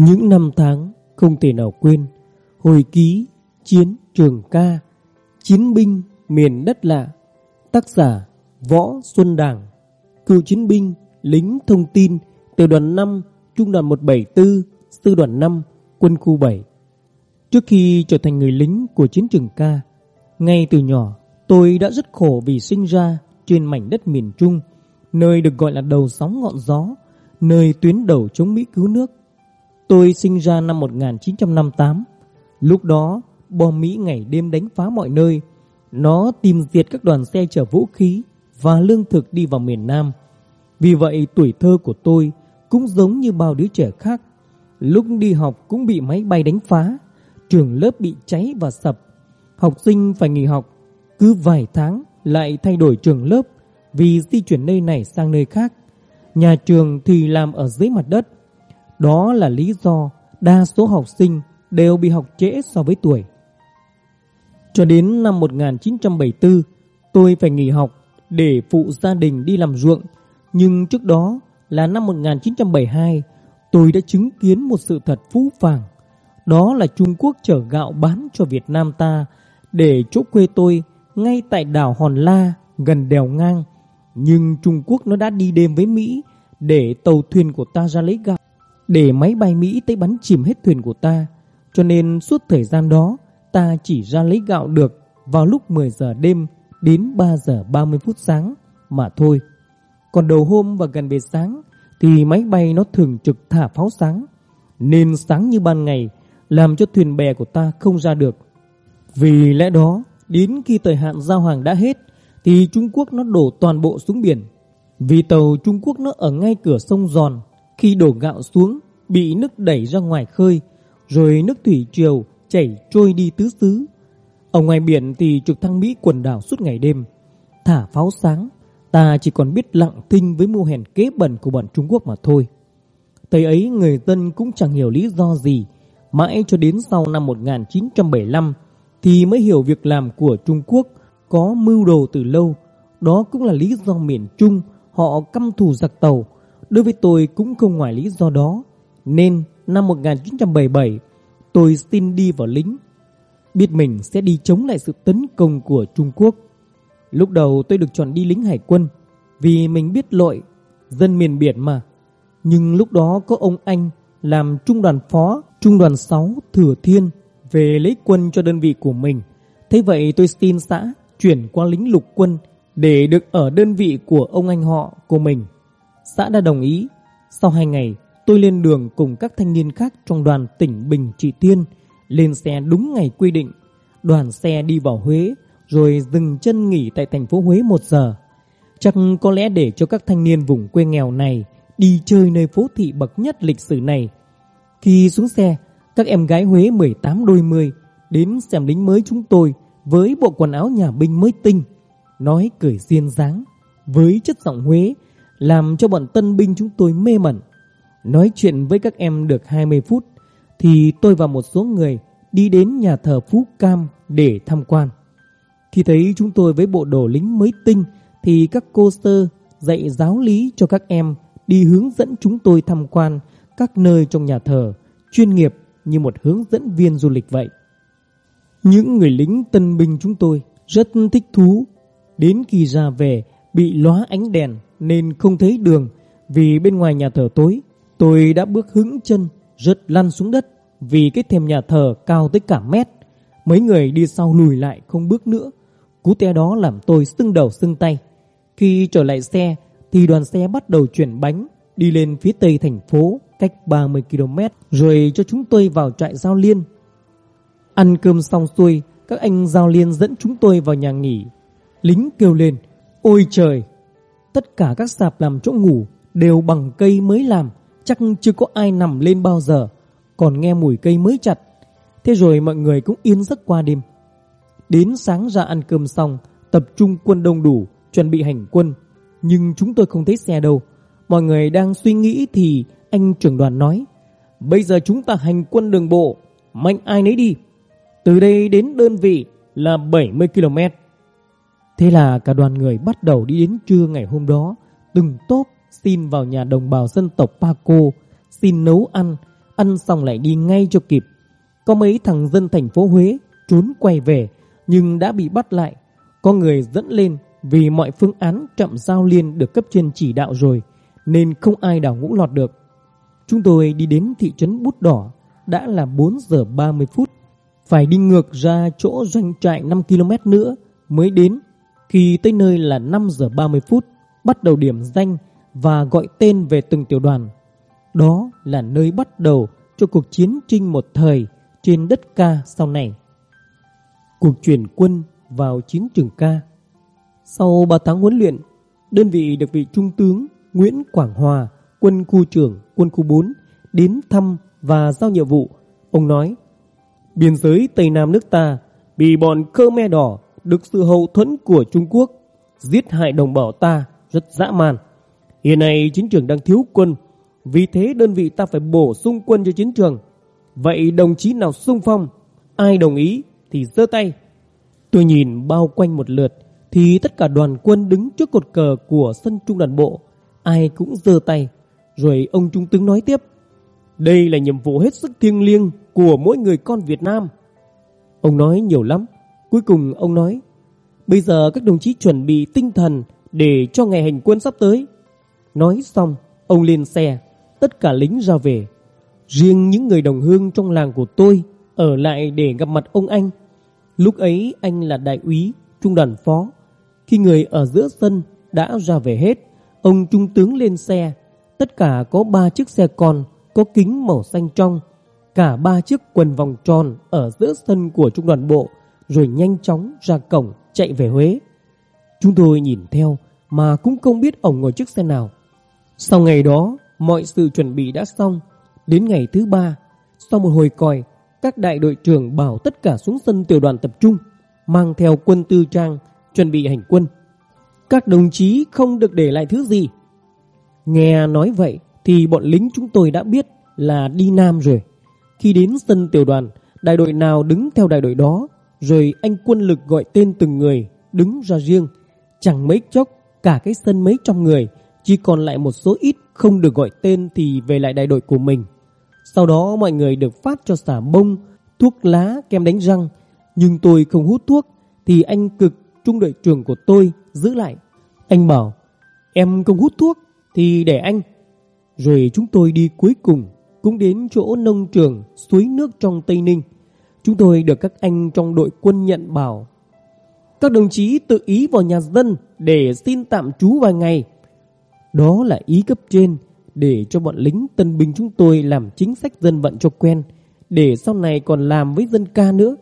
Những năm tháng không thể nào quên, Hồi ký Chiến trường ca, Chiến binh miền đất lạ, Tác giả Võ Xuân Đảng, Cựu chiến binh Lính thông tin Tiểu đoàn 5 Trung đoàn 174 Sư đoàn 5 Quân khu 7 Trước khi trở thành người lính của chiến trường ca, Ngay từ nhỏ, Tôi đã rất khổ vì sinh ra Trên mảnh đất miền Trung, Nơi được gọi là đầu sóng ngọn gió, Nơi tuyến đầu chống Mỹ cứu nước. Tôi sinh ra năm 1958 Lúc đó bom Mỹ ngày đêm đánh phá mọi nơi. Nó tìm diệt các đoàn xe chở vũ khí Và lương thực đi vào miền Nam. Vì vậy, tuổi thơ của tôi Cũng giống như bao đứa trẻ khác. Lúc đi học cũng bị máy bay đánh phá, Trường lớp bị cháy và sập. Học sinh phải nghỉ học Cứ vài tháng lại thay đổi trường lớp Vì di chuyển nơi này sang nơi khác. Nhà trường thì làm ở dưới mặt đất đó là lý do đa số học sinh đều bị học trễ so với tuổi. Cho đến năm 1974, tôi phải nghỉ học để phụ gia đình đi làm ruộng. Nhưng trước đó là năm 1972, tôi đã chứng kiến một sự thật phú phàng. Đó là Trung Quốc chở gạo bán cho Việt Nam ta để chỗ quê tôi ngay tại đảo Hòn La gần đèo ngang. Nhưng Trung Quốc nó đã đi đêm với Mỹ để tàu thuyền của ta ra lấy gạo để máy bay Mỹ tới bắn chìm hết thuyền của ta. Cho nên suốt thời gian đó, ta chỉ ra lấy gạo được vào lúc 10 giờ đêm đến 3 giờ 30 phút sáng mà thôi. Còn đầu hôm và gần về sáng thì máy bay nó thường trực thả pháo sáng. Nên sáng như ban ngày làm cho thuyền bè của ta không ra được. Vì lẽ đó, đến khi thời hạn giao hàng đã hết thì Trung Quốc nó đổ toàn bộ xuống biển. Vì tàu Trung Quốc nó ở ngay cửa sông Giòn khi đổ gạo xuống, bị nước đẩy ra ngoài khơi, rồi nước thủy triều chảy trôi đi tứ xứ. Ở ngoài biển thì trực thăng Mỹ quần đảo suốt ngày đêm, thả pháo sáng, ta chỉ còn biết lặng thinh với mưu hèn kế bẩn của bọn Trung Quốc mà thôi. Thời ấy người dân cũng chẳng hiểu lý do gì, mãi cho đến sau năm 1975 thì mới hiểu việc làm của Trung Quốc có mưu đồ từ lâu. Đó cũng là lý do miền Trung họ căm thù giặc tàu, Đối với tôi cũng không ngoài lý do đó, Nên năm 1977 Tôi xin đi vào lính. Biết mình sẽ đi chống lại sự tấn công của Trung Quốc. Lúc đầu tôi được chọn đi lính hải quân, Vì mình biết lội Dân miền biển mà. Nhưng lúc đó có ông anh Làm trung đoàn phó, Trung đoàn 6 Thừa Thiên Về lấy quân cho đơn vị của mình. Thế vậy tôi xin xã Chuyển qua lính lục quân Để được ở đơn vị của ông anh họ của mình. Xã đã đồng ý. Sau hai ngày, tôi lên đường cùng các thanh niên khác trong đoàn tỉnh Bình Trị Thiên lên xe đúng ngày quy định. Đoàn xe đi vào Huế rồi dừng chân nghỉ tại thành phố Huế một giờ. Chắc có lẽ để cho các thanh niên vùng quê nghèo này đi chơi nơi phố thị bậc nhất lịch sử này. Khi xuống xe, các em gái Huế 18 đôi mươi đến xem lính mới chúng tôi với bộ quần áo nhà binh mới tinh, nói cười duyên dáng với chất giọng Huế làm cho bọn tân binh chúng tôi mê mẩn. Nói chuyện với các em được 20 phút, thì tôi và một số người đi đến nhà thờ Phú Cam để tham quan. Khi thấy chúng tôi với bộ đồ lính mới tinh, thì các cô sơ dạy giáo lý cho các em đi hướng dẫn chúng tôi tham quan các nơi trong nhà thờ, chuyên nghiệp như một hướng dẫn viên du lịch vậy. Những người lính tân binh chúng tôi rất thích thú. Đến khi ra về bị lóa ánh đèn nên không thấy đường vì bên ngoài nhà thờ tối. Tôi đã bước hững chân, rớt lăn xuống đất vì cái thềm nhà thờ cao tới cả mét. Mấy người đi sau lùi lại không bước nữa. Cú té đó làm tôi sưng đầu sưng tay. Khi trở lại xe thì đoàn xe bắt đầu chuyển bánh đi lên phía tây thành phố cách 30 km rồi cho chúng tôi vào trại giao liên. Ăn cơm xong xuôi, các anh giao liên dẫn chúng tôi vào nhà nghỉ. Lính kêu lên, ôi trời, Tất cả các sạp làm chỗ ngủ đều bằng cây mới làm, chắc chưa có ai nằm lên bao giờ, còn nghe mùi cây mới chặt. Thế rồi mọi người cũng yên giấc qua đêm. Đến sáng ra ăn cơm xong, tập trung quân đông đủ, chuẩn bị hành quân. Nhưng chúng tôi không thấy xe đâu. Mọi người đang suy nghĩ thì anh trưởng đoàn nói, bây giờ chúng ta hành quân đường bộ, mạnh ai nấy đi. Từ đây đến đơn vị là 70 km. Thế là cả đoàn người bắt đầu đi đến trưa ngày hôm đó, từng tốp xin vào nhà đồng bào dân tộc Paco, xin nấu ăn, Ăn xong lại đi ngay cho kịp. Có mấy thằng dân thành phố Huế Trốn quay về Nhưng đã bị bắt lại. Có người dẫn lên Vì mọi phương án chậm giao liên Được cấp trên chỉ đạo rồi Nên không ai đào ngũ lọt được. Chúng tôi đi đến thị trấn Bút Đỏ Đã là 4 giờ 30 phút. Phải đi ngược ra chỗ doanh trại 5 km nữa Mới đến. Khi tới nơi là 5 giờ 30 phút Bắt đầu điểm danh Và gọi tên về từng tiểu đoàn đó là nơi bắt đầu cho cuộc chiến trinh một thời trên đất ca sau này. Cuộc chuyển quân vào chiến trường ca Sau 3 tháng huấn luyện, đơn vị được vị Trung tướng Nguyễn Quảng Hòa, quân khu trưởng quân khu 4 đến thăm và giao nhiệm vụ. Ông nói, biên giới Tây Nam nước ta bị bọn Khmer Đỏ được sự hậu thuẫn của Trung Quốc giết hại đồng bào ta rất dã man. Hiện nay chiến trường đang thiếu quân vì thế đơn vị ta phải bổ sung quân cho chiến trường. Vậy đồng chí nào sung phong, ai đồng ý thì giơ tay. Tôi nhìn bao quanh một lượt thì tất cả đoàn quân đứng trước cột cờ của sân trung đoàn bộ, ai cũng giơ tay. Rồi ông trung tướng nói tiếp: "Đây là nhiệm vụ hết sức thiêng liêng của mỗi người con Việt Nam." Ông nói nhiều lắm, cuối cùng ông nói: "Bây giờ các đồng chí chuẩn bị tinh thần để cho ngày hành quân sắp tới." Nói xong, ông lên xe tất cả lính ra về. Riêng những người đồng hương trong làng của tôi ở lại để gặp mặt ông anh. Lúc ấy anh là đại úy, trung đoàn phó. Khi người ở giữa sân đã ra về hết, ông trung tướng lên xe. Tất cả có ba chiếc xe con, có kính màu xanh trong. Cả ba chiếc quần vòng tròn ở giữa sân của trung đoàn bộ, rồi nhanh chóng ra cổng chạy về Huế. Chúng tôi nhìn theo mà cũng không biết ông ngồi chiếc xe nào. Sau ngày đó, Mọi sự chuẩn bị đã xong. Đến ngày thứ ba, sau một hồi còi, các đại đội trưởng bảo tất cả xuống sân tiểu đoàn tập trung, mang theo quân tư trang, chuẩn bị hành quân. Các đồng chí không được để lại thứ gì. Nghe nói vậy thì bọn lính chúng tôi đã biết là đi Nam rồi. Khi đến sân tiểu đoàn, đại đội nào đứng theo đại đội đó, rồi anh quân lực gọi tên từng người, đứng ra riêng. Chẳng mấy chốc, cả cái sân mấy trăm người, chỉ còn lại một số ít không được gọi tên thì về lại đại đội của mình. Sau đó mọi người được phát cho xả bông, thuốc lá, kem đánh răng. Nhưng tôi không hút thuốc thì anh cực trung đội trưởng của tôi giữ lại. Anh bảo em không hút thuốc thì để anh. Rồi chúng tôi đi cuối cùng cũng đến chỗ nông trường suối nước trong Tây Ninh. Chúng tôi được các anh trong đội quân nhận bảo các đồng chí tự ý vào nhà dân để xin tạm trú vài ngày đó là ý cấp trên để cho bọn lính tân binh chúng tôi làm chính sách dân vận cho quen, để sau này còn làm với dân ca nữa.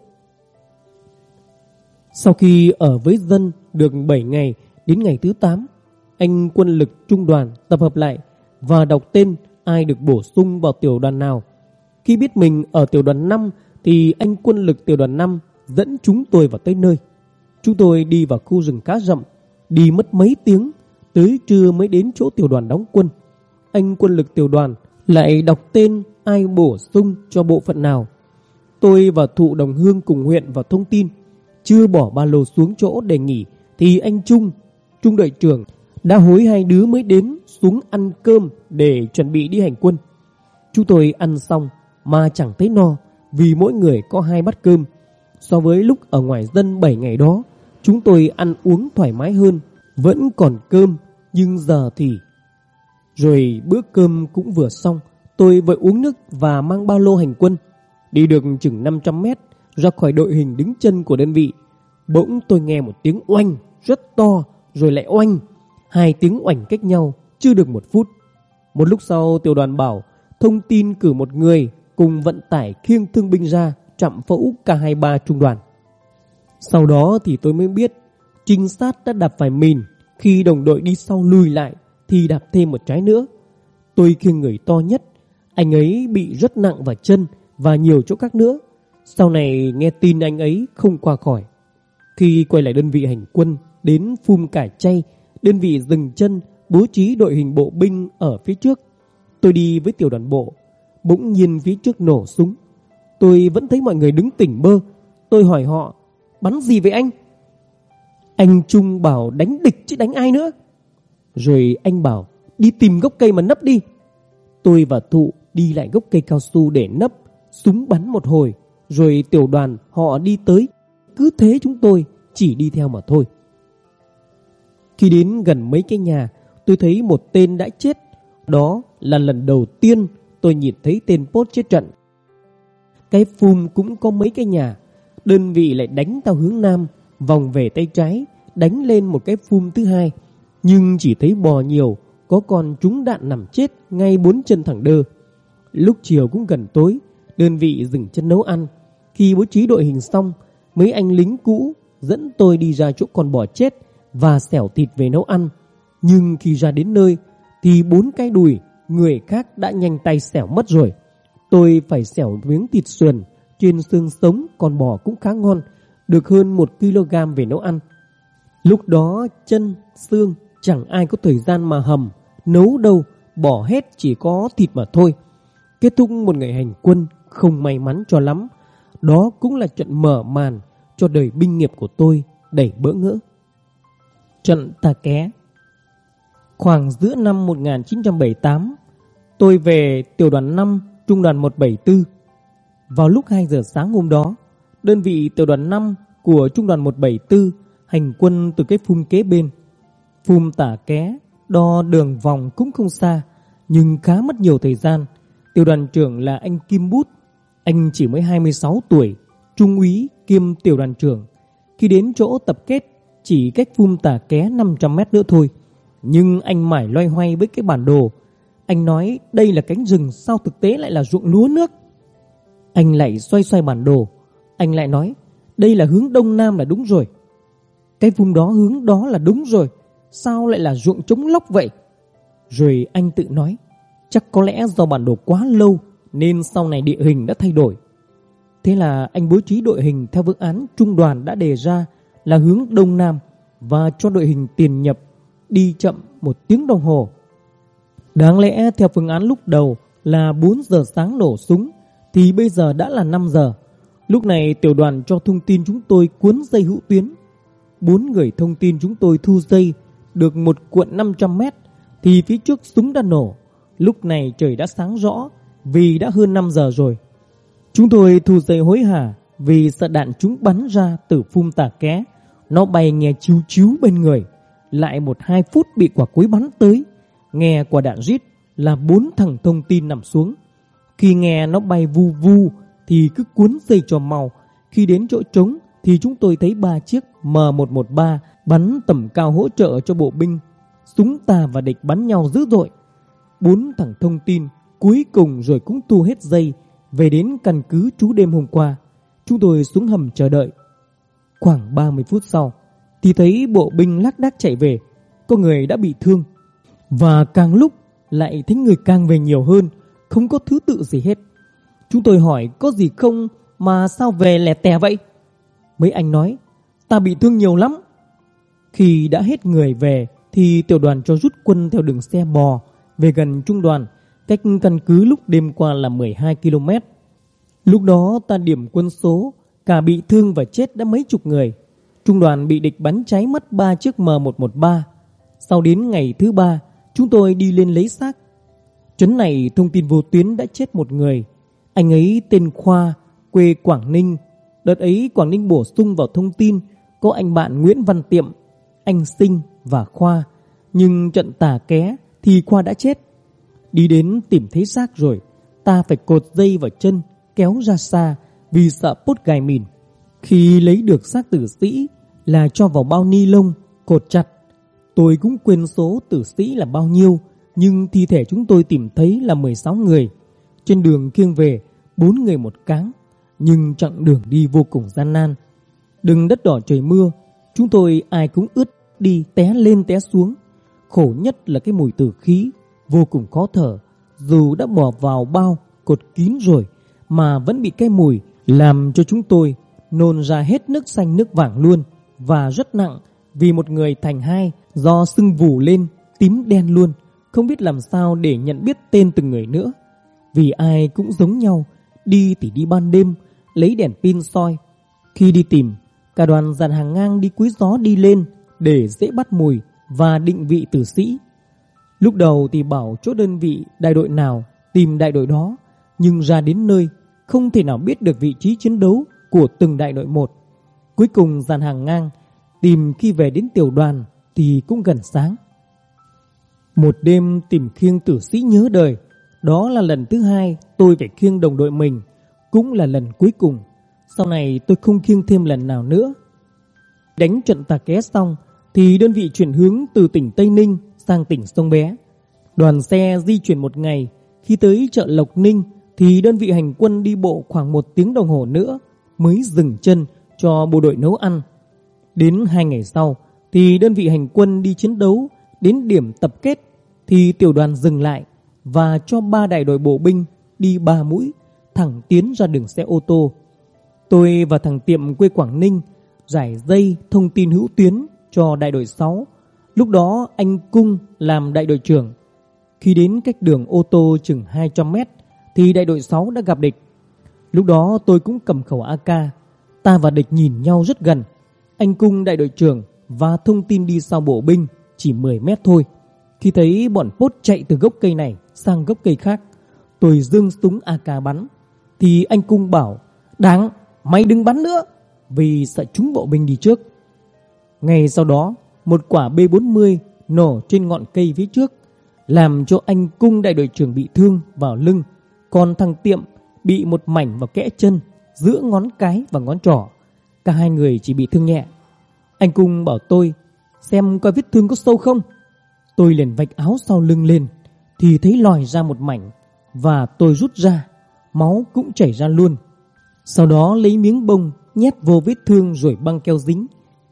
Sau khi ở với dân được 7 ngày đến ngày thứ 8, anh quân lực trung đoàn tập hợp lại và đọc tên ai được bổ sung vào tiểu đoàn nào. Khi biết mình ở tiểu đoàn 5 thì anh quân lực tiểu đoàn 5 dẫn chúng tôi vào tới nơi. Chúng tôi đi vào khu rừng cá rậm, đi mất mấy tiếng Tới trưa mới đến chỗ tiểu đoàn đóng quân. Anh quân lực tiểu đoàn Lại đọc tên ai bổ sung cho bộ phận nào. Tôi và thụ đồng hương cùng huyện vào thông tin. Chưa bỏ ba lô xuống chỗ để nghỉ Thì anh Trung Trung đội trưởng Đã hối hai đứa mới đến xuống ăn cơm Để chuẩn bị đi hành quân. Chúng tôi ăn xong Mà chẳng thấy no. Vì mỗi người có hai bát cơm So với lúc ở ngoài dân 7 ngày đó Chúng tôi ăn uống thoải mái hơn Vẫn còn cơm nhưng giờ thì... Rồi bữa cơm cũng vừa xong, tôi vội uống nước và mang ba lô hành quân. Đi được chừng 500 mét, ra khỏi đội hình đứng chân của đơn vị. Bỗng tôi nghe một tiếng oanh, rất to, rồi lại oanh. Hai tiếng oanh cách nhau, chưa được một phút. Một lúc sau tiểu đoàn bảo, thông tin cử một người cùng vận tải khiêng thương binh ra chạm phẫu K23 trung đoàn. Sau đó thì tôi mới biết, trinh sát đã đạp phải mìn khi đồng đội đi sau lùi lại thì đạp thêm một trái nữa. Tôi khiêng người to nhất, anh ấy bị rất nặng vào chân và nhiều chỗ khác nữa. Sau này nghe tin anh ấy không qua khỏi. Khi quay lại đơn vị hành quân đến phum cải chay, đơn vị dừng chân bố trí đội hình bộ binh ở phía trước. Tôi đi với tiểu đoàn bộ, bỗng nhiên phía trước nổ súng. Tôi vẫn thấy mọi người đứng tỉnh bơ. Tôi hỏi họ, bắn gì vậy anh? Anh Trung bảo đánh địch chứ đánh ai nữa. Rồi anh bảo đi tìm gốc cây mà nấp đi. Tôi và Thụ đi lại gốc cây cao su để nấp, súng bắn một hồi, rồi tiểu đoàn họ đi tới. Cứ thế chúng tôi chỉ đi theo mà thôi. Khi đến gần mấy cái nhà, tôi thấy một tên đã chết. Đó là lần đầu tiên tôi nhìn thấy tên post chết trận. Cái phum cũng có mấy cái nhà, đơn vị lại đánh theo hướng nam, vòng về tay trái, đánh lên một cái phum thứ hai. Nhưng chỉ thấy bò nhiều, có con trúng đạn nằm chết ngay bốn chân thẳng đơ. Lúc chiều cũng gần tối, đơn vị dừng chân nấu ăn. Khi bố trí đội hình xong, mấy anh lính cũ dẫn tôi đi ra chỗ con bò chết và xẻo thịt về nấu ăn. Nhưng khi ra đến nơi thì bốn cái đùi người khác đã nhanh tay xẻo mất rồi. Tôi phải xẻo miếng thịt sườn trên xương sống còn bò cũng khá ngon, được hơn 1 kg về nấu ăn. Lúc đó chân, xương chẳng ai có thời gian mà hầm, nấu đâu, bỏ hết chỉ có thịt mà thôi. Kết thúc một ngày hành quân không may mắn cho lắm. Đó cũng là trận mở màn cho đời binh nghiệp của tôi đầy bỡ ngỡ. Trận Tà Ké Khoảng giữa năm 1978, tôi về tiểu đoàn 5, trung đoàn 174. Vào lúc 2 giờ sáng hôm đó, đơn vị tiểu đoàn 5 của trung đoàn 174 hành quân từ cái phum kế bên. Phum tả ké, đo đường vòng cũng không xa, nhưng khá mất nhiều thời gian. Tiểu đoàn trưởng là anh Kim Bút, anh chỉ mới 26 tuổi, trung úy kiêm tiểu đoàn trưởng. Khi đến chỗ tập kết, chỉ cách phum tả ké 500 mét nữa thôi. Nhưng anh mải loay hoay với cái bản đồ. Anh nói, đây là cánh rừng, sao thực tế lại là ruộng lúa nước. Anh lại xoay xoay bản đồ. Anh lại nói, đây là hướng đông nam là đúng rồi. Cái vùng đó hướng đó là đúng rồi. Sao lại là ruộng trống lốc vậy? Rồi anh tự nói, chắc có lẽ do bản đồ quá lâu nên sau này địa hình đã thay đổi. Thế là anh bố trí đội hình theo phương án trung đoàn đã đề ra là hướng đông nam và cho đội hình tiền nhập đi chậm một tiếng đồng hồ. Đáng lẽ theo phương án lúc đầu là 4 giờ sáng nổ súng, thì bây giờ đã là 5 giờ. Lúc này tiểu đoàn cho thông tin chúng tôi cuốn dây hữu tuyến. Bốn người thông tin chúng tôi thu dây được một cuộn 500 mét, thì phía trước súng đã nổ. Lúc này trời đã sáng rõ, vì đã hơn 5 giờ rồi. Chúng tôi thu dây hối hả vì sợ đạn chúng bắn ra từ phun tả ké. Nó bay nghe chiếu chiếu bên người. Lại một hai phút bị quả cuối bắn tới. Nghe quả đạn rít là bốn thằng thông tin nằm xuống. Khi nghe nó bay vu vu thì cứ cuốn dây cho màu. Khi đến chỗ trống thì chúng tôi thấy ba chiếc M113 bắn tầm cao hỗ trợ cho bộ binh. Súng ta và địch bắn nhau dữ dội. Bốn thằng thông tin cuối cùng rồi cũng tu hết dây, về đến căn cứ trú đêm hôm qua. Chúng tôi xuống hầm chờ đợi. Khoảng 30 phút sau thì thấy bộ binh lác đác chạy về. Có người đã bị thương. Và càng lúc lại thấy người càng về nhiều hơn. Không có thứ tự gì hết. Chúng tôi hỏi có gì không mà sao về lẻ tè vậy? Mấy anh nói ta bị thương nhiều lắm. Khi đã hết người về thì tiểu đoàn cho rút quân theo đường xe bò về gần trung đoàn, cách căn cứ lúc đêm qua là 12 km. Lúc đó ta điểm quân số, cả bị thương và chết đã mấy chục người. Trung đoàn bị địch bắn cháy mất 3 chiếc M113. Sau đến ngày thứ ba, chúng tôi đi lên lấy xác. Trấn này thông tin vô tuyến đã chết một người. Anh ấy tên Khoa, quê Quảng Ninh. Đợt ấy Quảng Ninh bổ sung vào thông tin có anh bạn Nguyễn Văn Tiệm, anh Sinh và Khoa. Nhưng trận tà ké thì Khoa đã chết. Đi đến tìm thấy xác rồi, ta phải cột dây vào chân, kéo ra xa vì sợ bốt gài mìn. Khi lấy được xác tử sĩ là cho vào bao ni lông, cột chặt. Tôi cũng quên số tử sĩ là bao nhiêu, nhưng thi thể chúng tôi tìm thấy là 16 người. Trên đường kiêng về, 4 người một cáng, nhưng chặng đường đi vô cùng gian nan. Đừng đất đỏ trời mưa, chúng tôi ai cũng ướt đi té lên té xuống. Khổ nhất là cái mùi tử khí, vô cùng khó thở. Dù đã bỏ vào bao, cột kín rồi, mà vẫn bị cái mùi làm cho chúng tôi nôn ra hết nước xanh nước vàng luôn và rất nặng vì một người thành hai do sưng vù lên tím đen luôn không biết làm sao để nhận biết tên từng người nữa. Vì ai cũng giống nhau đi thì đi ban đêm lấy đèn pin soi. Khi đi tìm cả đoàn dàn hàng ngang đi quý gió đi lên để dễ bắt mùi và định vị tử sĩ. Lúc đầu thì bảo chốt đơn vị đại đội nào tìm đại đội đó, nhưng ra đến nơi không thể nào biết được vị trí chiến đấu của từng đại đội một. Cuối cùng dàn hàng ngang, tìm khi về đến tiểu đoàn thì cũng gần sáng. Một đêm tìm khiêng tử sĩ nhớ đời, đó là lần thứ hai tôi phải khiêng đồng đội mình, cũng là lần cuối cùng. Sau này tôi không khiêng thêm lần nào nữa. Đánh trận tà ké xong thì đơn vị chuyển hướng từ tỉnh Tây Ninh sang tỉnh Sông Bé. Đoàn xe di chuyển một ngày, khi tới chợ Lộc Ninh thì đơn vị hành quân đi bộ khoảng một tiếng đồng hồ nữa mới dừng chân cho bộ đội nấu ăn. Đến hai ngày sau, thì đơn vị hành quân đi chiến đấu, đến điểm tập kết, thì tiểu đoàn dừng lại và cho ba đại đội bộ binh đi ba mũi, thẳng tiến ra đường xe ô tô. Tôi và thằng tiệm quê Quảng Ninh giải dây thông tin hữu tuyến cho đại đội 6. Lúc đó, anh Cung làm đại đội trưởng. Khi đến cách đường ô tô chừng 200 mét, thì đại đội 6 đã gặp địch. Lúc đó, tôi cũng cầm khẩu AK. Ta và địch nhìn nhau rất gần. Anh Cung đại đội trưởng và thông tin đi sau bộ binh chỉ 10 mét thôi. Khi thấy bọn pốt chạy từ gốc cây này sang gốc cây khác, tôi dương súng AK bắn. Thì anh Cung bảo, đáng, mày đừng bắn nữa, vì sợ chúng bộ binh đi trước. Ngay sau đó, một quả B-40 nổ trên ngọn cây phía trước, làm cho anh Cung đại đội trưởng bị thương vào lưng, còn thằng Tiệm bị một mảnh vào kẽ chân, giữa ngón cái và ngón trỏ. Cả hai người chỉ bị thương nhẹ. Anh Cung bảo tôi, xem coi vết thương có sâu không. Tôi liền vạch áo sau lưng lên, thì thấy lòi ra một mảnh, và tôi rút ra, máu cũng chảy ra luôn. Sau đó lấy miếng bông nhét vô vết thương rồi băng keo dính.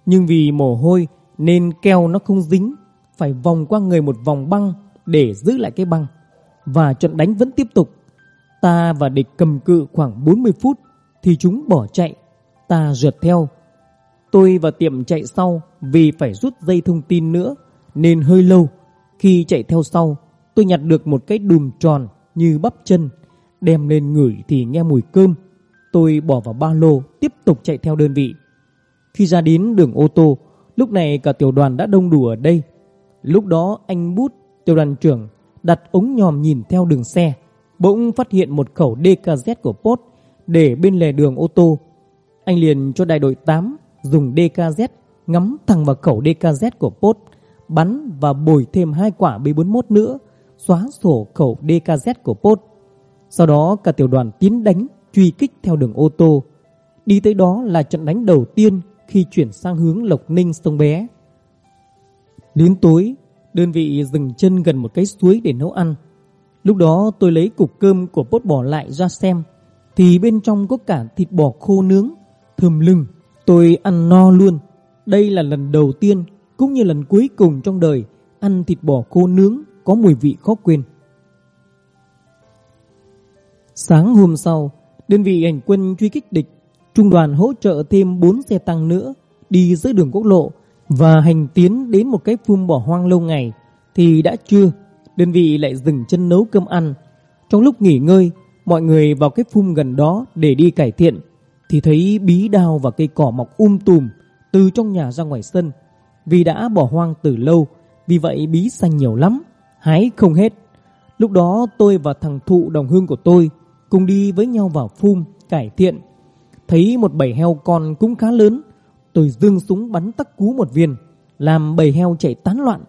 Nhưng vì mồ hôi nên keo nó không dính, phải vòng qua người một vòng băng để giữ lại cái băng. Và trận đánh vẫn tiếp tục. Ta và địch cầm cự khoảng 40 phút thì chúng bỏ chạy. Ta rượt theo. Tôi và tiệm chạy sau vì phải rút dây thông tin nữa nên hơi lâu. Khi chạy theo sau, tôi nhặt được một cái đùm tròn như bắp chân, đem lên ngửi thì nghe mùi cơm. Tôi bỏ vào ba lô, tiếp tục chạy theo đơn vị. Khi ra đến đường ô tô, lúc này cả tiểu đoàn đã đông đủ ở đây. Lúc đó anh Bút, tiểu đoàn trưởng, đặt ống nhòm nhìn theo đường xe. Bỗng phát hiện một khẩu DKZ của Pốt để bên lề đường ô tô. Anh liền cho đại đội 8 dùng DKZ ngắm thẳng vào khẩu DKZ của Pốt, bắn và bồi thêm hai quả B41 nữa, xóa sổ khẩu DKZ của Pốt. Sau đó cả tiểu đoàn tiến đánh, truy kích theo đường ô tô. Đi tới đó là trận đánh đầu tiên khi chuyển sang hướng Lộc Ninh sông Bé. Đến tối, đơn vị dừng chân gần một cái suối để nấu ăn. Lúc đó tôi lấy cục cơm của Pốt bỏ lại ra xem, thì bên trong có cả thịt bò khô nướng, thơm lưng. Tôi ăn no luôn. Đây là lần đầu tiên cũng như lần cuối cùng trong đời ăn thịt bò khô nướng có mùi vị khó quên. Sáng hôm sau, đơn vị hành quân truy kích địch, trung đoàn hỗ trợ thêm 4 xe tăng nữa đi giữa đường quốc lộ và hành tiến đến một cái phum bỏ hoang lâu ngày thì đã trưa, đơn vị lại dừng chân nấu cơm ăn. Trong lúc nghỉ ngơi, mọi người vào cái phum gần đó để đi cải thiện thì thấy bí đao và cây cỏ mọc um tùm từ trong nhà ra ngoài sân. Vì đã bỏ hoang từ lâu, vì vậy bí xanh nhiều lắm, hái không hết. Lúc đó tôi và thằng thụ đồng hương của tôi cùng đi với nhau vào phum cải thiện. Thấy một bầy heo con cũng khá lớn, tôi dương súng bắn tắc cú một viên, làm bầy heo chạy tán loạn.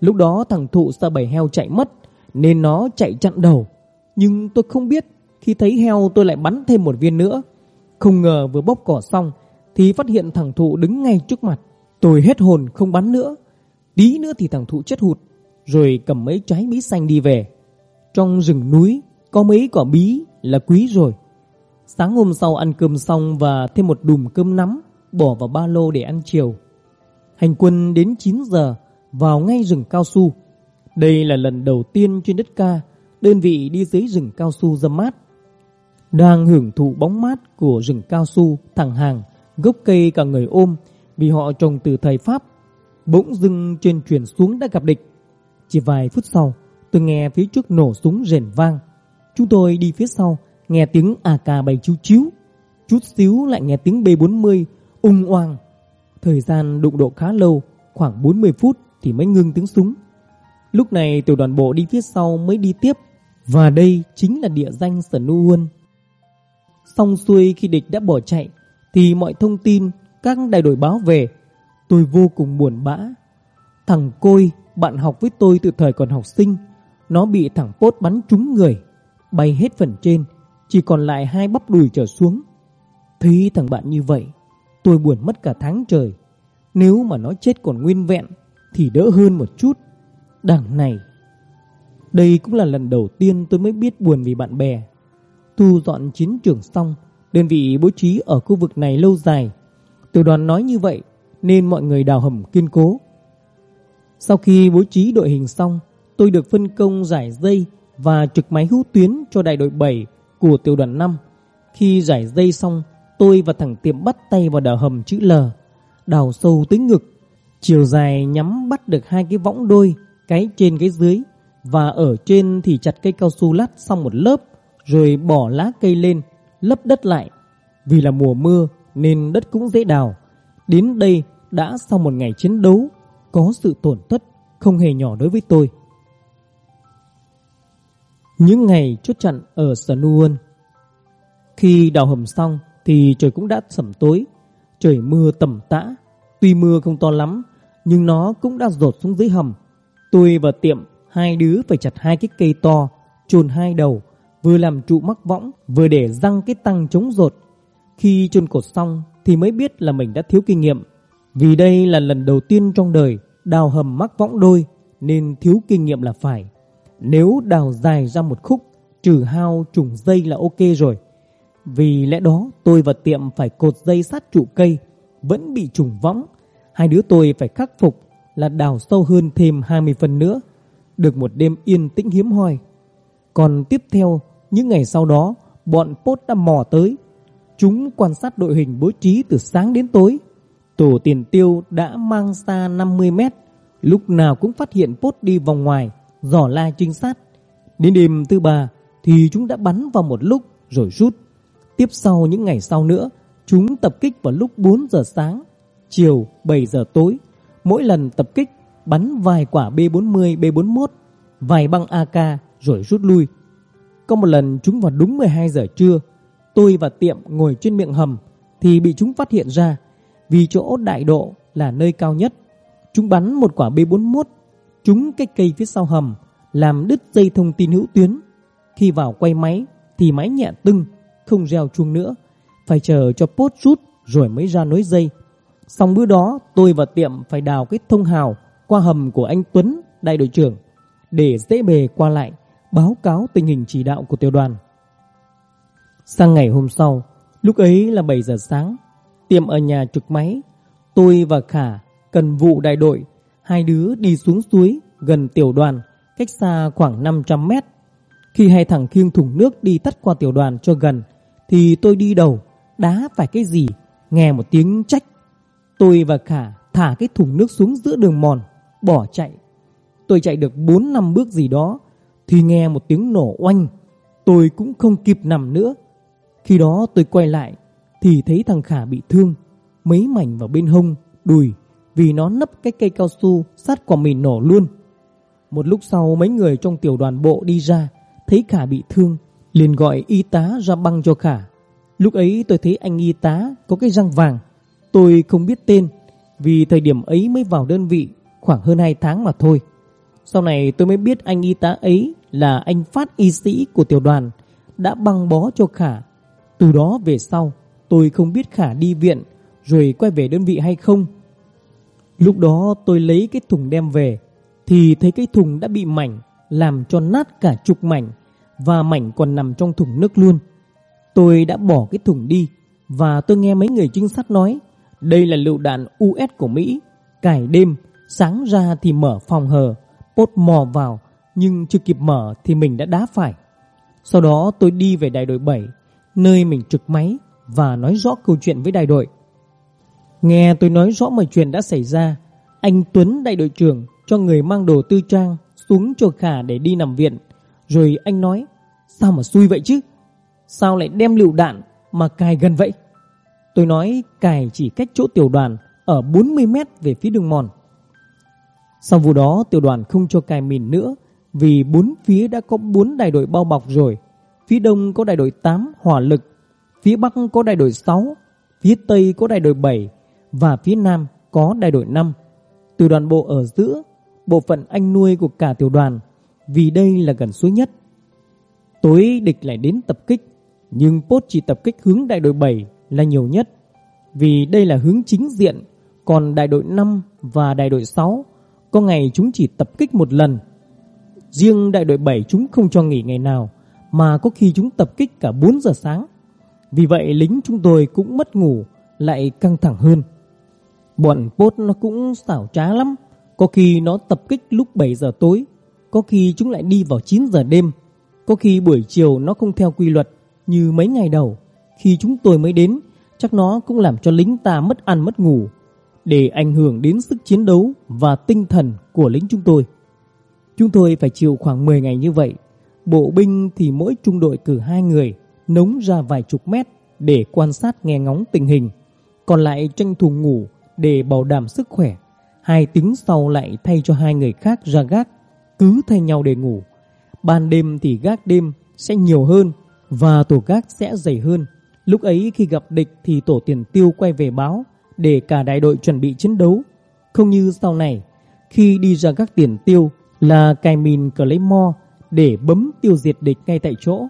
Lúc đó thằng thụ sợ bầy heo chạy mất, nên nó chạy chặn đầu. Nhưng tôi không biết, khi thấy heo tôi lại bắn thêm một viên nữa. Không ngờ vừa bóp cỏ xong thì phát hiện thằng thụ đứng ngay trước mặt. Tôi hết hồn không bắn nữa. Tí nữa thì thằng thụ chết hụt, rồi cầm mấy trái bí xanh đi về. Trong rừng núi có mấy quả bí là quý rồi. Sáng hôm sau ăn cơm xong và thêm một đùm cơm nắm bỏ vào ba lô để ăn chiều. Hành quân đến 9 giờ vào ngay rừng cao su. Đây là lần đầu tiên trên đất ca đơn vị đi dưới rừng cao su dâm mát. Đang hưởng thụ bóng mát của rừng cao su thẳng hàng, gốc cây cả người ôm vì họ trồng từ thời Pháp. Bỗng dưng trên chuyển xuống đã gặp địch. Chỉ vài phút sau, tôi nghe phía trước nổ súng rền vang. Chúng tôi đi phía sau, nghe tiếng AK-7 chiếu chiếu. Chút xíu lại nghe tiếng B40 ung oang. Thời gian đụng độ khá lâu, khoảng 40 phút thì mới ngưng tiếng súng. Lúc này tiểu đoàn bộ đi phía sau mới đi tiếp. Và đây chính là địa danh Sở Nu Huân. Xong xuôi khi địch đã bỏ chạy thì mọi thông tin các đại đội báo về, tôi vô cùng buồn bã. Thằng Côi, bạn học với tôi từ thời còn học sinh, nó bị thằng Pốt bắn trúng người, bay hết phần trên, chỉ còn lại hai bắp đùi trở xuống. Thấy thằng bạn như vậy, tôi buồn mất cả tháng trời. Nếu mà nó chết còn nguyên vẹn thì đỡ hơn một chút. Đằng này, đây cũng là lần đầu tiên tôi mới biết buồn vì bạn bè. Thu dọn chiến trường xong, đơn vị bố trí ở khu vực này lâu dài. Tiểu đoàn nói như vậy nên mọi người đào hầm kiên cố. Sau khi bố trí đội hình xong, tôi được phân công giải dây và trực máy hữu tuyến cho đại đội 7 của tiểu đoàn 5. Khi giải dây xong, tôi và thằng Tiệm bắt tay vào đào hầm chữ L, đào sâu tới ngực. Chiều dài nhắm bắt được hai cái võng đôi, cái trên cái dưới, và ở trên thì chặt cây cao su lát xong một lớp, rồi bỏ lá cây lên, lấp đất lại. Vì là mùa mưa nên đất cũng dễ đào. Đến đây đã sau một ngày chiến đấu, có sự tổn thất không hề nhỏ đối với tôi. Những ngày chốt chặn ở Sanuon Khi đào hầm xong thì trời cũng đã sẩm tối. Trời mưa tầm tã. Tuy mưa không to lắm, nhưng nó cũng đã rột xuống dưới hầm. Tôi và tiệm, hai đứa phải chặt hai cái cây to, chôn hai đầu, vừa làm trụ mắc võng, vừa để răng cái tăng chống rột. Khi chôn cột xong thì mới biết là mình đã thiếu kinh nghiệm. Vì đây là lần đầu tiên trong đời đào hầm mắc võng đôi nên thiếu kinh nghiệm là phải. Nếu đào dài ra một khúc, trừ hao trùng dây là ok rồi. Vì lẽ đó tôi và tiệm phải cột dây sát trụ cây, vẫn bị trùng võng. Hai đứa tôi phải khắc phục là đào sâu hơn thêm 20 phần nữa. Được một đêm yên tĩnh hiếm hoi. Còn tiếp theo, những ngày sau đó, bọn Pốt đã mò tới. Chúng quan sát đội hình bố trí từ sáng đến tối. Tổ tiền tiêu đã mang xa 50 mét, lúc nào cũng phát hiện Pốt đi vòng ngoài dò la trinh sát. Đến đêm thứ ba thì chúng đã bắn vào một lúc rồi rút. Tiếp sau những ngày sau nữa, chúng tập kích vào lúc 4 giờ sáng, chiều 7 giờ tối. Mỗi lần tập kích bắn vài quả B40, B41, vài băng AK rồi rút lui. Có một lần chúng vào đúng 12 giờ trưa, tôi và Tiệm ngồi trên miệng hầm thì bị chúng phát hiện ra vì chỗ đại độ là nơi cao nhất. Chúng bắn một quả B41 trúng cái cây phía sau hầm, làm đứt dây thông tin hữu tuyến. Khi vào quay máy thì máy nhẹ tưng, không reo chuông nữa, phải chờ cho post rút rồi mới ra nối dây. Xong bữa đó tôi và tiệm phải đào cái thông hào qua hầm của anh Tuấn, đại đội trưởng, để dễ bề qua lại, báo cáo tình hình chỉ đạo của tiểu đoàn. Sang ngày hôm sau, lúc ấy là 7 giờ sáng, tiệm ở nhà trực máy, tôi và Khả cần vụ đại đội hai đứa đi xuống suối gần tiểu đoàn, cách xa khoảng 500 mét. Khi hai thằng khiêng thùng nước đi tắt qua tiểu đoàn cho gần, thì tôi đi đầu, đá phải cái gì, nghe một tiếng trách. Tôi và Khả thả cái thùng nước xuống giữa đường mòn, bỏ chạy. Tôi chạy được 4 năm bước gì đó, thì nghe một tiếng nổ oanh. Tôi cũng không kịp nằm nữa. Khi đó tôi quay lại, thì thấy thằng Khả bị thương, mấy mảnh vào bên hông, đùi vì nó nấp cái cây cao su sát quả mìn nổ luôn. Một lúc sau mấy người trong tiểu đoàn bộ đi ra, thấy Khả bị thương, liền gọi y tá ra băng cho Khả. Lúc ấy tôi thấy anh y tá có cái răng vàng, tôi không biết tên, vì thời điểm ấy mới vào đơn vị khoảng hơn 2 tháng mà thôi. Sau này tôi mới biết anh y tá ấy là anh Phát y sĩ của tiểu đoàn, đã băng bó cho Khả. Từ đó về sau, tôi không biết Khả đi viện rồi quay về đơn vị hay không. Lúc đó tôi lấy cái thùng đem về thì thấy cái thùng đã bị mảnh làm cho nát cả chục mảnh và mảnh còn nằm trong thùng nước luôn. Tôi đã bỏ cái thùng đi và tôi nghe mấy người trinh sát nói đây là lựu đạn US của Mỹ. Cải đêm, sáng ra thì mở phòng hờ, bốt mò vào nhưng chưa kịp mở thì mình đã đá phải. Sau đó tôi đi về đại đội 7 nơi mình trực máy và nói rõ câu chuyện với đại đội. Nghe tôi nói rõ mọi chuyện đã xảy ra, anh Tuấn đại đội trưởng cho người mang đồ tư trang xuống cho Khả để đi nằm viện. Rồi anh nói, sao mà xui vậy chứ? Sao lại đem lựu đạn mà cài gần vậy? Tôi nói cài chỉ cách chỗ tiểu đoàn ở 40 mét về phía đường mòn. Sau vụ đó tiểu đoàn không cho cài mìn nữa Vì bốn phía đã có bốn đại đội bao bọc rồi. Phía đông có đại đội 8 hỏa lực, phía bắc có đại đội 6, phía tây có đại đội 7 và phía nam có đại đội 5. Từ đoàn bộ ở giữa, bộ phận anh nuôi của cả tiểu đoàn, vì đây là gần suối nhất. Tối địch lại đến tập kích, nhưng Pốt chỉ tập kích hướng đại đội 7 là nhiều nhất, vì đây là hướng chính diện, còn đại đội 5 và đại đội 6 có ngày chúng chỉ tập kích một lần. Riêng đại đội 7 chúng không cho nghỉ ngày nào, mà có khi chúng tập kích cả 4 giờ sáng. Vì vậy lính chúng tôi cũng mất ngủ, lại căng thẳng hơn. Bọn Pốt nó cũng xảo trá lắm, có khi nó tập kích lúc 7 giờ tối, có khi chúng lại đi vào 9 giờ đêm, có khi buổi chiều nó không theo quy luật như mấy ngày đầu. Khi chúng tôi mới đến, chắc nó cũng làm cho lính ta mất ăn mất ngủ, để ảnh hưởng đến sức chiến đấu và tinh thần của lính chúng tôi. Chúng tôi phải chịu khoảng 10 ngày như vậy. Bộ binh thì mỗi trung đội cử hai người, nống ra vài chục mét để quan sát nghe ngóng tình hình. Còn lại tranh thủ ngủ để bảo đảm sức khỏe. Hai tiếng sau lại thay cho hai người khác ra gác, cứ thay nhau để ngủ. Ban đêm thì gác đêm sẽ nhiều hơn và tổ gác sẽ dày hơn. Lúc ấy khi gặp địch thì tổ tiền tiêu quay về báo để cả đại đội chuẩn bị chiến đấu. Không như sau này, khi đi ra các tiền tiêu là cài mìn cờ lấy mo để bấm tiêu diệt địch ngay tại chỗ.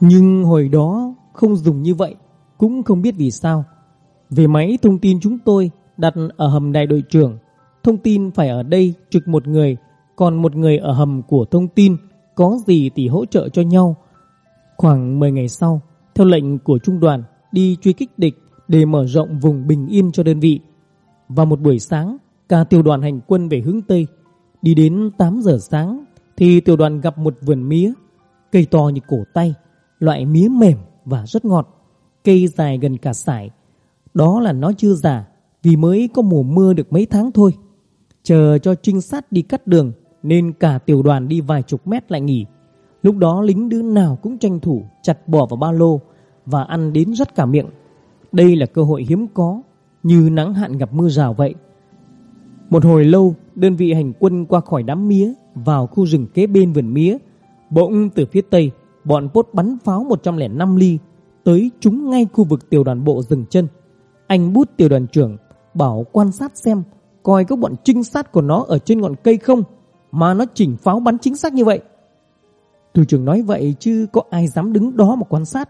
Nhưng hồi đó không dùng như vậy, cũng không biết vì sao. Về máy thông tin chúng tôi đặt ở hầm đại đội trưởng, thông tin phải ở đây trực một người, còn một người ở hầm của thông tin, có gì thì hỗ trợ cho nhau. Khoảng 10 ngày sau, theo lệnh của trung đoàn đi truy kích địch để mở rộng vùng bình yên cho đơn vị. Vào một buổi sáng, cả tiểu đoàn hành quân về hướng Tây. Đi đến 8 giờ sáng thì tiểu đoàn gặp một vườn mía, cây to như cổ tay, loại mía mềm và rất ngọt, cây dài gần cả sải. Đó là nó chưa già vì mới có mùa mưa được mấy tháng thôi. Chờ cho trinh sát đi cắt đường nên cả tiểu đoàn đi vài chục mét lại nghỉ. Lúc đó lính đứa nào cũng tranh thủ chặt bỏ vào ba lô và ăn đến rất cả miệng. Đây là cơ hội hiếm có, như nắng hạn gặp mưa rào vậy. Một hồi lâu, đơn vị hành quân qua khỏi đám mía, vào khu rừng kế bên vườn mía. Bỗng từ phía tây, bọn pốt bắn pháo 105 ly, tới trúng ngay khu vực tiểu đoàn bộ dừng chân. Anh bút tiểu đoàn trưởng bảo quan sát xem coi có bọn trinh sát của nó ở trên ngọn cây không mà nó chỉnh pháo bắn chính xác như vậy. Thủ trưởng nói vậy chứ có ai dám đứng đó mà quan sát.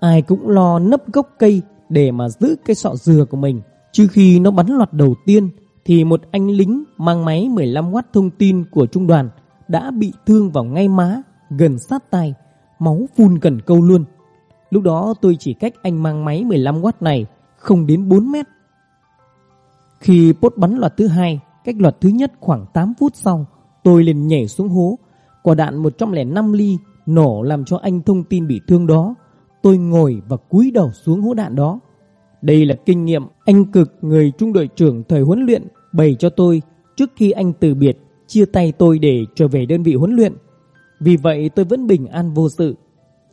Ai cũng lo nấp gốc cây để mà giữ cái sọ dừa của mình. Trừ khi nó bắn loạt đầu tiên thì một anh lính mang máy 15W thông tin của trung đoàn đã bị thương vào ngay má, gần sát tay, máu phun gần câu luôn. Lúc đó tôi chỉ cách anh mang máy 15W này không đến 4 mét. Khi pốt bắn loạt thứ hai, cách loạt thứ nhất khoảng 8 phút sau, tôi liền nhảy xuống hố. Quả đạn 105 ly nổ làm cho anh thông tin bị thương đó Tôi ngồi và cúi đầu xuống hố đạn đó. Đây là kinh nghiệm anh cực người trung đội trưởng thời huấn luyện bày cho tôi trước khi anh từ biệt chia tay tôi để trở về đơn vị huấn luyện. Vì vậy tôi vẫn bình an vô sự.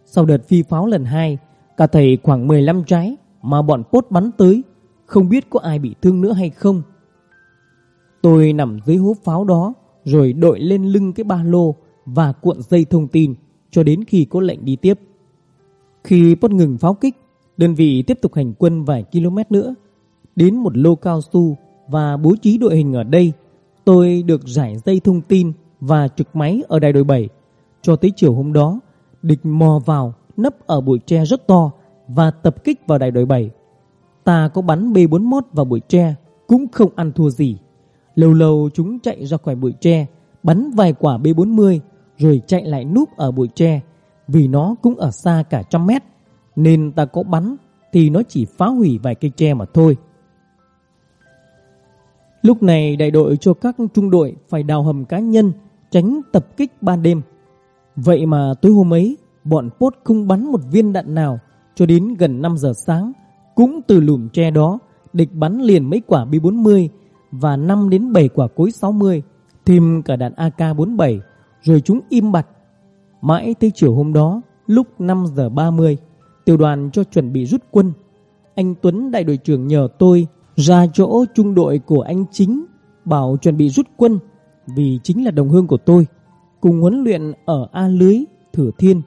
Sau đợt phi pháo lần 2, cả thầy khoảng 15 trái mà bọn pốt bắn tới, không biết có ai bị thương nữa hay không. Tôi nằm dưới hố pháo đó rồi đội lên lưng cái ba lô và cuộn dây thông tin cho đến khi có lệnh đi tiếp. Khi bất ngừng pháo kích, đơn vị tiếp tục hành quân vài km nữa. Đến một lô cao su và bố trí đội hình ở đây, tôi được giải dây thông tin và trực máy ở đài đội 7. Cho tới chiều hôm đó, địch mò vào, nấp ở bụi tre rất to và tập kích vào đài đội 7. Ta có bắn B41 vào bụi tre, cũng không ăn thua gì. Lâu lâu chúng chạy ra khỏi bụi tre, bắn vài quả B40, rồi chạy lại núp ở bụi tre, vì nó cũng ở xa cả trăm mét, Nên ta có bắn Thì nó chỉ phá hủy vài cây tre mà thôi. Lúc này đại đội cho các trung đội Phải đào hầm cá nhân, Tránh tập kích ban đêm. Vậy mà tối hôm ấy, Bọn pốt không bắn một viên đạn nào Cho đến gần 5 giờ sáng, Cũng từ lùm tre đó Địch bắn liền mấy quả B40 Và 5 đến 7 quả cối 60 Thêm cả đạn AK-47 Rồi chúng im bặt Mãi tới chiều hôm đó, lúc 5 giờ 30, tiểu đoàn cho chuẩn bị rút quân. Anh Tuấn đại đội trưởng nhờ tôi ra chỗ trung đội của anh Chính bảo chuẩn bị rút quân vì chính là đồng hương của tôi. cùng huấn luyện ở A Lưới, Thử Thiên.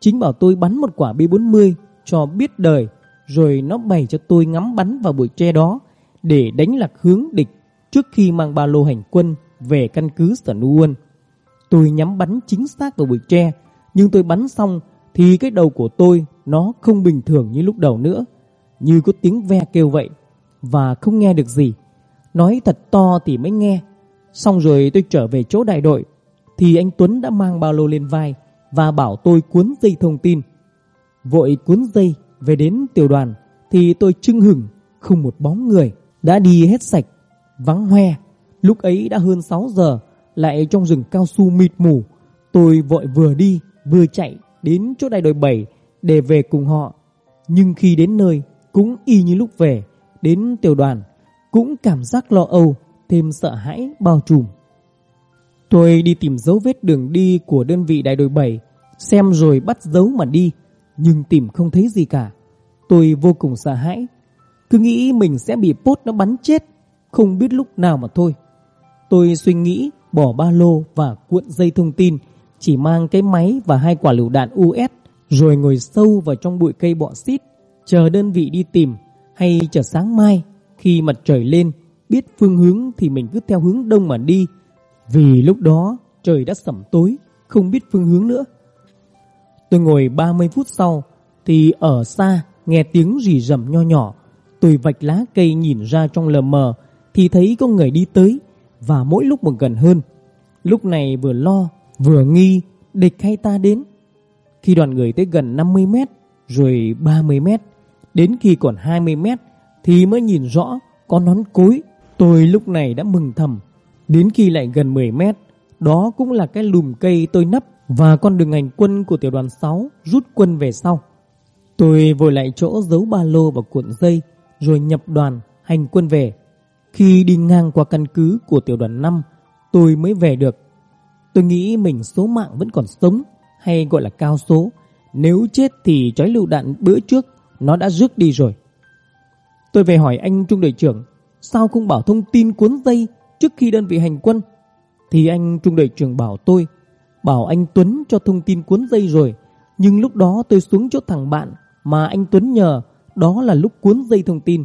Chính bảo tôi bắn một quả B40 cho biết đời, rồi nó bày cho tôi ngắm bắn vào bụi tre đó để đánh lạc hướng địch trước khi mang ba lô hành quân về căn cứ Sở Nuôn. Tôi nhắm bắn chính xác vào bụi tre, nhưng tôi bắn xong thì cái đầu của tôi nó không bình thường như lúc đầu nữa, như có tiếng ve kêu vậy và không nghe được gì. Nói thật to thì mới nghe. Xong rồi tôi trở về chỗ đại đội thì anh Tuấn đã mang ba lô lên vai và bảo tôi cuốn dây thông tin. Vội cuốn dây về đến tiểu đoàn thì tôi trưng hửng không một bóng người đã đi hết sạch vắng hoe lúc ấy đã hơn 6 giờ lại trong rừng cao su mịt mù. Tôi vội vừa đi, vừa chạy đến chỗ đại đội 7 để về cùng họ. Nhưng khi đến nơi, cũng y như lúc về, đến tiểu đoàn, cũng cảm giác lo âu, thêm sợ hãi, bao trùm. Tôi đi tìm dấu vết đường đi của đơn vị đại đội 7 xem rồi bắt dấu mà đi, nhưng tìm không thấy gì cả. Tôi vô cùng sợ hãi. Cứ nghĩ mình sẽ bị pốt nó bắn chết, Không biết lúc nào mà thôi. Tôi suy nghĩ bỏ ba lô và cuộn dây thông tin, Chỉ mang cái máy và hai quả lựu đạn US Rồi ngồi sâu vào trong bụi cây bọ xít, Chờ đơn vị đi tìm Hay chờ sáng mai Khi mặt trời lên, Biết phương hướng thì mình cứ theo hướng đông mà đi. Vì lúc đó trời đã sẩm tối, Không biết phương hướng nữa. Tôi ngồi 30 phút sau Thì ở xa nghe tiếng rì rầm nho nhỏ, Tôi vạch lá cây nhìn ra trong lờ mờ thì thấy có người đi tới và mỗi lúc một gần hơn. Lúc này vừa lo, vừa nghi địch hay ta đến. Khi đoàn người tới gần 50 mét, rồi 30 mét, đến khi còn 20 mét thì mới nhìn rõ có nón cối. Tôi lúc này đã mừng thầm. Đến khi lại gần 10 mét, đó cũng là cái lùm cây tôi nấp và con đường hành quân của tiểu đoàn 6 rút quân về sau. Tôi vội lại chỗ giấu ba lô và cuộn dây rồi nhập đoàn hành quân về. Khi đi ngang qua căn cứ của tiểu đoàn 5, tôi mới về được. Tôi nghĩ mình số mạng vẫn còn sống, hay gọi là cao số. Nếu chết thì trói lựu đạn bữa trước, nó đã rước đi rồi. Tôi về hỏi anh trung đội trưởng, sao không bảo thông tin cuốn dây trước khi đơn vị hành quân? Thì anh trung đội trưởng bảo tôi, bảo anh Tuấn cho thông tin cuốn dây rồi. Nhưng lúc đó tôi xuống chỗ thằng bạn mà anh Tuấn nhờ đó là lúc cuốn dây thông tin.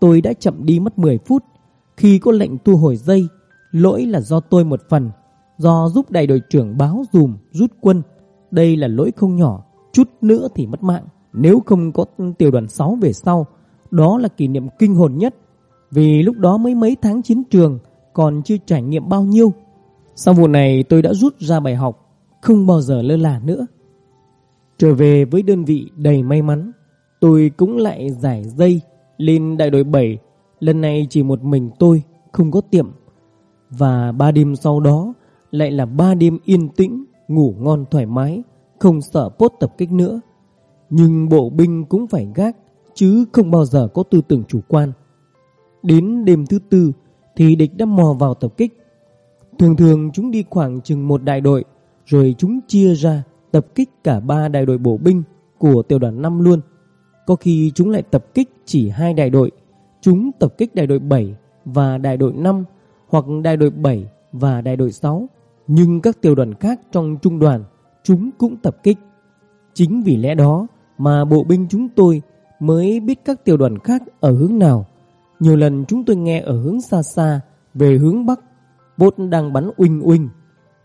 Tôi đã chậm đi mất 10 phút. Khi có lệnh thu hồi dây, lỗi là do tôi một phần. Do giúp đại đội trưởng báo dùm rút quân. Đây là lỗi không nhỏ, chút nữa thì mất mạng. Nếu không có tiểu đoàn 6 về sau, đó là kỷ niệm kinh hồn nhất. Vì lúc đó mới mấy tháng chiến trường, còn chưa trải nghiệm bao nhiêu. Sau vụ này tôi đã rút ra bài học, không bao giờ lơ là nữa. Trở về với đơn vị đầy may mắn, Tôi cũng lại giải dây lên đại đội 7 Lần này chỉ một mình tôi Không có tiệm. Và ba đêm sau đó Lại là ba đêm yên tĩnh, Ngủ ngon thoải mái, Không sợ post tập kích nữa. Nhưng bộ binh cũng phải gác, Chứ không bao giờ có tư tưởng chủ quan. Đến đêm thứ tư Thì địch đã mò vào tập kích. Thường thường chúng đi khoảng chừng một đại đội, Rồi chúng chia ra Tập kích cả ba đại đội bộ binh Của tiểu đoàn 5 luôn. Có khi chúng lại tập kích chỉ hai đại đội Chúng tập kích đại đội 7 và đại đội 5 Hoặc đại đội 7 và đại đội 6 Nhưng các tiểu đoàn khác trong trung đoàn Chúng cũng tập kích Chính vì lẽ đó mà bộ binh chúng tôi mới biết các tiểu đoàn khác ở hướng nào. Nhiều lần chúng tôi nghe ở hướng xa xa về hướng Bắc, bốt đang bắn uinh uinh.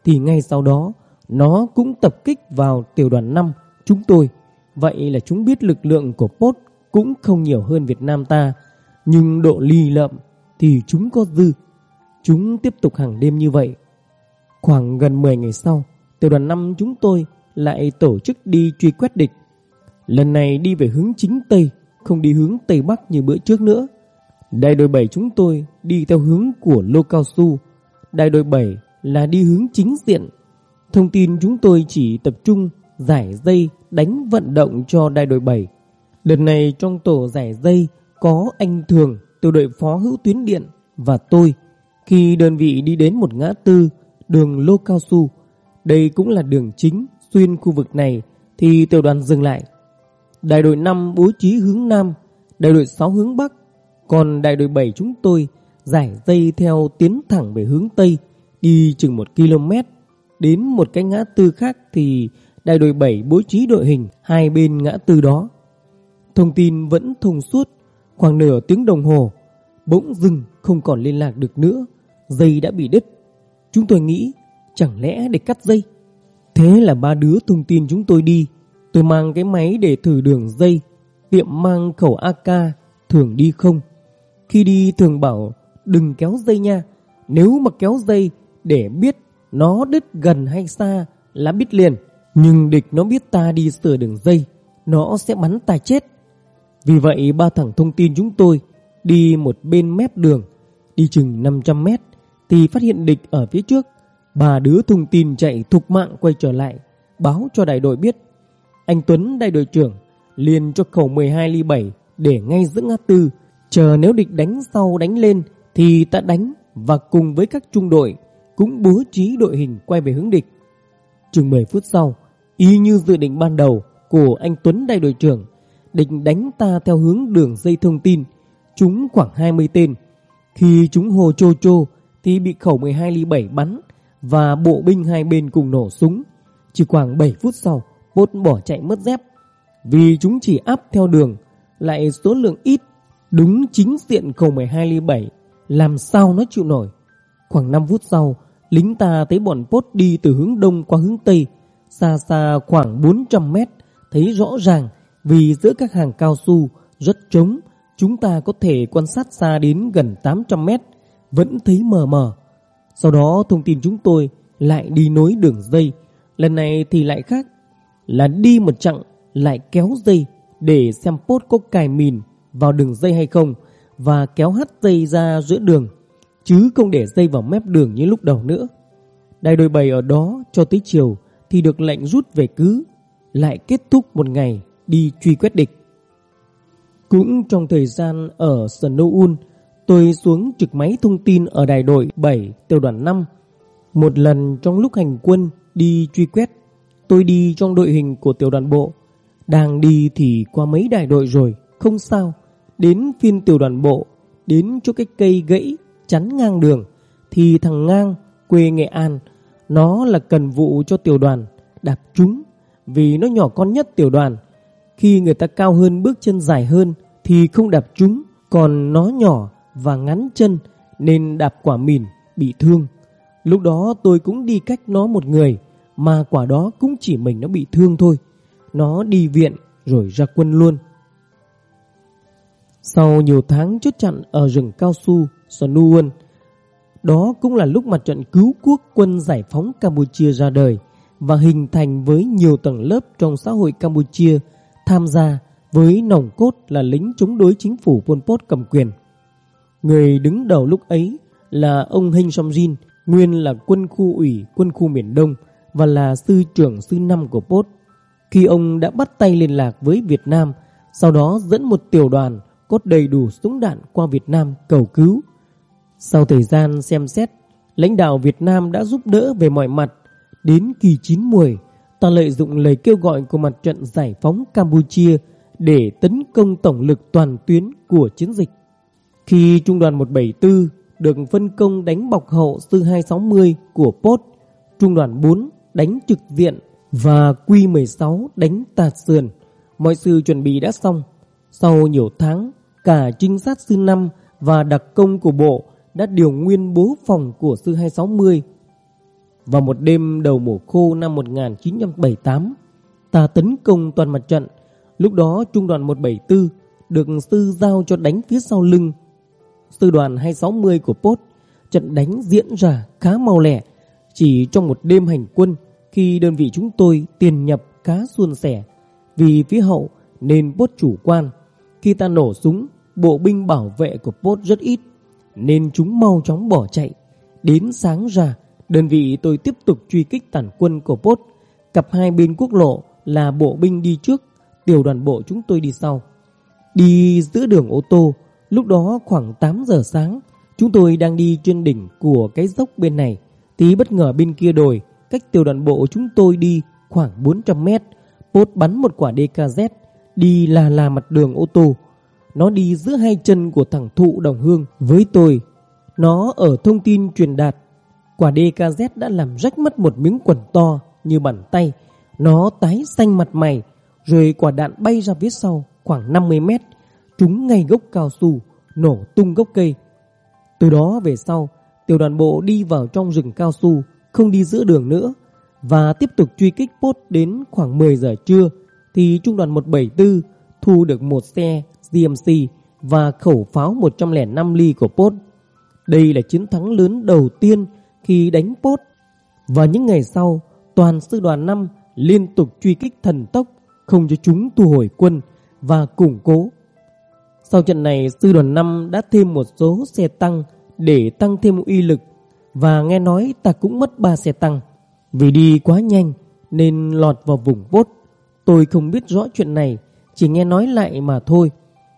Thì ngay sau đó, nó cũng tập kích vào tiểu đoàn 5 chúng tôi. Vậy là chúng biết lực lượng của Pốt cũng không nhiều hơn Việt Nam ta, nhưng độ ly lợm thì chúng có dư. Chúng tiếp tục hàng đêm như vậy. Khoảng gần 10 ngày sau, tiểu đoàn 5 chúng tôi lại tổ chức đi truy quét địch. Lần này đi về hướng chính Tây, không đi hướng Tây Bắc như bữa trước nữa. Đại đội 7 chúng tôi đi theo hướng của Lô Cao Su. Đại đội 7 là đi hướng chính diện. Thông tin chúng tôi chỉ tập trung giải dây đánh vận động cho đại đội 7. Lần này trong tổ giải dây có anh Thường, tiểu đội phó hữu tuyến điện và tôi. Khi đơn vị đi đến một ngã tư, đường Lô Cao Su, đây cũng là đường chính xuyên khu vực này thì tiểu đoàn dừng lại. Đại đội 5 bố trí hướng Nam, đại đội 6 hướng Bắc, còn đại đội 7 chúng tôi giải dây theo tiến thẳng về hướng Tây, đi chừng 1 km. Đến một cái ngã tư khác thì đại đội 7 bố trí đội hình hai bên ngã tư đó. Thông tin vẫn thông suốt, khoảng nửa tiếng đồng hồ, bỗng dừng không còn liên lạc được nữa, dây đã bị đứt. Chúng tôi nghĩ chẳng lẽ để cắt dây. Thế là ba đứa thông tin chúng tôi đi, tôi mang cái máy để thử đường dây, tiệm mang khẩu AK, thường đi không. Khi đi thường bảo đừng kéo dây nha, nếu mà kéo dây để biết nó đứt gần hay xa là biết liền. Nhưng địch nó biết ta đi sửa đường dây, nó sẽ bắn ta chết. Vì vậy ba thằng thông tin chúng tôi đi một bên mép đường, đi chừng 500 mét thì phát hiện địch ở phía trước. Ba đứa thông tin chạy thục mạng quay trở lại, báo cho đại đội biết. Anh Tuấn đại đội trưởng liền cho khẩu 12 ly 7 để ngay giữa ngã tư, chờ nếu địch đánh sau đánh lên thì ta đánh và cùng với các trung đội cũng bố trí đội hình quay về hướng địch. Chừng 10 phút sau, y như dự định ban đầu của anh Tuấn đại đội trưởng, định đánh ta theo hướng đường dây thông tin, chúng khoảng 20 tên. Khi chúng hồ chô chô thì bị khẩu 12 ly 7 bắn và bộ binh hai bên cùng nổ súng. Chỉ khoảng 7 phút sau, bốt bỏ chạy mất dép. Vì chúng chỉ áp theo đường, lại số lượng ít, đúng chính diện khẩu 12 ly 7, làm sao nó chịu nổi. Khoảng 5 phút sau, lính ta thấy bọn bốt đi từ hướng đông qua hướng tây, xa xa khoảng 400 mét, thấy rõ ràng vì giữa các hàng cao su rất trống, chúng ta có thể quan sát xa đến gần 800 mét, vẫn thấy mờ mờ. Sau đó thông tin chúng tôi lại đi nối đường dây, lần này thì lại khác, là đi một chặng lại kéo dây để xem post có cài mìn vào đường dây hay không và kéo hắt dây ra giữa đường chứ không để dây vào mép đường như lúc đầu nữa. Đại đội bày ở đó cho tới chiều thì được lệnh rút về cứ, lại kết thúc một ngày đi truy quét địch. Cũng trong thời gian ở Snowun, tôi xuống trực máy thông tin ở đại đội 7 tiểu đoàn 5. Một lần trong lúc hành quân đi truy quét, tôi đi trong đội hình của tiểu đoàn bộ. Đang đi thì qua mấy đại đội rồi, không sao. Đến phiên tiểu đoàn bộ, đến chỗ cái cây gãy chắn ngang đường thì thằng ngang quê Nghệ An nó là cần vụ cho tiểu đoàn đạp chúng, vì nó nhỏ con nhất tiểu đoàn. Khi người ta cao hơn bước chân dài hơn thì không đạp trúng, còn nó nhỏ và ngắn chân nên đạp quả mìn bị thương. Lúc đó tôi cũng đi cách nó một người mà quả đó cũng chỉ mình nó bị thương thôi. Nó đi viện rồi ra quân luôn. Sau nhiều tháng chốt chặn ở rừng cao su Sanuun, đó cũng là lúc mặt trận cứu quốc quân giải phóng Campuchia ra đời và hình thành với nhiều tầng lớp trong xã hội Campuchia tham gia với nòng cốt là lính chống đối chính phủ Pol Pot cầm quyền. Người đứng đầu lúc ấy là ông Heng Somjin, nguyên là quân khu ủy quân khu miền Đông và là sư trưởng sư năm của Pot. Khi ông đã bắt tay liên lạc với Việt Nam, sau đó dẫn một tiểu đoàn có đầy đủ súng đạn qua Việt Nam cầu cứu. Sau thời gian xem xét, lãnh đạo Việt Nam đã giúp đỡ về mọi mặt. Đến kỳ 90, ta lợi dụng lời kêu gọi của mặt trận giải phóng Campuchia để tấn công tổng lực toàn tuyến của chiến dịch. Khi Trung đoàn 174 được phân công đánh bọc hậu sư 260 của Pốt, Trung đoàn 4 đánh trực diện và Q16 đánh tạt sườn, mọi sự chuẩn bị đã xong. Sau nhiều tháng, cả trinh sát sư 5 và đặc công của bộ đã điều nguyên bố phòng của sư 260. Vào một đêm đầu mùa khô năm 1978, ta tấn công toàn mặt trận. Lúc đó trung đoàn 174 được sư giao cho đánh phía sau lưng. Sư đoàn 260 của Pốt trận đánh diễn ra khá mau lẹ. Chỉ trong một đêm hành quân khi đơn vị chúng tôi tiền nhập cá suôn sẻ. Vì phía hậu nên Pốt chủ quan. Khi ta nổ súng, bộ binh bảo vệ của Pốt rất ít nên chúng mau chóng bỏ chạy. Đến sáng ra, đơn vị tôi tiếp tục truy kích tản quân của Pốt. Cặp hai bên quốc lộ là bộ binh đi trước, tiểu đoàn bộ chúng tôi đi sau. Đi giữa đường ô tô, lúc đó khoảng 8 giờ sáng, chúng tôi đang đi trên đỉnh của cái dốc bên này. Tí bất ngờ bên kia đồi, cách tiểu đoàn bộ chúng tôi đi khoảng 400 mét. Pốt bắn một quả DKZ, đi là là mặt đường ô tô. Nó đi giữa hai chân của thằng thụ đồng hương với tôi. Nó ở thông tin truyền đạt. Quả DKZ đã làm rách mất một miếng quần to như bàn tay. Nó tái xanh mặt mày, rồi quả đạn bay ra phía sau khoảng 50 mét, trúng ngay gốc cao su, nổ tung gốc cây. Từ đó về sau, tiểu đoàn bộ đi vào trong rừng cao su, không đi giữa đường nữa và tiếp tục truy kích pốt đến khoảng 10 giờ trưa thì trung đoàn 174 thu được một xe GMC và khẩu pháo 105 ly của pốt. Đây là chiến thắng lớn đầu tiên khi đánh post và những ngày sau toàn sư đoàn 5 liên tục truy kích thần tốc không cho chúng thu hồi quân và củng cố. Sau trận này sư đoàn 5 đã thêm một số xe tăng để tăng thêm uy lực và nghe nói ta cũng mất 3 xe tăng. Vì đi quá nhanh nên lọt vào vùng bốt. Tôi không biết rõ chuyện này, chỉ nghe nói lại mà thôi.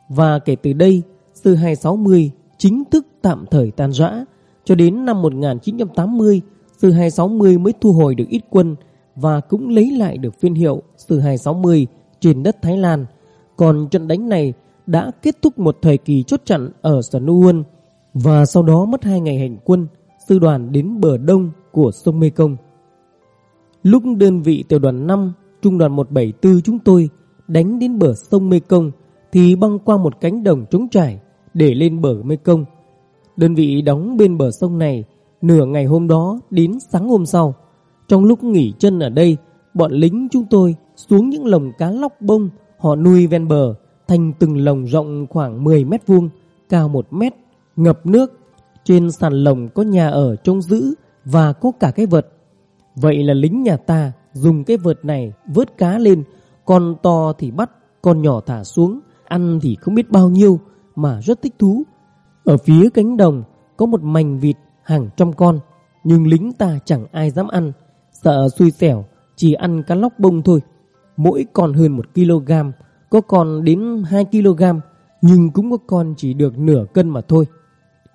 Và kể từ đây, sư 260 chính thức tạm thời tan rã. Cho đến năm 1980, sư 260 mới thu hồi được ít quân và cũng lấy lại được phiên hiệu sư 260 trên đất Thái Lan. Còn trận đánh này đã kết thúc một thời kỳ chốt chặn ở Sanuun và sau đó mất hai ngày hành quân, sư đoàn đến bờ đông của sông Mekong. Lúc đơn vị tiểu đoàn 5, trung đoàn 174 chúng tôi đánh đến bờ sông Mekong thì băng qua một cánh đồng trống trải để lên bờ Mekong. Đơn vị đóng bên bờ sông này nửa ngày hôm đó đến sáng hôm sau. Trong lúc nghỉ chân ở đây, bọn lính chúng tôi xuống những lồng cá lóc bông họ nuôi ven bờ thành từng lồng rộng khoảng 10 mét vuông, cao 1 mét, ngập nước. Trên sàn lồng có nhà ở trông giữ và có cả cái vật Vậy là lính nhà ta dùng cái vật này vớt cá lên, con to thì bắt, con nhỏ thả xuống, ăn thì không biết bao nhiêu mà rất thích thú. Ở phía cánh đồng có một mảnh vịt hàng trăm con, nhưng lính ta chẳng ai dám ăn, sợ xui xẻo, chỉ ăn cá lóc bông thôi. Mỗi con hơn 1 kg, có con đến 2 kg, nhưng cũng có con chỉ được nửa cân mà thôi.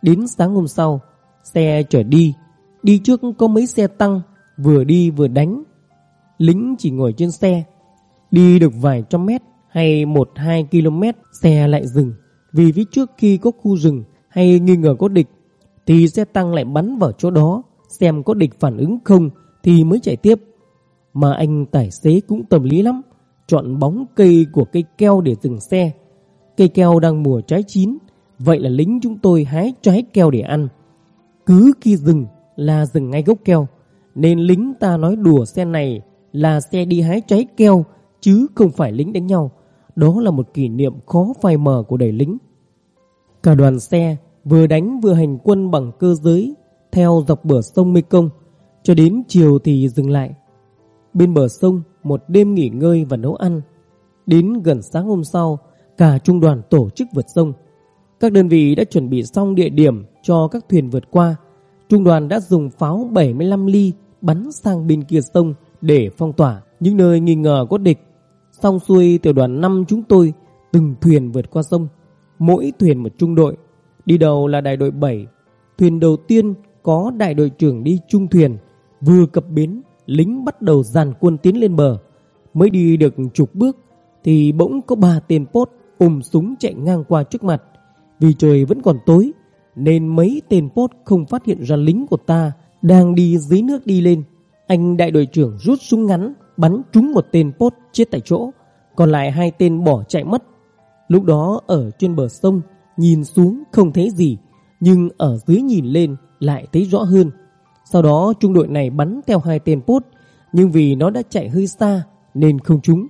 Đến sáng hôm sau, xe chở đi, đi trước có mấy xe tăng vừa đi vừa đánh. Lính chỉ ngồi trên xe, đi được vài trăm mét hay một hai km xe lại dừng. Vì phía trước khi có khu rừng hay nghi ngờ có địch thì xe tăng lại bắn vào chỗ đó xem có địch phản ứng không thì mới chạy tiếp. Mà anh tài xế cũng tầm lý lắm, chọn bóng cây của cây keo để dừng xe. Cây keo đang mùa trái chín, vậy là lính chúng tôi hái trái keo để ăn. Cứ khi dừng là dừng ngay gốc keo, nên lính ta nói đùa xe này là xe đi hái trái keo chứ không phải lính đánh nhau. Đó là một kỷ niệm khó phai mờ của đầy lính. Cả đoàn xe vừa đánh vừa hành quân bằng cơ giới theo dọc bờ sông Mekong cho đến chiều thì dừng lại. Bên bờ sông một đêm nghỉ ngơi và nấu ăn. Đến gần sáng hôm sau, cả trung đoàn tổ chức vượt sông. Các đơn vị đã chuẩn bị xong địa điểm cho các thuyền vượt qua. Trung đoàn đã dùng pháo 75 ly bắn sang bên kia sông để phong tỏa những nơi nghi ngờ có địch. Xong xuôi tiểu đoàn 5 chúng tôi từng thuyền vượt qua sông, mỗi thuyền một trung đội. Đi đầu là đại đội 7, thuyền đầu tiên có đại đội trưởng đi chung thuyền, vừa cập bến, lính bắt đầu dàn quân tiến lên bờ. Mới đi được chục bước thì bỗng có ba tên pốt ôm súng chạy ngang qua trước mặt. Vì trời vẫn còn tối nên mấy tên pốt không phát hiện ra lính của ta đang đi dưới nước đi lên, anh đại đội trưởng rút súng ngắn bắn trúng một tên pốt chết tại chỗ, còn lại hai tên bỏ chạy mất. Lúc đó ở trên bờ sông nhìn xuống không thấy gì, nhưng ở dưới nhìn lên lại thấy rõ hơn. Sau đó trung đội này bắn theo hai tên pốt, nhưng vì nó đã chạy hơi xa nên không trúng.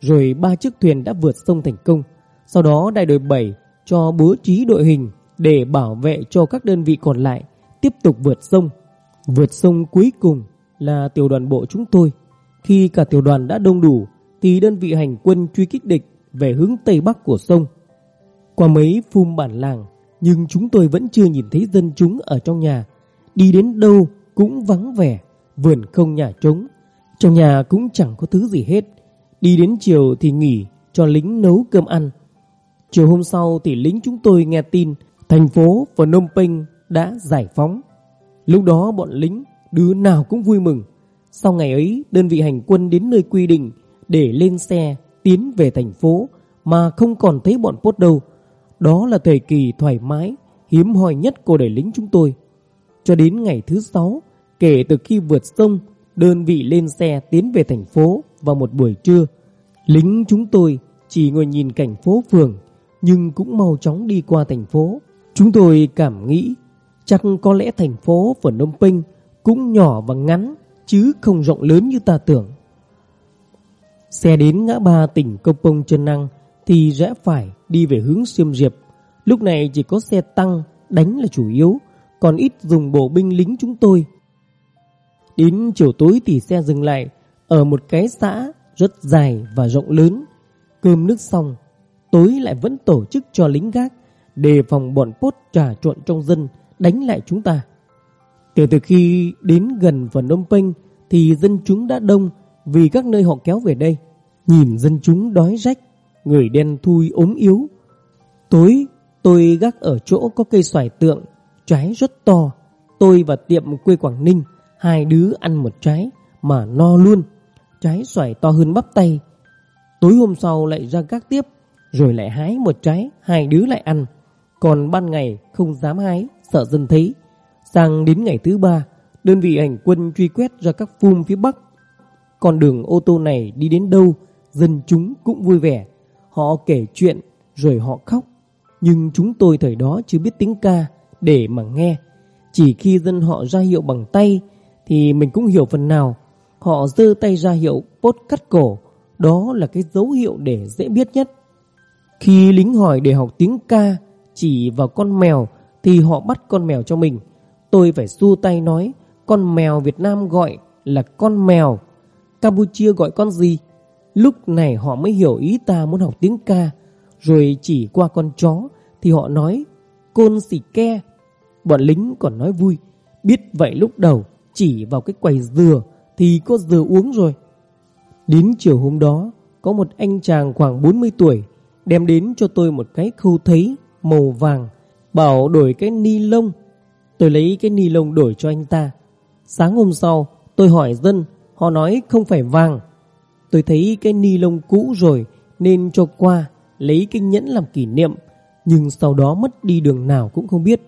Rồi ba chiếc thuyền đã vượt sông thành công. Sau đó đại đội 7 cho bố trí đội hình để bảo vệ cho các đơn vị còn lại tiếp tục vượt sông. Vượt sông cuối cùng là tiểu đoàn bộ chúng tôi. Khi cả tiểu đoàn đã đông đủ thì đơn vị hành quân truy kích địch về hướng tây bắc của sông. Qua mấy phum bản làng nhưng chúng tôi vẫn chưa nhìn thấy dân chúng ở trong nhà. Đi đến đâu cũng vắng vẻ, vườn không nhà trống. Trong nhà cũng chẳng có thứ gì hết. Đi đến chiều thì nghỉ cho lính nấu cơm ăn. Chiều hôm sau thì lính chúng tôi nghe tin thành phố Phnom Penh đã giải phóng. Lúc đó bọn lính đứa nào cũng vui mừng. Sau ngày ấy, đơn vị hành quân đến nơi quy định để lên xe tiến về thành phố mà không còn thấy bọn pốt đâu. Đó là thời kỳ thoải mái, hiếm hoi nhất của đời lính chúng tôi. cho đến ngày thứ sáu kể từ khi vượt sông, đơn vị lên xe tiến về thành phố vào một buổi trưa. Lính chúng tôi chỉ ngồi nhìn cảnh phố phường nhưng cũng mau chóng đi qua thành phố. Chúng tôi cảm nghĩ chắc có lẽ thành phố Phnom Penh cũng nhỏ và ngắn chứ không rộng lớn như ta tưởng. Xe đến ngã ba tỉnh Công Pông Trân Năng thì rẽ phải đi về hướng xiêm Diệp. Lúc này chỉ có xe tăng đánh là chủ yếu, còn ít dùng bộ binh lính chúng tôi. Đến chiều tối thì xe dừng lại ở một cái xã rất dài và rộng lớn. Cơm nước xong, tối lại vẫn tổ chức cho lính gác đề phòng bọn pốt trà trộn trong dân đánh lại chúng ta. Kể từ khi đến gần phần Đông Penh thì dân chúng đã đông vì các nơi họ kéo về đây. Nhìn dân chúng đói rách, người đen thui ốm yếu. Tối tôi gác ở chỗ có cây xoài tượng, trái rất to. Tôi và tiệm quê Quảng Ninh, hai đứa ăn một trái mà no luôn. Trái xoài to hơn bắp tay. Tối hôm sau lại ra gác tiếp, rồi lại hái một trái, hai đứa lại ăn. Còn ban ngày không dám hái, sợ dân thấy. Sang đến ngày thứ ba, đơn vị hành quân truy quét ra các phum phía Bắc. Con đường ô tô này đi đến đâu, dân chúng cũng vui vẻ. Họ kể chuyện, rồi họ khóc. Nhưng chúng tôi thời đó chưa biết tiếng ca để mà nghe. Chỉ khi dân họ ra hiệu bằng tay thì mình cũng hiểu phần nào. Họ giơ tay ra hiệu bốt cắt cổ. Đó là cái dấu hiệu để dễ biết nhất. Khi lính hỏi để học tiếng ca chỉ vào con mèo thì họ bắt con mèo cho mình. Tôi phải xua tay nói con mèo Việt Nam gọi là con mèo. Campuchia gọi con gì? Lúc này họ mới hiểu ý ta muốn học tiếng ca. Rồi chỉ qua con chó, thì họ nói, côn xỉ ke. Bọn lính còn nói vui. Biết vậy lúc đầu, chỉ vào cái quầy dừa, thì có dừa uống rồi. Đến chiều hôm đó, có một anh chàng khoảng 40 tuổi, đem đến cho tôi một cái khâu thấy màu vàng, bảo đổi cái ni lông. Tôi lấy cái ni lông đổi cho anh ta. Sáng hôm sau, tôi hỏi dân, họ nói không phải vàng. Tôi thấy cái ni lông cũ rồi nên cho qua lấy cái nhẫn làm kỷ niệm nhưng sau đó mất đi đường nào cũng không biết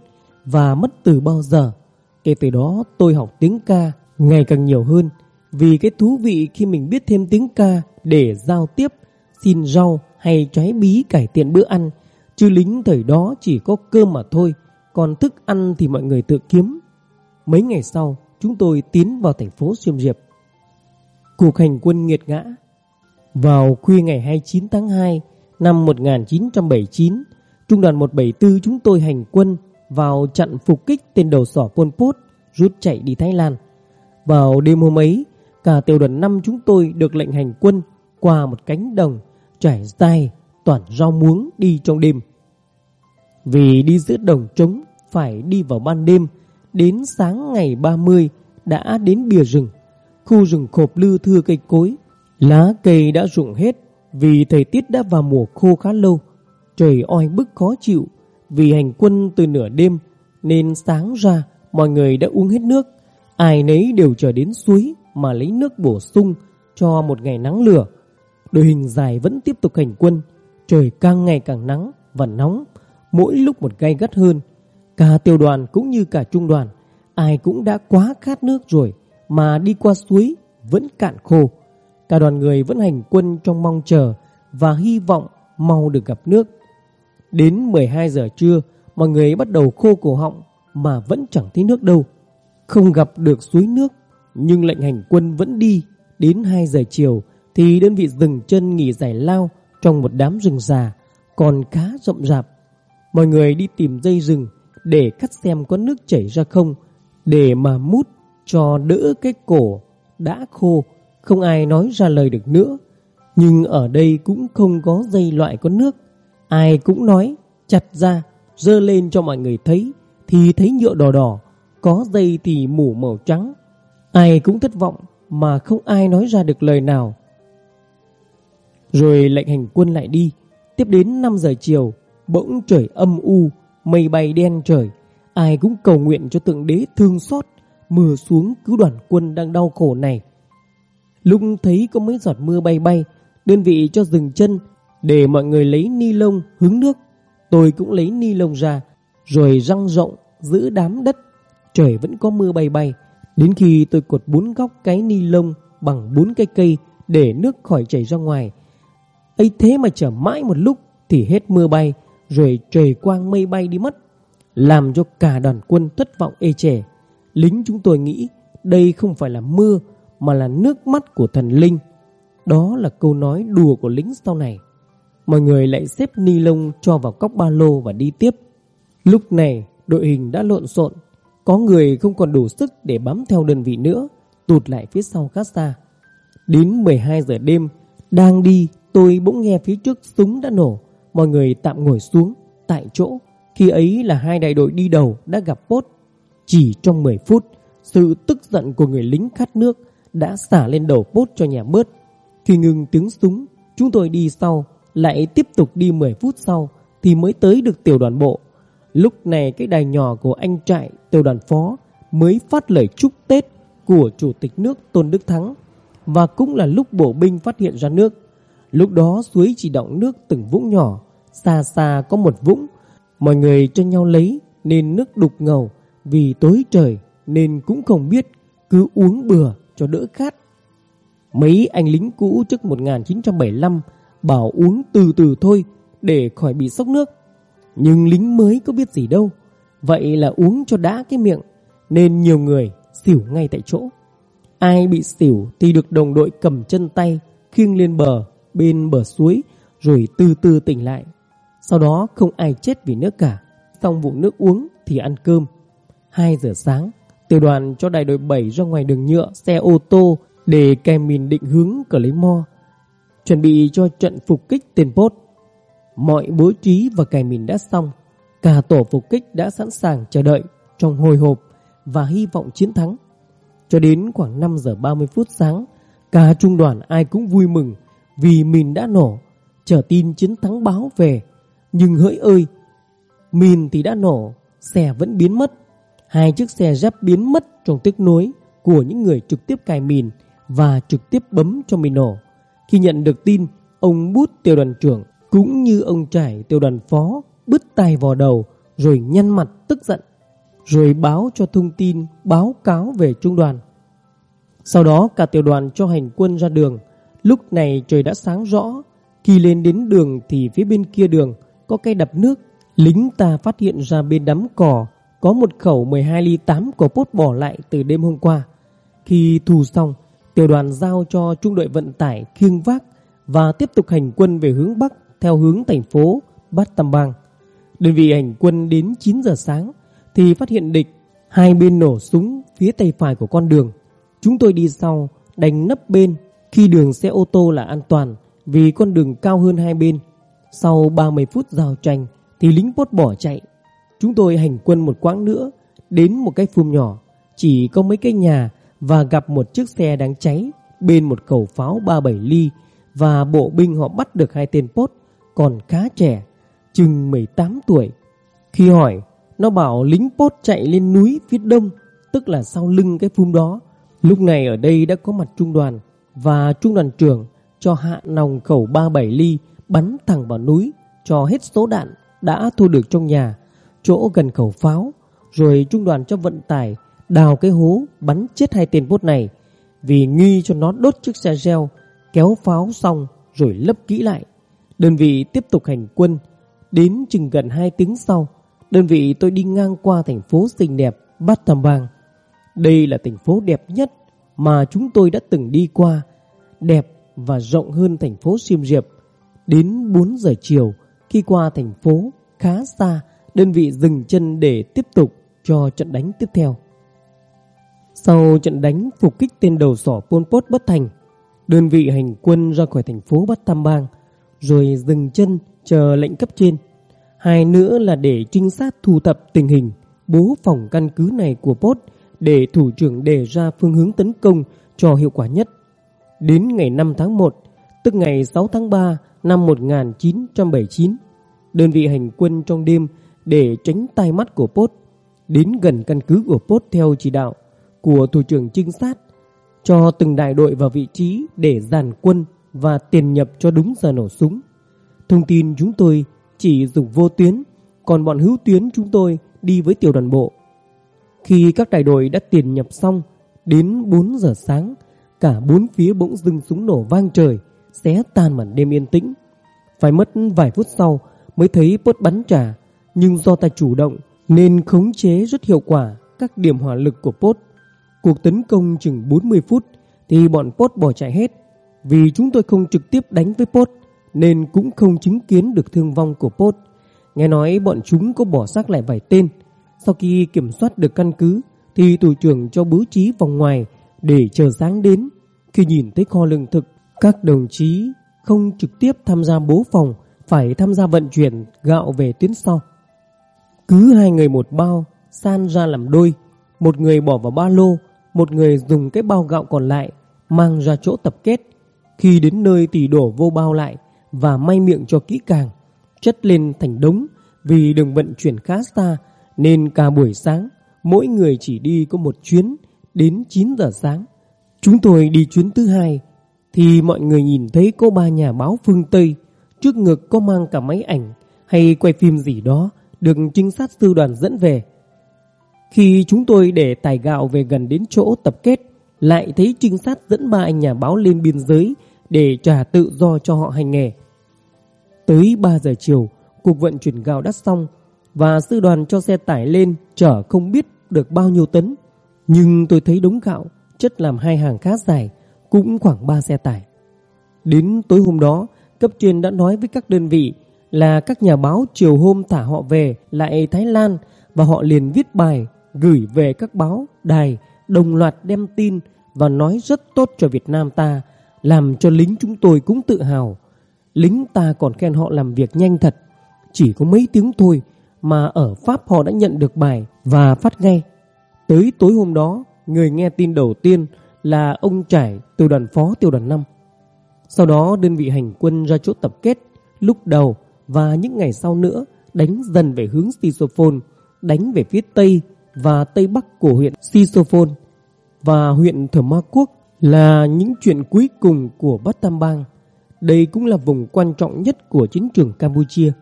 và mất từ bao giờ. Kể từ đó tôi học tiếng ca ngày càng nhiều hơn vì cái thú vị khi mình biết thêm tiếng ca để giao tiếp, xin rau hay trái bí cải thiện bữa ăn. Chứ lính thời đó chỉ có cơm mà thôi, còn thức ăn thì mọi người tự kiếm. Mấy ngày sau, chúng tôi tiến vào thành phố xuyên Diệp. Cuộc hành quân nghiệt ngã Vào khuya ngày 29 tháng 2 năm 1979, Trung đoàn 174 chúng tôi hành quân vào chặn phục kích tên đầu sỏ Pol Pot rút chạy đi Thái Lan. Vào đêm hôm ấy, cả tiểu đoàn 5 chúng tôi được lệnh hành quân qua một cánh đồng trải dài toàn rau muống đi trong đêm. Vì đi giữa đồng trống phải đi vào ban đêm, đến sáng ngày 30 đã đến bìa rừng. Khu rừng khộp lư thưa cây cối, lá cây đã rụng hết vì thời tiết đã vào mùa khô khá lâu. Trời oi bức khó chịu vì hành quân từ nửa đêm nên sáng ra mọi người đã uống hết nước. Ai nấy đều chờ đến suối mà lấy nước bổ sung cho một ngày nắng lửa. Đội hình dài vẫn tiếp tục hành quân, trời càng ngày càng nắng và nóng, mỗi lúc một gay gắt hơn. Cả tiểu đoàn cũng như cả trung đoàn, ai cũng đã quá khát nước rồi mà đi qua suối vẫn cạn khô. Cả đoàn người vẫn hành quân trong mong chờ và hy vọng mau được gặp nước. Đến 12 giờ trưa, mọi người bắt đầu khô cổ họng mà vẫn chẳng thấy nước đâu. Không gặp được suối nước, nhưng lệnh hành quân vẫn đi. Đến 2 giờ chiều thì đơn vị dừng chân nghỉ giải lao trong một đám rừng già còn khá rộng rạp. Mọi người đi tìm dây rừng để cắt xem có nước chảy ra không để mà mút cho đỡ cái cổ đã khô, không ai nói ra lời được nữa. Nhưng ở đây cũng không có dây loại có nước. Ai cũng nói chặt ra, dơ lên cho mọi người thấy thì thấy nhựa đỏ đỏ, có dây thì mủ màu trắng. Ai cũng thất vọng mà không ai nói ra được lời nào. Rồi lệnh hành quân lại đi. Tiếp đến 5 giờ chiều, bỗng trời âm u, mây bay đen trời. Ai cũng cầu nguyện cho tượng đế thương xót, mưa xuống cứu đoàn quân đang đau khổ này. Lúc thấy có mấy giọt mưa bay bay, đơn vị cho dừng chân để mọi người lấy ni lông hứng nước. Tôi cũng lấy ni lông ra, rồi răng rộng giữ đám đất trời vẫn có mưa bay bay. Đến khi tôi cột bốn góc cái ni lông bằng bốn cây cây để nước khỏi chảy ra ngoài. ấy thế mà chờ mãi một lúc thì hết mưa bay, rồi trời quang mây bay đi mất. Làm cho cả đoàn quân thất vọng ê chề. Lính chúng tôi nghĩ đây không phải là mưa mà là nước mắt của thần linh. Đó là câu nói đùa của lính sau này. Mọi người lại xếp ni lông cho vào cốc ba lô và đi tiếp. Lúc này đội hình đã lộn xộn. Có người không còn đủ sức để bám theo đơn vị nữa, tụt lại phía sau khá xa. Đến 12 giờ đêm, đang đi tôi bỗng nghe phía trước súng đã nổ. Mọi người tạm ngồi xuống tại chỗ. Khi ấy là hai đại đội đi đầu đã gặp Pốt. Chỉ trong 10 phút, sự tức giận của người lính khát nước đã xả lên đầu bốt cho nhà bớt. Khi ngừng tiếng súng, chúng tôi đi sau, lại tiếp tục đi 10 phút sau thì mới tới được tiểu đoàn bộ. Lúc này cái đài nhỏ của anh trại tiểu đoàn phó mới phát lời chúc Tết của Chủ tịch nước Tôn Đức Thắng và cũng là lúc bộ binh phát hiện ra nước. Lúc đó suối chỉ động nước từng vũng nhỏ, xa xa có một vũng. Mọi người cho nhau lấy nên nước đục ngầu vì tối trời nên cũng không biết, cứ uống bừa cho đỡ khát. Mấy anh lính cũ trước 1975 bảo uống từ từ thôi để khỏi bị sốc nước. Nhưng lính mới có biết gì đâu. Vậy là uống cho đã cái miệng, nên nhiều người xỉu ngay tại chỗ. Ai bị xỉu thì được đồng đội cầm chân tay, khiêng lên bờ, bên bờ suối, rồi từ từ tỉnh lại. Sau đó không ai chết vì nước cả. Xong vụ nước uống thì ăn cơm. 2 giờ sáng, tiểu đoàn cho đại đội 7 ra ngoài đường nhựa xe ô tô để kèm mìn định hướng cờ lấy mo. Chuẩn bị cho trận phục kích tiền post. Mọi bố trí và cài mìn đã xong. Cả tổ phục kích đã sẵn sàng chờ đợi trong hồi hộp và hy vọng chiến thắng. Cho đến khoảng 5 giờ 30 phút sáng, cả trung đoàn ai cũng vui mừng vì mìn đã nổ, chờ tin chiến thắng báo về. Nhưng hỡi ơi, mìn thì đã nổ, xe vẫn biến mất. Hai chiếc xe giáp biến mất trong tiếc nuối của những người trực tiếp cài mìn và trực tiếp bấm cho mìn nổ. Khi nhận được tin, ông bút tiểu đoàn trưởng cũng như ông trải tiểu đoàn phó bứt tay vào đầu rồi nhăn mặt tức giận rồi báo cho thông tin báo cáo về trung đoàn. Sau đó cả tiểu đoàn cho hành quân ra đường. Lúc này trời đã sáng rõ. Khi lên đến đường thì phía bên kia đường có cây đập nước. Lính ta phát hiện ra bên đám cỏ có một khẩu 12 ly 8 của pốt bỏ lại từ đêm hôm qua. Khi thù xong, tiểu đoàn giao cho trung đội vận tải khiêng vác và tiếp tục hành quân về hướng Bắc theo hướng thành phố Bát Tam Bang. Đơn vị hành quân đến 9 giờ sáng thì phát hiện địch hai bên nổ súng phía tay phải của con đường. Chúng tôi đi sau đánh nấp bên khi đường xe ô tô là an toàn vì con đường cao hơn hai bên. Sau 30 phút giao tranh thì lính bốt bỏ chạy. Chúng tôi hành quân một quãng nữa đến một cái phum nhỏ chỉ có mấy cái nhà và gặp một chiếc xe đang cháy bên một khẩu pháo 37 ly và bộ binh họ bắt được hai tên post còn khá trẻ, chừng 18 tuổi. Khi hỏi, nó bảo lính post chạy lên núi phía đông, tức là sau lưng cái phum đó. Lúc này ở đây đã có mặt trung đoàn và trung đoàn trưởng cho hạ nòng khẩu 37 ly bắn thẳng vào núi cho hết số đạn đã thu được trong nhà, chỗ gần khẩu pháo. Rồi trung đoàn cho vận tải đào cái hố bắn chết hai tên bốt này vì nghi cho nó đốt chiếc xe gel kéo pháo xong rồi lấp kỹ lại. Đơn vị tiếp tục hành quân. Đến chừng gần 2 tiếng sau, đơn vị tôi đi ngang qua thành phố xinh đẹp Bát Tam Bang. Đây là thành phố đẹp nhất mà chúng tôi đã từng đi qua. Đẹp và rộng hơn thành phố Siem Reap. Đến 4 giờ chiều, khi qua thành phố khá xa, đơn vị dừng chân để tiếp tục cho trận đánh tiếp theo. Sau trận đánh phục kích tên đầu sỏ Pol Pot bất thành, đơn vị hành quân ra khỏi thành phố Bát Tam Bang, rồi dừng chân chờ lệnh cấp trên. Hai nữa là để trinh sát thu thập tình hình, bố phòng căn cứ này của Pot để thủ trưởng đề ra phương hướng tấn công cho hiệu quả nhất. Đến ngày 5 tháng 1, tức ngày 6 tháng 3 năm 1979, đơn vị hành quân trong đêm để tránh tai mắt của pốt đến gần căn cứ của pốt theo chỉ đạo của thủ trưởng trinh sát cho từng đại đội vào vị trí để dàn quân và tiền nhập cho đúng giờ nổ súng. Thông tin chúng tôi chỉ dùng vô tuyến, còn bọn hữu tuyến chúng tôi đi với tiểu đoàn bộ. Khi các đại đội đã tiền nhập xong, đến 4 giờ sáng, cả bốn phía bỗng dưng súng nổ vang trời, xé tan màn đêm yên tĩnh. Phải mất vài phút sau mới thấy bốt bắn trả, nhưng do ta chủ động nên khống chế rất hiệu quả các điểm hỏa lực của Pốt. Cuộc tấn công chừng 40 phút thì bọn Pốt bỏ chạy hết. Vì chúng tôi không trực tiếp đánh với Pốt nên cũng không chứng kiến được thương vong của Pốt. Nghe nói bọn chúng có bỏ xác lại vài tên. Sau khi kiểm soát được căn cứ thì tù trưởng cho bố trí vòng ngoài để chờ sáng đến. Khi nhìn thấy kho lương thực, các đồng chí không trực tiếp tham gia bố phòng phải tham gia vận chuyển gạo về tuyến sau. Cứ hai người một bao, san ra làm đôi. Một người bỏ vào ba lô, một người dùng cái bao gạo còn lại mang ra chỗ tập kết. Khi đến nơi thì đổ vô bao lại và may miệng cho kỹ càng, chất lên thành đống vì đường vận chuyển khá xa nên cả buổi sáng mỗi người chỉ đi có một chuyến đến 9 giờ sáng. Chúng tôi đi chuyến thứ hai thì mọi người nhìn thấy có ba nhà báo phương Tây trước ngực có mang cả máy ảnh hay quay phim gì đó được trinh sát sư đoàn dẫn về. Khi chúng tôi để tài gạo về gần đến chỗ tập kết, lại thấy trinh sát dẫn ba anh nhà báo lên biên giới để trả tự do cho họ hành nghề. Tới 3 giờ chiều, cuộc vận chuyển gạo đã xong và sư đoàn cho xe tải lên chở không biết được bao nhiêu tấn. Nhưng tôi thấy đống gạo chất làm hai hàng khá dài, cũng khoảng 3 xe tải. Đến tối hôm đó, cấp trên đã nói với các đơn vị là các nhà báo chiều hôm thả họ về lại Thái Lan và họ liền viết bài gửi về các báo, đài, đồng loạt đem tin và nói rất tốt cho Việt Nam ta, làm cho lính chúng tôi cũng tự hào. Lính ta còn khen họ làm việc nhanh thật, chỉ có mấy tiếng thôi mà ở Pháp họ đã nhận được bài và phát ngay. Tới tối hôm đó, người nghe tin đầu tiên là ông Trải từ đoàn phó tiêu đoàn 5. Sau đó đơn vị hành quân ra chỗ tập kết, lúc đầu và những ngày sau nữa đánh dần về hướng Sisophon, đánh về phía Tây và Tây Bắc của huyện Sisophon và huyện Thờ Ma Quốc là những chuyện cuối cùng của Bát Tam Bang. Đây cũng là vùng quan trọng nhất của chiến trường Campuchia.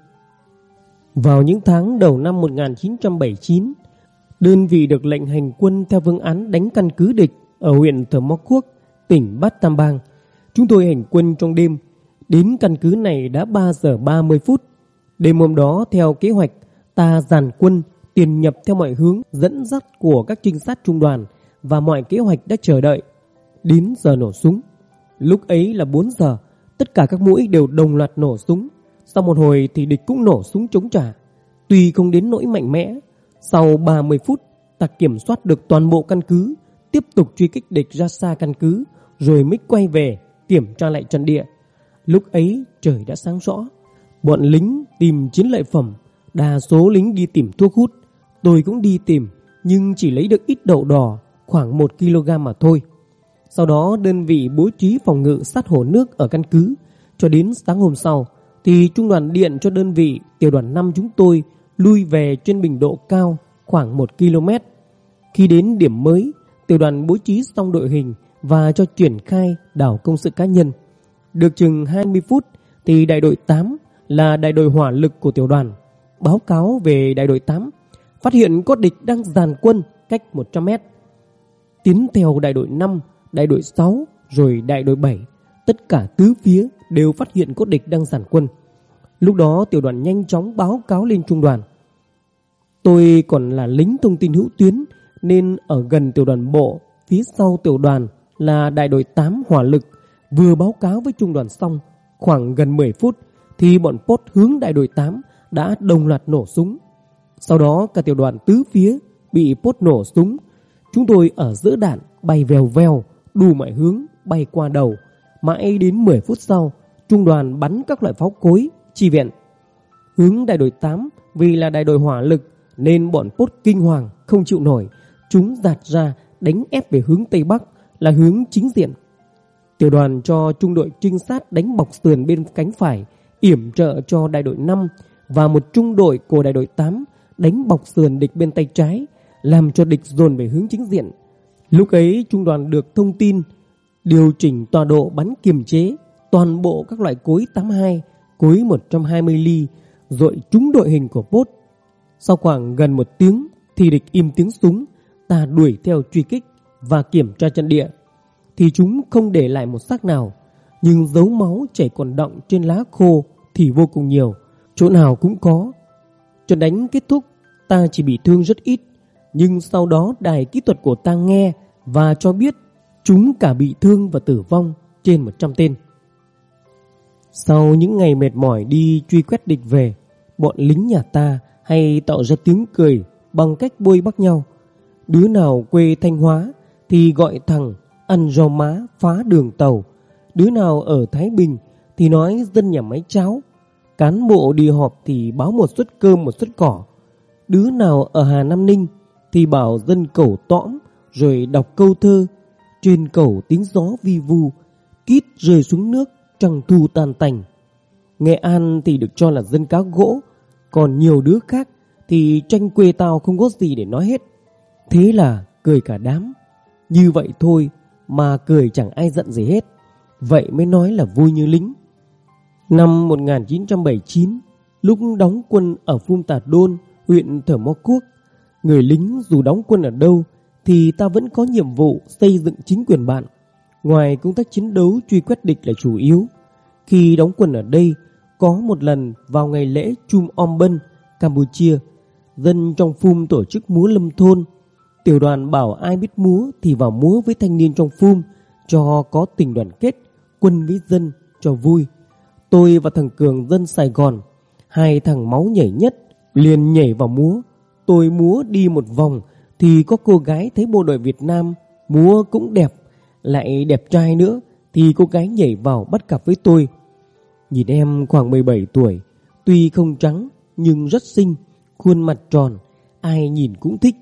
Vào những tháng đầu năm 1979, đơn vị được lệnh hành quân theo phương án đánh căn cứ địch ở huyện Thờ Ma Quốc, tỉnh Bát Tam Bang. Chúng tôi hành quân trong đêm Đến căn cứ này đã 3 giờ 30 phút. Đêm hôm đó theo kế hoạch ta dàn quân tiền nhập theo mọi hướng dẫn dắt của các trinh sát trung đoàn và mọi kế hoạch đã chờ đợi. Đến giờ nổ súng. Lúc ấy là 4 giờ, tất cả các mũi đều đồng loạt nổ súng. Sau một hồi thì địch cũng nổ súng chống trả. Tuy không đến nỗi mạnh mẽ, sau 30 phút ta kiểm soát được toàn bộ căn cứ, tiếp tục truy kích địch ra xa căn cứ, rồi mới quay về kiểm tra lại trận địa. Lúc ấy trời đã sáng rõ. Bọn lính tìm chiến lợi phẩm, Đa số lính đi tìm thuốc hút. Tôi cũng đi tìm, Nhưng chỉ lấy được ít đậu đỏ, Khoảng 1 kg mà thôi. Sau đó, đơn vị bố trí phòng ngự sát hồ nước ở căn cứ. Cho đến sáng hôm sau, Thì trung đoàn điện cho đơn vị Tiểu đoàn 5 chúng tôi Lui về trên bình độ cao Khoảng 1 km. Khi đến điểm mới, Tiểu đoàn bố trí xong đội hình Và cho triển khai đảo công sự cá nhân được chừng 20 phút thì đại đội 8 là đại đội hỏa lực của tiểu đoàn báo cáo về đại đội 8 phát hiện có địch đang dàn quân cách 100 mét. Tiến theo đại đội 5, đại đội 6 rồi đại đội 7 tất cả tứ phía đều phát hiện có địch đang dàn quân. Lúc đó tiểu đoàn nhanh chóng báo cáo lên trung đoàn. Tôi còn là lính thông tin hữu tuyến nên ở gần tiểu đoàn bộ, phía sau tiểu đoàn là đại đội 8 hỏa lực Vừa báo cáo với trung đoàn xong, khoảng gần 10 phút thì bọn Pốt hướng đại đội 8 đã đồng loạt nổ súng. Sau đó cả tiểu đoàn tứ phía bị Pốt nổ súng. Chúng tôi ở giữa đạn bay vèo vèo, đủ mọi hướng bay qua đầu. Mãi đến 10 phút sau, trung đoàn bắn các loại pháo cối, chi viện. Hướng đại đội 8 vì là đại đội hỏa lực nên bọn Pốt kinh hoàng, không chịu nổi. Chúng giạt ra đánh ép về hướng Tây Bắc là hướng chính diện Tiểu đoàn cho trung đội trinh sát đánh bọc sườn bên cánh phải, yểm trợ cho đại đội 5 và một trung đội của đại đội 8 đánh bọc sườn địch bên tay trái, làm cho địch dồn về hướng chính diện. Lúc ấy trung đoàn được thông tin điều chỉnh tọa độ bắn kiềm chế toàn bộ các loại cối 82, cối 120 ly, rồi trúng đội hình của Pốt. Sau khoảng gần một tiếng thì địch im tiếng súng ta đuổi theo truy kích và kiểm tra trận địa thì chúng không để lại một xác nào, nhưng dấu máu chảy còn đọng trên lá khô thì vô cùng nhiều, chỗ nào cũng có. Trận đánh kết thúc, ta chỉ bị thương rất ít, nhưng sau đó đài kỹ thuật của ta nghe và cho biết chúng cả bị thương và tử vong trên 100 tên. Sau những ngày mệt mỏi đi truy quét địch về, bọn lính nhà ta hay tạo ra tiếng cười bằng cách bôi bắt nhau. Đứa nào quê Thanh Hóa thì gọi thằng ăn rau má phá đường tàu. Đứa nào ở Thái Bình thì nói dân nhà máy cháo. Cán bộ đi họp thì báo một suất cơm một suất cỏ. Đứa nào ở Hà Nam Ninh thì bảo dân cẩu tõm rồi đọc câu thơ. Trên cầu tiếng gió vi vu, kít rơi xuống nước trăng thu tan tành. Nghệ An thì được cho là dân cá gỗ, còn nhiều đứa khác thì tranh quê tao không có gì để nói hết. Thế là cười cả đám. Như vậy thôi mà cười chẳng ai giận gì hết. Vậy mới nói là vui như lính. Năm 1979, lúc đóng quân ở Phum Tà Đôn, huyện Thở Mó Quốc, người lính dù đóng quân ở đâu thì ta vẫn có nhiệm vụ xây dựng chính quyền bạn. Ngoài công tác chiến đấu truy quét địch là chủ yếu, khi đóng quân ở đây, có một lần vào ngày lễ Chum Om Bân, Campuchia, dân trong Phum tổ chức múa lâm thôn. Tiểu đoàn bảo ai biết múa thì vào múa với thanh niên trong Phum cho có tình đoàn kết, quân với dân cho vui. Tôi và thằng Cường dân Sài Gòn, hai thằng máu nhảy nhất, liền nhảy vào múa. Tôi múa đi một vòng thì có cô gái thấy bộ đội Việt Nam múa cũng đẹp, lại đẹp trai nữa thì cô gái nhảy vào bắt cặp với tôi. Nhìn em khoảng 17 tuổi, tuy không trắng nhưng rất xinh, khuôn mặt tròn, ai nhìn cũng thích.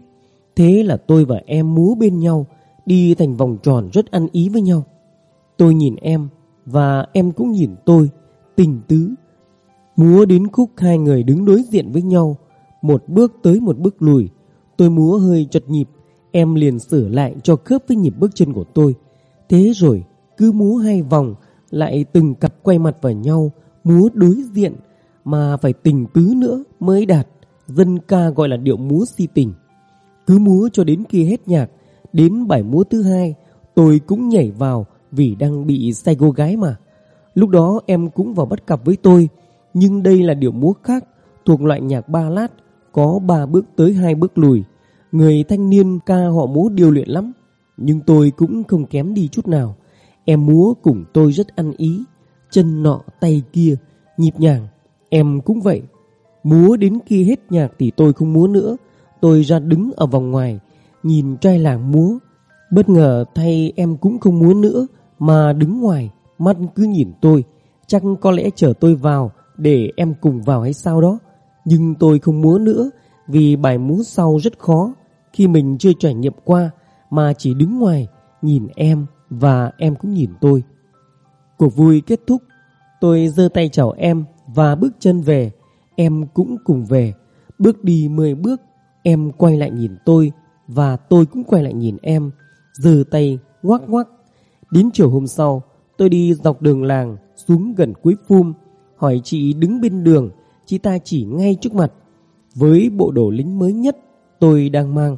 Thế là tôi và em múa bên nhau, đi thành vòng tròn rất ăn ý với nhau. Tôi nhìn em và em cũng nhìn tôi, tình tứ. Múa đến khúc hai người đứng đối diện với nhau, một bước tới một bước lùi. Tôi múa hơi chật nhịp, em liền sửa lại cho khớp với nhịp bước chân của tôi. Thế rồi, cứ múa hai vòng, lại từng cặp quay mặt vào nhau, múa đối diện, mà phải tình tứ nữa mới đạt. Dân ca gọi là điệu múa si tình. Cứ múa cho đến khi hết nhạc, đến bài múa thứ hai, tôi cũng nhảy vào vì đang bị say cô gái mà. Lúc đó em cũng vào bắt cặp với tôi, nhưng đây là điệu múa khác, thuộc loại nhạc ba lát, có ba bước tới hai bước lùi. Người thanh niên ca họ múa điều luyện lắm, nhưng tôi cũng không kém đi chút nào. Em múa cùng tôi rất ăn ý, chân nọ tay kia, nhịp nhàng. Em cũng vậy. Múa đến khi hết nhạc thì tôi không múa nữa. Tôi ra đứng ở vòng ngoài, nhìn trai làng múa. Bất ngờ thay em cũng không múa nữa, mà đứng ngoài, mắt cứ nhìn tôi. Chắc có lẽ chờ tôi vào để em cùng vào hay sao đó. Nhưng tôi không múa nữa vì bài múa sau rất khó khi mình chưa trải nghiệm qua mà chỉ đứng ngoài nhìn em và em cũng nhìn tôi. Cuộc vui kết thúc, tôi giơ tay chào em và bước chân về, em cũng cùng về. Bước đi 10 bước, em quay lại nhìn tôi và tôi cũng quay lại nhìn em, giơ tay ngoắc ngoắc. Đến chiều hôm sau, tôi đi dọc đường làng xuống gần cuối phum, hỏi chị đứng bên đường, chị ta chỉ ngay trước mặt. Với bộ đồ lính mới nhất tôi đang mang,